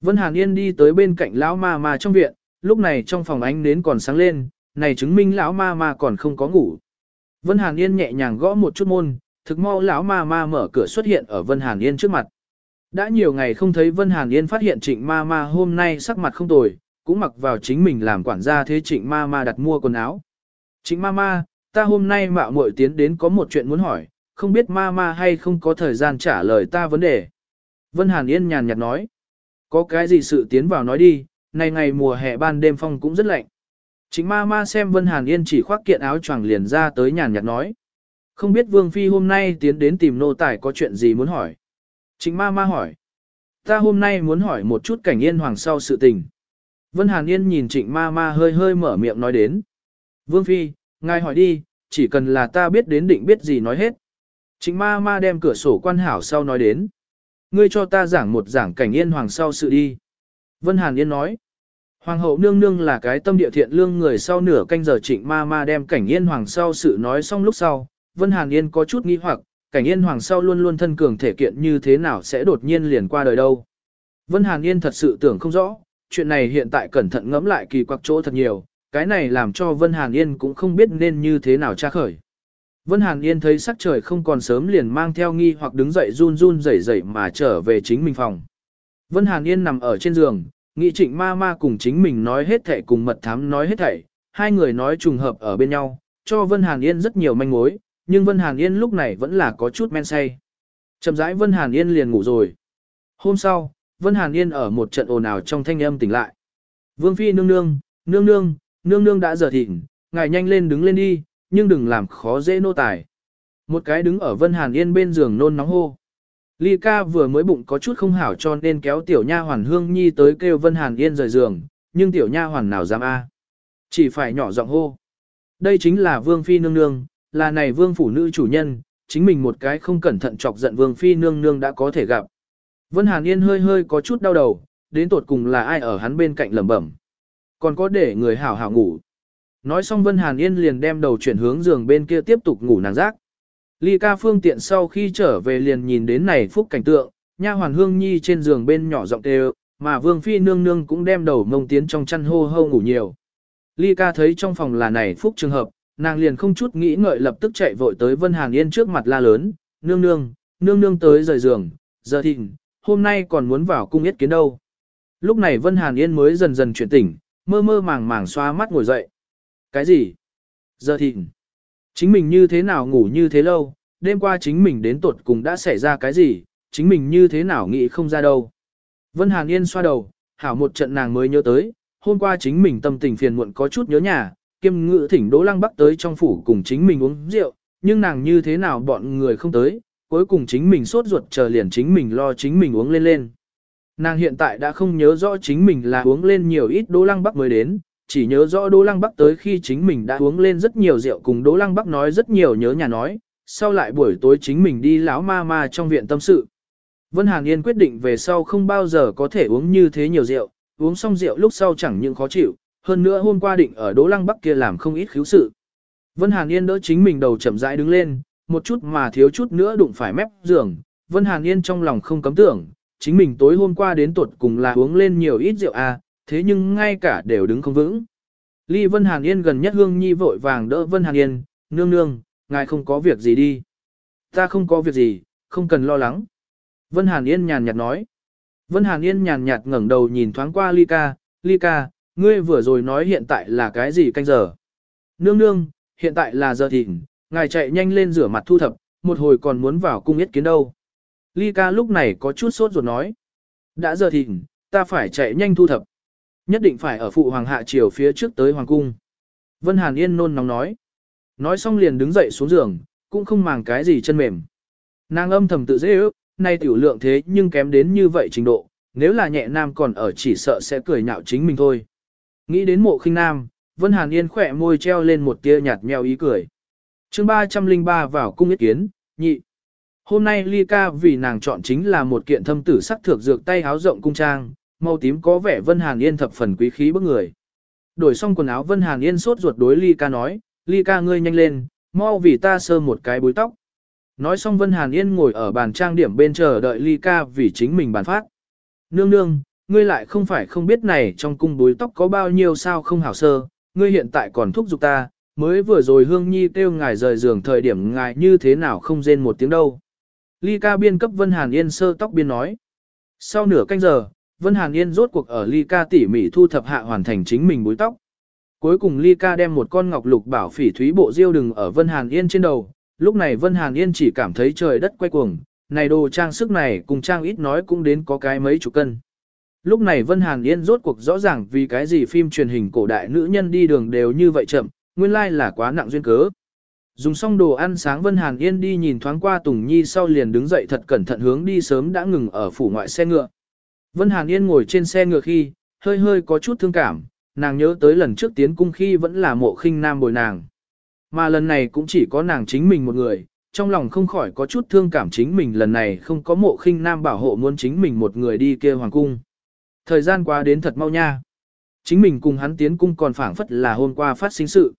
Vân Hàn Yên đi tới bên cạnh lão ma ma trong viện, lúc này trong phòng ánh nến còn sáng lên, này chứng minh lão ma ma còn không có ngủ. Vân Hàn Yên nhẹ nhàng gõ một chút môn, thực mau lão ma ma mở cửa xuất hiện ở Vân Hàn Yên trước mặt. Đã nhiều ngày không thấy Vân Hàn Yên phát hiện trịnh ma ma hôm nay sắc mặt không tồi, cũng mặc vào chính mình làm quản gia thế trịnh ma ma đặt mua quần áo. Trịnh ma ma, ta hôm nay mạo muội tiến đến có một chuyện muốn hỏi, không biết ma ma hay không có thời gian trả lời ta vấn đề. Vân Hàn Yên nhàn nhạt nói, có cái gì sự tiến vào nói đi, này ngày mùa hè ban đêm phong cũng rất lạnh. Trịnh ma ma xem Vân Hàn Yên chỉ khoác kiện áo choàng liền ra tới nhàn nhạt nói. Không biết Vương Phi hôm nay tiến đến tìm nô tài có chuyện gì muốn hỏi. Trịnh ma ma hỏi. Ta hôm nay muốn hỏi một chút cảnh yên hoàng sau sự tình. Vân Hàn Yên nhìn trịnh ma ma hơi hơi mở miệng nói đến. Vương Phi, ngài hỏi đi, chỉ cần là ta biết đến định biết gì nói hết. Trịnh ma ma đem cửa sổ quan hảo sau nói đến. Ngươi cho ta giảng một giảng cảnh yên hoàng sau sự đi. Vân Hàn Yên nói. Hoàng hậu nương nương là cái tâm địa thiện lương người sau nửa canh giờ trịnh ma ma đem cảnh yên hoàng sau sự nói xong lúc sau. Vân Hàn Yên có chút nghi hoặc, cảnh yên hoàng sau luôn luôn thân cường thể kiện như thế nào sẽ đột nhiên liền qua đời đâu. Vân Hàn Yên thật sự tưởng không rõ, chuyện này hiện tại cẩn thận ngẫm lại kỳ quặc chỗ thật nhiều, cái này làm cho Vân Hàn Yên cũng không biết nên như thế nào tra khởi. Vân Hàn Yên thấy sắc trời không còn sớm liền mang theo nghi hoặc đứng dậy run run rẩy rẩy mà trở về chính mình phòng. Vân Hàn Yên nằm ở trên giường, nghĩ trịnh ma ma cùng chính mình nói hết thảy cùng mật thám nói hết thảy, hai người nói trùng hợp ở bên nhau, cho Vân Hàn Yên rất nhiều manh mối, nhưng Vân Hàn Yên lúc này vẫn là có chút men say. Chậm rãi Vân Hàn Yên liền ngủ rồi. Hôm sau, Vân Hàn Yên ở một trận ồn ào trong thanh âm tỉnh lại. Vương Phi nương nương, nương nương, nương nương đã giờ thịnh, ngài nhanh lên đứng lên đi, nhưng đừng làm khó dễ nô tài. Một cái đứng ở Vân Hàn Yên bên giường nôn nóng hô. Ly ca vừa mới bụng có chút không hảo cho nên kéo tiểu nha hoàn hương nhi tới kêu Vân Hàn Yên rời giường, nhưng tiểu nha hoàn nào dám a? Chỉ phải nhỏ giọng hô. Đây chính là Vương Phi nương nương, là này Vương phủ nữ chủ nhân, chính mình một cái không cẩn thận chọc giận Vương Phi nương nương đã có thể gặp. Vân Hàn Yên hơi hơi có chút đau đầu, đến tột cùng là ai ở hắn bên cạnh lẩm bẩm. Còn có để người hảo hảo ngủ. Nói xong Vân Hàn Yên liền đem đầu chuyển hướng giường bên kia tiếp tục ngủ nàng giác. Ly ca phương tiện sau khi trở về liền nhìn đến này phúc cảnh tượng, nha hoàn hương nhi trên giường bên nhỏ giọng đều, mà vương phi nương nương cũng đem đầu mông tiến trong chăn hô hô ngủ nhiều. Ly ca thấy trong phòng là này phúc trường hợp, nàng liền không chút nghĩ ngợi lập tức chạy vội tới Vân Hàn Yên trước mặt la lớn, nương nương, nương nương tới rời giường, giờ thịnh, hôm nay còn muốn vào cung yết kiến đâu. Lúc này Vân Hàn Yên mới dần dần chuyển tỉnh, mơ mơ màng màng xoa mắt ngồi dậy. Cái gì? Giờ thịnh. Chính mình như thế nào ngủ như thế lâu, đêm qua chính mình đến tuột cùng đã xảy ra cái gì, chính mình như thế nào nghĩ không ra đâu. Vân Hàn Yên xoa đầu, hảo một trận nàng mới nhớ tới, hôm qua chính mình tâm tình phiền muộn có chút nhớ nhà, kiêm ngự thỉnh Đỗ Lăng Bắc tới trong phủ cùng chính mình uống rượu, nhưng nàng như thế nào bọn người không tới, cuối cùng chính mình sốt ruột chờ liền chính mình lo chính mình uống lên lên. Nàng hiện tại đã không nhớ rõ chính mình là uống lên nhiều ít Đỗ Lăng Bắc mới đến, chỉ nhớ rõ Đỗ Lăng Bắc tới khi chính mình đã uống lên rất nhiều rượu cùng Đỗ Lăng Bắc nói rất nhiều nhớ nhà nói, sau lại buổi tối chính mình đi lão ma ma trong viện tâm sự. Vân Hàn Yên quyết định về sau không bao giờ có thể uống như thế nhiều rượu, uống xong rượu lúc sau chẳng những khó chịu, hơn nữa hôm qua định ở Đỗ Lăng Bắc kia làm không ít khiếu sự. Vân Hàn Yên đỡ chính mình đầu chậm rãi đứng lên, một chút mà thiếu chút nữa đụng phải mép giường, Vân Hàn Yên trong lòng không cấm tưởng, chính mình tối hôm qua đến tuột cùng là uống lên nhiều ít rượu à, thế nhưng ngay cả đều đứng không vững. Ly Vân Hàn Yên gần nhất Hương Nhi vội vàng đỡ Vân Hàn Yên, nương nương, ngài không có việc gì đi. Ta không có việc gì, không cần lo lắng. Vân Hàn Yên nhàn nhạt nói. Vân Hàn Yên nhàn nhạt ngẩng đầu nhìn thoáng qua Ly ca, Ly ca, ngươi vừa rồi nói hiện tại là cái gì canh giờ. Nương nương, hiện tại là giờ thịnh, ngài chạy nhanh lên rửa mặt thu thập, một hồi còn muốn vào cung yết kiến đâu. Ly ca lúc này có chút sốt ruột nói. Đã giờ thịnh, ta phải chạy nhanh thu thập. Nhất định phải ở phụ hoàng hạ triều phía trước tới hoàng cung. Vân Hàn Yên nôn nóng nói. Nói xong liền đứng dậy xuống giường, cũng không màng cái gì chân mềm. Nàng âm thầm tự dễ ước, nay tiểu lượng thế nhưng kém đến như vậy trình độ, nếu là nhẹ nam còn ở chỉ sợ sẽ cười nhạo chính mình thôi. Nghĩ đến mộ khinh nam, Vân Hàn Yên khỏe môi treo lên một tia nhạt mèo ý cười. chương 303 vào cung ý kiến, nhị. Hôm nay Ly Ca vì nàng chọn chính là một kiện thâm tử sắc thược dược tay háo rộng cung trang, màu tím có vẻ Vân Hàn Yên thập phần quý khí bức người. Đổi xong quần áo Vân Hàn Yên sốt ruột đối Ly Ca nói, Ly Ca ngươi nhanh lên, mau vì ta sơ một cái búi tóc. Nói xong Vân Hàn Yên ngồi ở bàn trang điểm bên chờ đợi Ly Ca vì chính mình bàn phát. Nương nương, ngươi lại không phải không biết này trong cung búi tóc có bao nhiêu sao không hảo sơ, ngươi hiện tại còn thúc giục ta, mới vừa rồi Hương Nhi kêu ngài rời giường thời điểm ngài như thế nào không rên một tiếng đâu. Ly ca biên cấp Vân Hàn Yên sơ tóc biên nói. Sau nửa canh giờ, Vân Hàn Yên rốt cuộc ở ly ca tỉ mỉ thu thập hạ hoàn thành chính mình búi tóc. Cuối cùng ly ca đem một con ngọc lục bảo phỉ thúy bộ diêu đừng ở Vân Hàn Yên trên đầu, lúc này Vân Hàn Yên chỉ cảm thấy trời đất quay cuồng, này đồ trang sức này cùng trang ít nói cũng đến có cái mấy chục cân. Lúc này Vân Hàn Yên rốt cuộc rõ ràng vì cái gì phim truyền hình cổ đại nữ nhân đi đường đều như vậy chậm, nguyên lai là quá nặng duyên cớ. Dùng xong đồ ăn sáng Vân Hàn Yên đi nhìn thoáng qua Tùng Nhi sau liền đứng dậy thật cẩn thận hướng đi sớm đã ngừng ở phủ ngoại xe ngựa. Vân Hàn Yên ngồi trên xe ngựa khi, hơi hơi có chút thương cảm, nàng nhớ tới lần trước tiến cung khi vẫn là mộ khinh nam bồi nàng. Mà lần này cũng chỉ có nàng chính mình một người, trong lòng không khỏi có chút thương cảm chính mình lần này không có mộ khinh nam bảo hộ muốn chính mình một người đi kia hoàng cung. Thời gian qua đến thật mau nha. Chính mình cùng hắn tiến cung còn phảng phất là hôm qua phát sinh sự.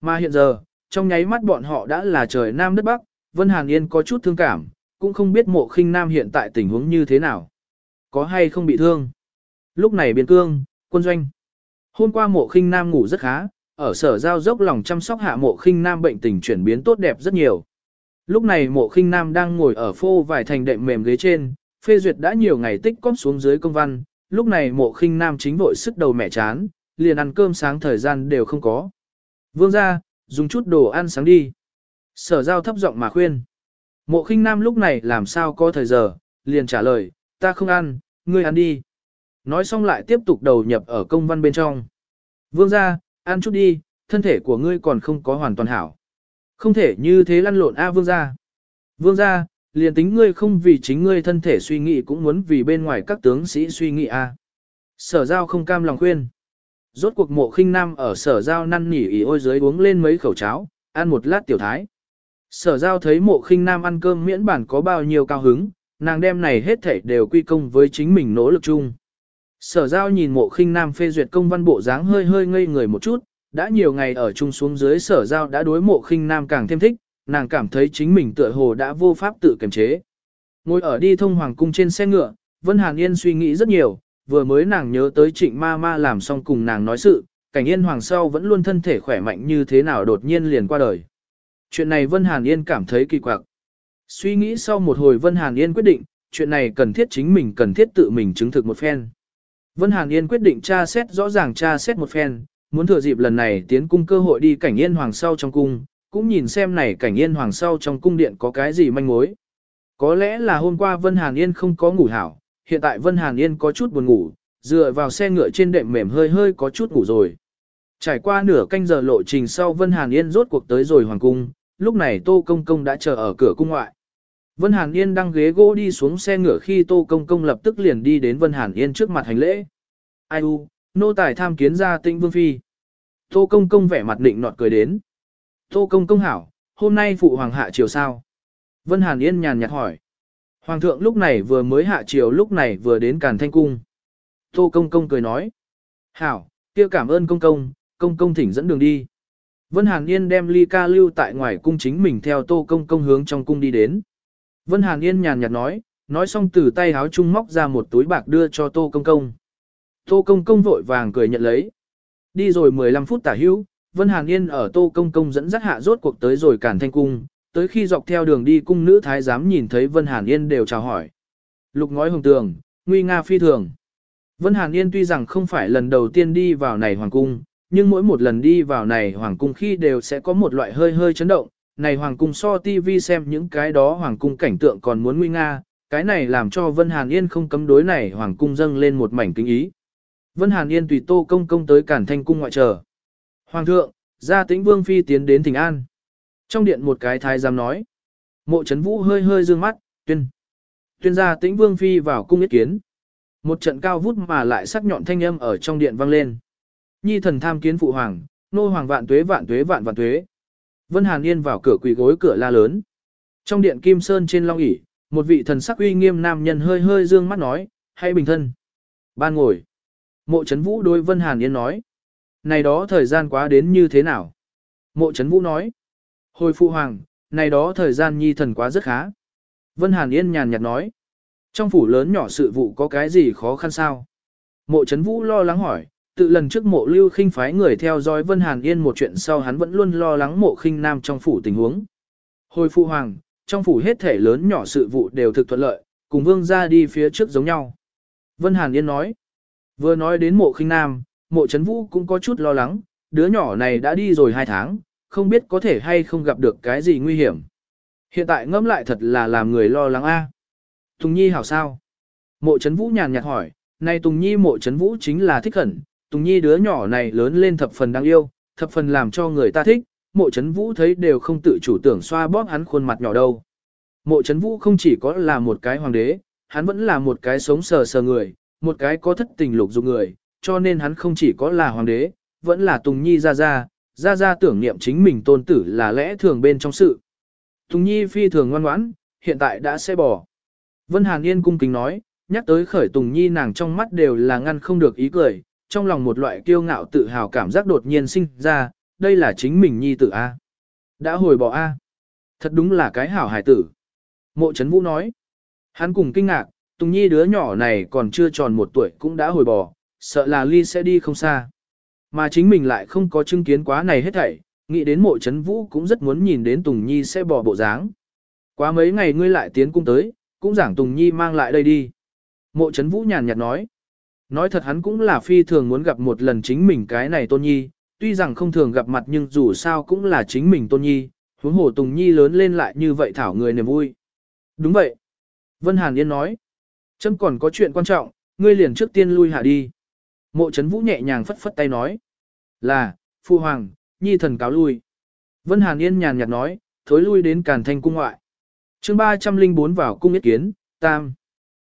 Mà hiện giờ, trong nháy mắt bọn họ đã là trời Nam đất Bắc, Vân Hàn Yên có chút thương cảm, cũng không biết mộ khinh Nam hiện tại tình huống như thế nào. Có hay không bị thương? Lúc này biên cương, quân doanh. Hôm qua mộ khinh Nam ngủ rất khá, ở sở giao dốc lòng chăm sóc hạ mộ khinh Nam bệnh tình chuyển biến tốt đẹp rất nhiều. Lúc này mộ khinh Nam đang ngồi ở phô vài thành đệm mềm ghế trên, phê duyệt đã nhiều ngày tích cóp xuống dưới công văn, lúc này mộ khinh Nam chính vội sức đầu mẹ chán, liền ăn cơm sáng thời gian đều không có. Vương ra, dùng chút đồ ăn sáng đi. Sở giao thấp giọng mà khuyên. Mộ khinh nam lúc này làm sao có thời giờ, liền trả lời, ta không ăn, ngươi ăn đi. Nói xong lại tiếp tục đầu nhập ở công văn bên trong. Vương ra, ăn chút đi, thân thể của ngươi còn không có hoàn toàn hảo. Không thể như thế lăn lộn A vương ra. Vương ra, liền tính ngươi không vì chính ngươi thân thể suy nghĩ cũng muốn vì bên ngoài các tướng sĩ suy nghĩ A. Sở giao không cam lòng khuyên. Rốt cuộc mộ khinh nam ở sở giao năn nỉ ý ôi dưới uống lên mấy khẩu cháo, ăn một lát tiểu thái. Sở giao thấy mộ khinh nam ăn cơm miễn bản có bao nhiêu cao hứng, nàng đem này hết thảy đều quy công với chính mình nỗ lực chung. Sở giao nhìn mộ khinh nam phê duyệt công văn bộ dáng hơi hơi ngây người một chút, đã nhiều ngày ở chung xuống dưới sở giao đã đối mộ khinh nam càng thêm thích, nàng cảm thấy chính mình tựa hồ đã vô pháp tự kiềm chế. Ngồi ở đi thông hoàng cung trên xe ngựa, Vân Hàn Yên suy nghĩ rất nhiều, vừa mới nàng nhớ tới trịnh ma ma làm xong cùng nàng nói sự, cảnh yên hoàng sau vẫn luôn thân thể khỏe mạnh như thế nào đột nhiên liền qua đời. Chuyện này Vân Hàn Yên cảm thấy kỳ quặc. Suy nghĩ sau một hồi Vân Hàn Yên quyết định, chuyện này cần thiết chính mình cần thiết tự mình chứng thực một phen. Vân Hàn Yên quyết định tra xét rõ ràng tra xét một phen, muốn thừa dịp lần này tiến cung cơ hội đi cảnh yên hoàng sau trong cung, cũng nhìn xem này cảnh yên hoàng sau trong cung điện có cái gì manh mối. Có lẽ là hôm qua Vân Hàn Yên không có ngủ hảo, hiện tại Vân Hàn Yên có chút buồn ngủ, dựa vào xe ngựa trên đệm mềm hơi hơi có chút ngủ rồi. Trải qua nửa canh giờ lộ trình sau Vân Hàn Yên rốt cuộc tới rồi hoàng cung, lúc này Tô Công Công đã chờ ở cửa cung ngoại. Vân Hàn Yên đang ghế gỗ đi xuống xe ngựa khi Tô Công Công lập tức liền đi đến Vân Hàn Yên trước mặt hành lễ. Ai u, nô tài tham kiến ra tĩnh vương phi. Tô Công Công vẻ mặt định nọt cười đến. Tô Công Công hảo, hôm nay phụ hoàng hạ chiều sao? Vân Hàn Yên nhàn nhạt hỏi. Hoàng thượng lúc này vừa mới hạ chiều lúc này vừa đến Càn Thanh Cung. Tô Công Công cười nói. Hảo, kia cảm ơn Công Công, Công Công thỉnh dẫn đường đi. Vân Hàn Yên đem ly ca lưu tại ngoài cung chính mình theo Tô Công Công hướng trong cung đi đến. Vân Hàn Yên nhàn nhạt nói, nói xong từ tay háo trung móc ra một túi bạc đưa cho Tô Công Công. Tô Công Công vội vàng cười nhận lấy. Đi rồi 15 phút tả hữu, Vân Hàn Yên ở Tô Công Công dẫn dắt hạ rốt cuộc tới rồi cản Thanh Cung, tới khi dọc theo đường đi cung nữ thái giám nhìn thấy Vân Hàn Yên đều chào hỏi. Lục ngói hồng tường, nguy nga phi thường. Vân Hàn Yên tuy rằng không phải lần đầu tiên đi vào này hoàng cung, nhưng mỗi một lần đi vào này hoàng cung khi đều sẽ có một loại hơi hơi chấn động. Này hoàng cung so TV xem những cái đó hoàng cung cảnh tượng còn muốn nguy nga, cái này làm cho Vân Hàn Yên không cấm đối này hoàng cung dâng lên một mảnh kính ý. Vân Hàn Yên tùy Tô Công Công tới Cản Thanh cung ngoại chờ. Hoàng thượng, gia tĩnh vương phi tiến đến thỉnh an. Trong điện một cái thái giám nói. Mộ chấn vũ hơi hơi dương mắt, tuyên. Tuyên gia tĩnh vương phi vào cung yết kiến. Một trận cao vút mà lại sắc nhọn thanh âm ở trong điện vang lên. Nhi thần tham kiến phụ hoàng, nô hoàng vạn tuế vạn tuế vạn vạn tuế. Vân Hàn Yên vào cửa quỳ gối cửa la lớn. Trong điện Kim Sơn trên long ỷ, một vị thần sắc uy nghiêm nam nhân hơi hơi dương mắt nói, hãy bình thân. Ban ngồi. Mộ Trấn Vũ đối Vân Hàn Yên nói. Này đó thời gian quá đến như thế nào? Mộ Trấn Vũ nói. Hồi phụ hoàng, này đó thời gian nhi thần quá rất khá. Vân Hàn Yên nhàn nhạt nói. Trong phủ lớn nhỏ sự vụ có cái gì khó khăn sao? Mộ Trấn Vũ lo lắng hỏi, tự lần trước mộ lưu khinh phái người theo dõi Vân Hàn Yên một chuyện sau hắn vẫn luôn lo lắng mộ khinh nam trong phủ tình huống. Hồi phụ hoàng, trong phủ hết thể lớn nhỏ sự vụ đều thực thuận lợi, cùng vương ra đi phía trước giống nhau. Vân Hàn Yên nói. Vừa nói đến mộ khinh nam, mộ chấn vũ cũng có chút lo lắng, đứa nhỏ này đã đi rồi hai tháng, không biết có thể hay không gặp được cái gì nguy hiểm. Hiện tại ngẫm lại thật là làm người lo lắng a. Tùng Nhi hảo sao? Mộ chấn vũ nhàn nhạt hỏi, này Tùng Nhi mộ chấn vũ chính là thích khẩn, Tùng Nhi đứa nhỏ này lớn lên thập phần đáng yêu, thập phần làm cho người ta thích, mộ chấn vũ thấy đều không tự chủ tưởng xoa bóp hắn khuôn mặt nhỏ đâu. Mộ chấn vũ không chỉ có là một cái hoàng đế, hắn vẫn là một cái sống sờ sờ người, một cái có thất tình lục dục người, cho nên hắn không chỉ có là hoàng đế, vẫn là Tùng Nhi ra ra, ra ra tưởng niệm chính mình tôn tử là lẽ thường bên trong sự. Tùng Nhi phi thường ngoan ngoãn, hiện tại đã sẽ bỏ. Vân Hàn Yên cung kính nói, nhắc tới khởi Tùng Nhi nàng trong mắt đều là ngăn không được ý cười, trong lòng một loại kiêu ngạo tự hào cảm giác đột nhiên sinh ra, đây là chính mình Nhi tử A. Đã hồi bỏ A. Thật đúng là cái hảo hải tử. Mộ Trấn Vũ nói. Hắn cùng kinh ngạc, Tùng Nhi đứa nhỏ này còn chưa tròn một tuổi cũng đã hồi bỏ sợ là ly sẽ đi không xa. Mà chính mình lại không có chứng kiến quá này hết thảy, nghĩ đến mộ chấn vũ cũng rất muốn nhìn đến Tùng Nhi sẽ bỏ bộ dáng. Quá mấy ngày ngươi lại tiến cung tới, cũng giảng Tùng Nhi mang lại đây đi. Mộ chấn vũ nhàn nhạt nói. Nói thật hắn cũng là phi thường muốn gặp một lần chính mình cái này Tôn Nhi, tuy rằng không thường gặp mặt nhưng dù sao cũng là chính mình Tôn Nhi, huống hồ Tùng Nhi lớn lên lại như vậy thảo người niềm vui. Đúng vậy. Vân Hàn Yên nói. Chấm còn có chuyện quan trọng, ngươi liền trước tiên lui hạ đi. Mộ trấn vũ nhẹ nhàng phất phất tay nói. Là, Phu Hoàng, Nhi thần cáo lui. Vân Hàn Yên nhàn nhạt nói, thối lui đến Càn Thanh cung ngoại. chương 304 vào cung yết kiến, tam.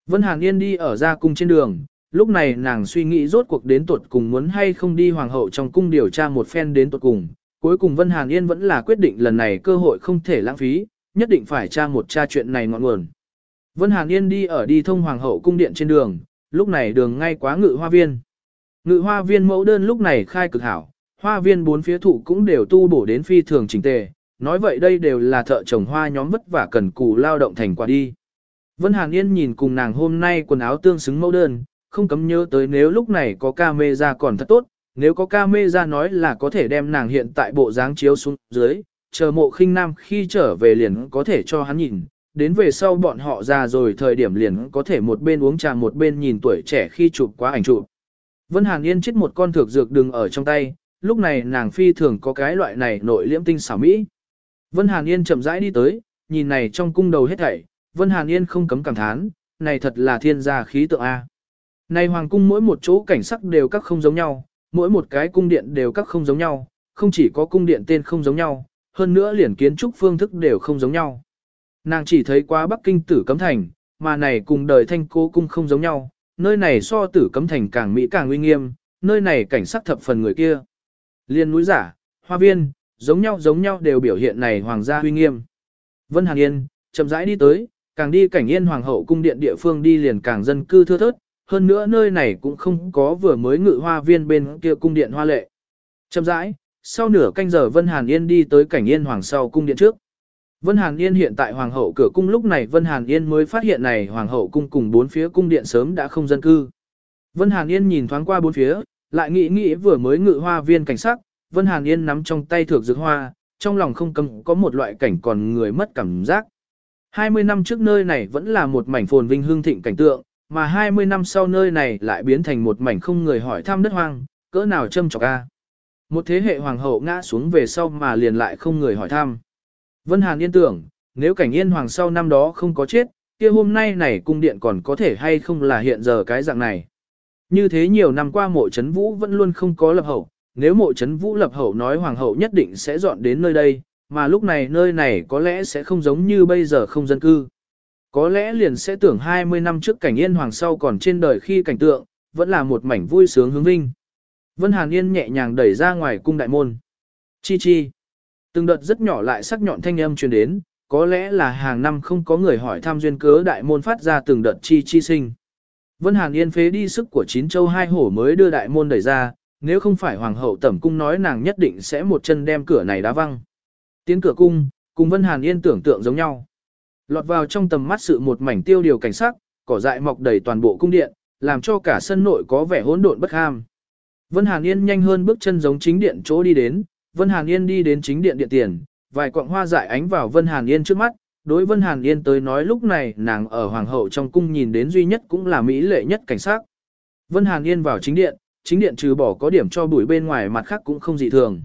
Vân Hàn Yên đi ở ra cung trên đường, lúc này nàng suy nghĩ rốt cuộc đến tuột cùng muốn hay không đi hoàng hậu trong cung điều tra một phen đến tuột cùng. Cuối cùng Vân Hàn Yên vẫn là quyết định lần này cơ hội không thể lãng phí, nhất định phải tra một tra chuyện này ngọn nguồn. Vân Hàn Yên đi ở đi thông hoàng hậu cung điện trên đường, lúc này đường ngay quá ngự hoa viên. Ngự hoa viên mẫu đơn lúc này khai cực hảo, hoa viên bốn phía thụ cũng đều tu bổ đến phi thường chỉnh tề, nói vậy đây đều là thợ trồng hoa nhóm vất vả cần cù lao động thành quả đi. Vân Hàn Yên nhìn cùng nàng hôm nay quần áo tương xứng mẫu đơn, không cấm nhớ tới nếu lúc này có ca mê ra còn thật tốt, nếu có ca mê ra nói là có thể đem nàng hiện tại bộ dáng chiếu xuống dưới, chờ mộ khinh nam khi trở về liền có thể cho hắn nhìn, đến về sau bọn họ ra rồi thời điểm liền có thể một bên uống trà một bên nhìn tuổi trẻ khi chụp quá ảnh chụp. Vân Hàn Yên chết một con thược dược đừng ở trong tay, lúc này nàng phi thường có cái loại này nội liễm tinh xảo mỹ. Vân Hàn Yên chậm rãi đi tới, nhìn này trong cung đầu hết thảy, Vân Hàn Yên không cấm cảm thán, này thật là thiên gia khí tượng A. Này hoàng cung mỗi một chỗ cảnh sắc đều các không giống nhau, mỗi một cái cung điện đều các không giống nhau, không chỉ có cung điện tên không giống nhau, hơn nữa liền kiến trúc phương thức đều không giống nhau. Nàng chỉ thấy qua Bắc Kinh tử cấm thành, mà này cùng đời thanh cố cung không giống nhau, nơi này so tử cấm thành càng mỹ càng uy nghiêm, nơi này cảnh sắc thập phần người kia. Liên núi giả, hoa viên, giống nhau giống nhau đều biểu hiện này hoàng gia uy nghiêm. Vân Hàn Yên, chậm rãi đi tới, càng đi cảnh yên hoàng hậu cung điện địa phương đi liền càng dân cư thưa thớt, hơn nữa nơi này cũng không có vừa mới ngự hoa viên bên kia cung điện hoa lệ. Chậm rãi, sau nửa canh giờ Vân Hàn Yên đi tới cảnh yên hoàng sau cung điện trước. Vân Hàn Yên hiện tại Hoàng hậu cửa cung lúc này Vân Hàn Yên mới phát hiện này Hoàng hậu cung cùng bốn phía cung điện sớm đã không dân cư. Vân Hàn Yên nhìn thoáng qua bốn phía, lại nghĩ nghĩ vừa mới ngự hoa viên cảnh sắc, Vân Hàn Yên nắm trong tay thược dược hoa, trong lòng không cầm có một loại cảnh còn người mất cảm giác. 20 năm trước nơi này vẫn là một mảnh phồn vinh hương thịnh cảnh tượng, mà 20 năm sau nơi này lại biến thành một mảnh không người hỏi thăm đất hoang, cỡ nào châm chọc a. Một thế hệ hoàng hậu ngã xuống về sau mà liền lại không người hỏi thăm. Vân Hàn yên tưởng, nếu cảnh yên hoàng sau năm đó không có chết, kia hôm nay này cung điện còn có thể hay không là hiện giờ cái dạng này. Như thế nhiều năm qua mộ chấn vũ vẫn luôn không có lập hậu, nếu mộ chấn vũ lập hậu nói hoàng hậu nhất định sẽ dọn đến nơi đây, mà lúc này nơi này có lẽ sẽ không giống như bây giờ không dân cư. Có lẽ liền sẽ tưởng 20 năm trước cảnh yên hoàng sau còn trên đời khi cảnh tượng, vẫn là một mảnh vui sướng hướng vinh. Vân Hàn Yên nhẹ nhàng đẩy ra ngoài cung đại môn. Chi chi. Từng đợt rất nhỏ lại sắc nhọn thanh âm truyền đến, có lẽ là hàng năm không có người hỏi thăm duyên cớ đại môn phát ra từng đợt chi chi sinh. Vân Hàn Yên phế đi sức của chín châu hai hổ mới đưa đại môn đẩy ra, nếu không phải hoàng hậu tẩm cung nói nàng nhất định sẽ một chân đem cửa này đá văng. Tiến cửa cung, cùng Vân Hàn Yên tưởng tượng giống nhau. Lọt vào trong tầm mắt sự một mảnh tiêu điều cảnh sắc, cỏ dại mọc đầy toàn bộ cung điện, làm cho cả sân nội có vẻ hỗn độn bất ham. Vân Hàn Yên nhanh hơn bước chân giống chính điện chỗ đi đến, Vân Hàn Yên đi đến chính điện điện tiền, vài quặng hoa dại ánh vào Vân Hàn Yên trước mắt, đối Vân Hàn Yên tới nói lúc này nàng ở Hoàng hậu trong cung nhìn đến duy nhất cũng là mỹ lệ nhất cảnh sắc Vân Hàn Yên vào chính điện, chính điện trừ bỏ có điểm cho bụi bên ngoài mặt khác cũng không dị thường.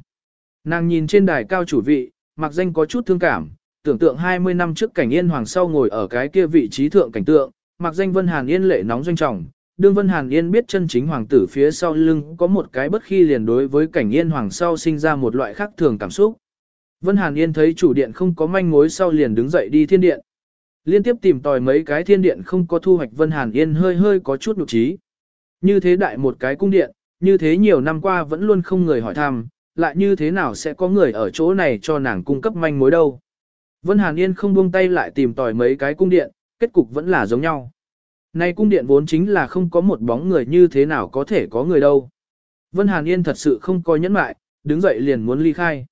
Nàng nhìn trên đài cao chủ vị, mặc danh có chút thương cảm, tưởng tượng 20 năm trước cảnh yên hoàng sau ngồi ở cái kia vị trí thượng cảnh tượng, mặc danh Vân Hàn Yên lệ nóng doanh trọng, đương Vân Hàn Yên biết chân chính hoàng tử phía sau lưng có một cái bất khi liền đối với cảnh yên hoàng sau sinh ra một loại khác thường cảm xúc. Vân Hàn Yên thấy chủ điện không có manh mối sau liền đứng dậy đi thiên điện. Liên tiếp tìm tòi mấy cái thiên điện không có thu hoạch Vân Hàn Yên hơi hơi có chút nhục trí. Như thế đại một cái cung điện, như thế nhiều năm qua vẫn luôn không người hỏi thăm, lại như thế nào sẽ có người ở chỗ này cho nàng cung cấp manh mối đâu. Vân Hàn Yên không buông tay lại tìm tòi mấy cái cung điện, kết cục vẫn là giống nhau. Này cung điện vốn chính là không có một bóng người như thế nào có thể có người đâu. Vân Hàn Yên thật sự không coi nhẫn mại, đứng dậy liền muốn ly khai.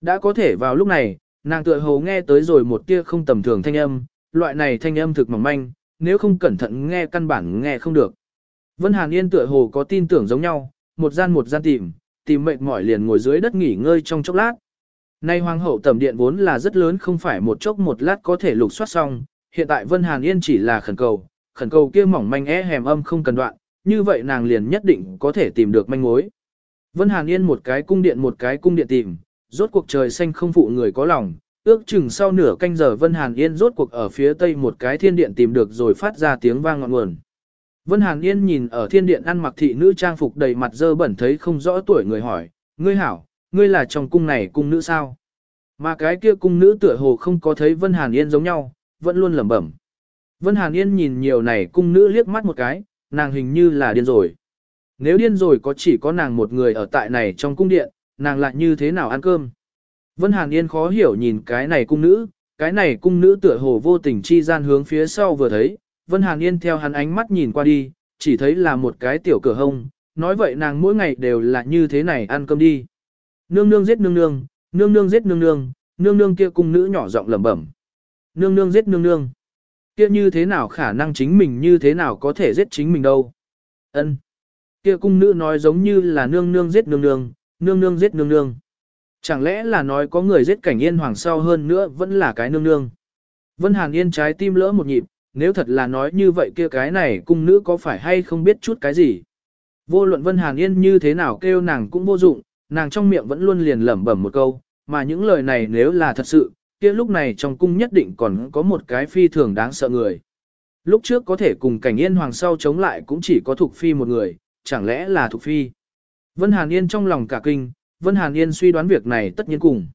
Đã có thể vào lúc này, nàng tựa hồ nghe tới rồi một tia không tầm thường thanh âm, loại này thanh âm thực mỏng manh, nếu không cẩn thận nghe căn bản nghe không được. Vân Hàn Yên tựa hồ có tin tưởng giống nhau, một gian một gian tìm, tìm mệt mỏi liền ngồi dưới đất nghỉ ngơi trong chốc lát. Nay hoàng hậu tầm điện vốn là rất lớn không phải một chốc một lát có thể lục soát xong, hiện tại Vân Hàn Yên chỉ là khẩn cầu, khẩn cầu kia mỏng manh é hèm âm không cần đoạn, như vậy nàng liền nhất định có thể tìm được manh mối. Vân Hàn Yên một cái cung điện một cái cung điện tìm, rốt cuộc trời xanh không phụ người có lòng, ước chừng sau nửa canh giờ Vân Hàn Yên rốt cuộc ở phía tây một cái thiên điện tìm được rồi phát ra tiếng vang ngọn nguồn. Vân Hàn Yên nhìn ở thiên điện ăn mặc thị nữ trang phục đầy mặt dơ bẩn thấy không rõ tuổi người hỏi, ngươi hảo, ngươi là trong cung này cung nữ sao? Mà cái kia cung nữ tựa hồ không có thấy Vân Hàn Yên giống nhau, vẫn luôn lẩm bẩm. Vân Hàn Yên nhìn nhiều này cung nữ liếc mắt một cái, nàng hình như là điên rồi. Nếu điên rồi có chỉ có nàng một người ở tại này trong cung điện, nàng lại như thế nào ăn cơm? Vân Hàn Yên khó hiểu nhìn cái này cung nữ, cái này cung nữ tựa hồ vô tình chi gian hướng phía sau vừa thấy, Vân Hàn Yên theo hắn ánh mắt nhìn qua đi, chỉ thấy là một cái tiểu cửa hông, nói vậy nàng mỗi ngày đều là như thế này ăn cơm đi. Nương nương giết nương nương, nương nương giết nương nương, nương nương kia cung nữ nhỏ giọng lẩm bẩm. Nương nương giết nương nương. Kia như thế nào khả năng chính mình như thế nào có thể giết chính mình đâu. Ân. Kia cung nữ nói giống như là nương nương giết nương nương, nương nương giết nương nương. Chẳng lẽ là nói có người giết cảnh yên hoàng sau hơn nữa vẫn là cái nương nương. Vân Hàn Yên trái tim lỡ một nhịp, nếu thật là nói như vậy kia cái này cung nữ có phải hay không biết chút cái gì. Vô luận Vân Hàn Yên như thế nào kêu nàng cũng vô dụng, nàng trong miệng vẫn luôn liền lẩm bẩm một câu, mà những lời này nếu là thật sự, kia lúc này trong cung nhất định còn có một cái phi thường đáng sợ người. Lúc trước có thể cùng cảnh yên hoàng sau chống lại cũng chỉ có Thục Phi một người, chẳng lẽ là Thục Phi. Vân Hàn Yên trong lòng cả kinh, Vân Hàn Yên suy đoán việc này tất nhiên cùng.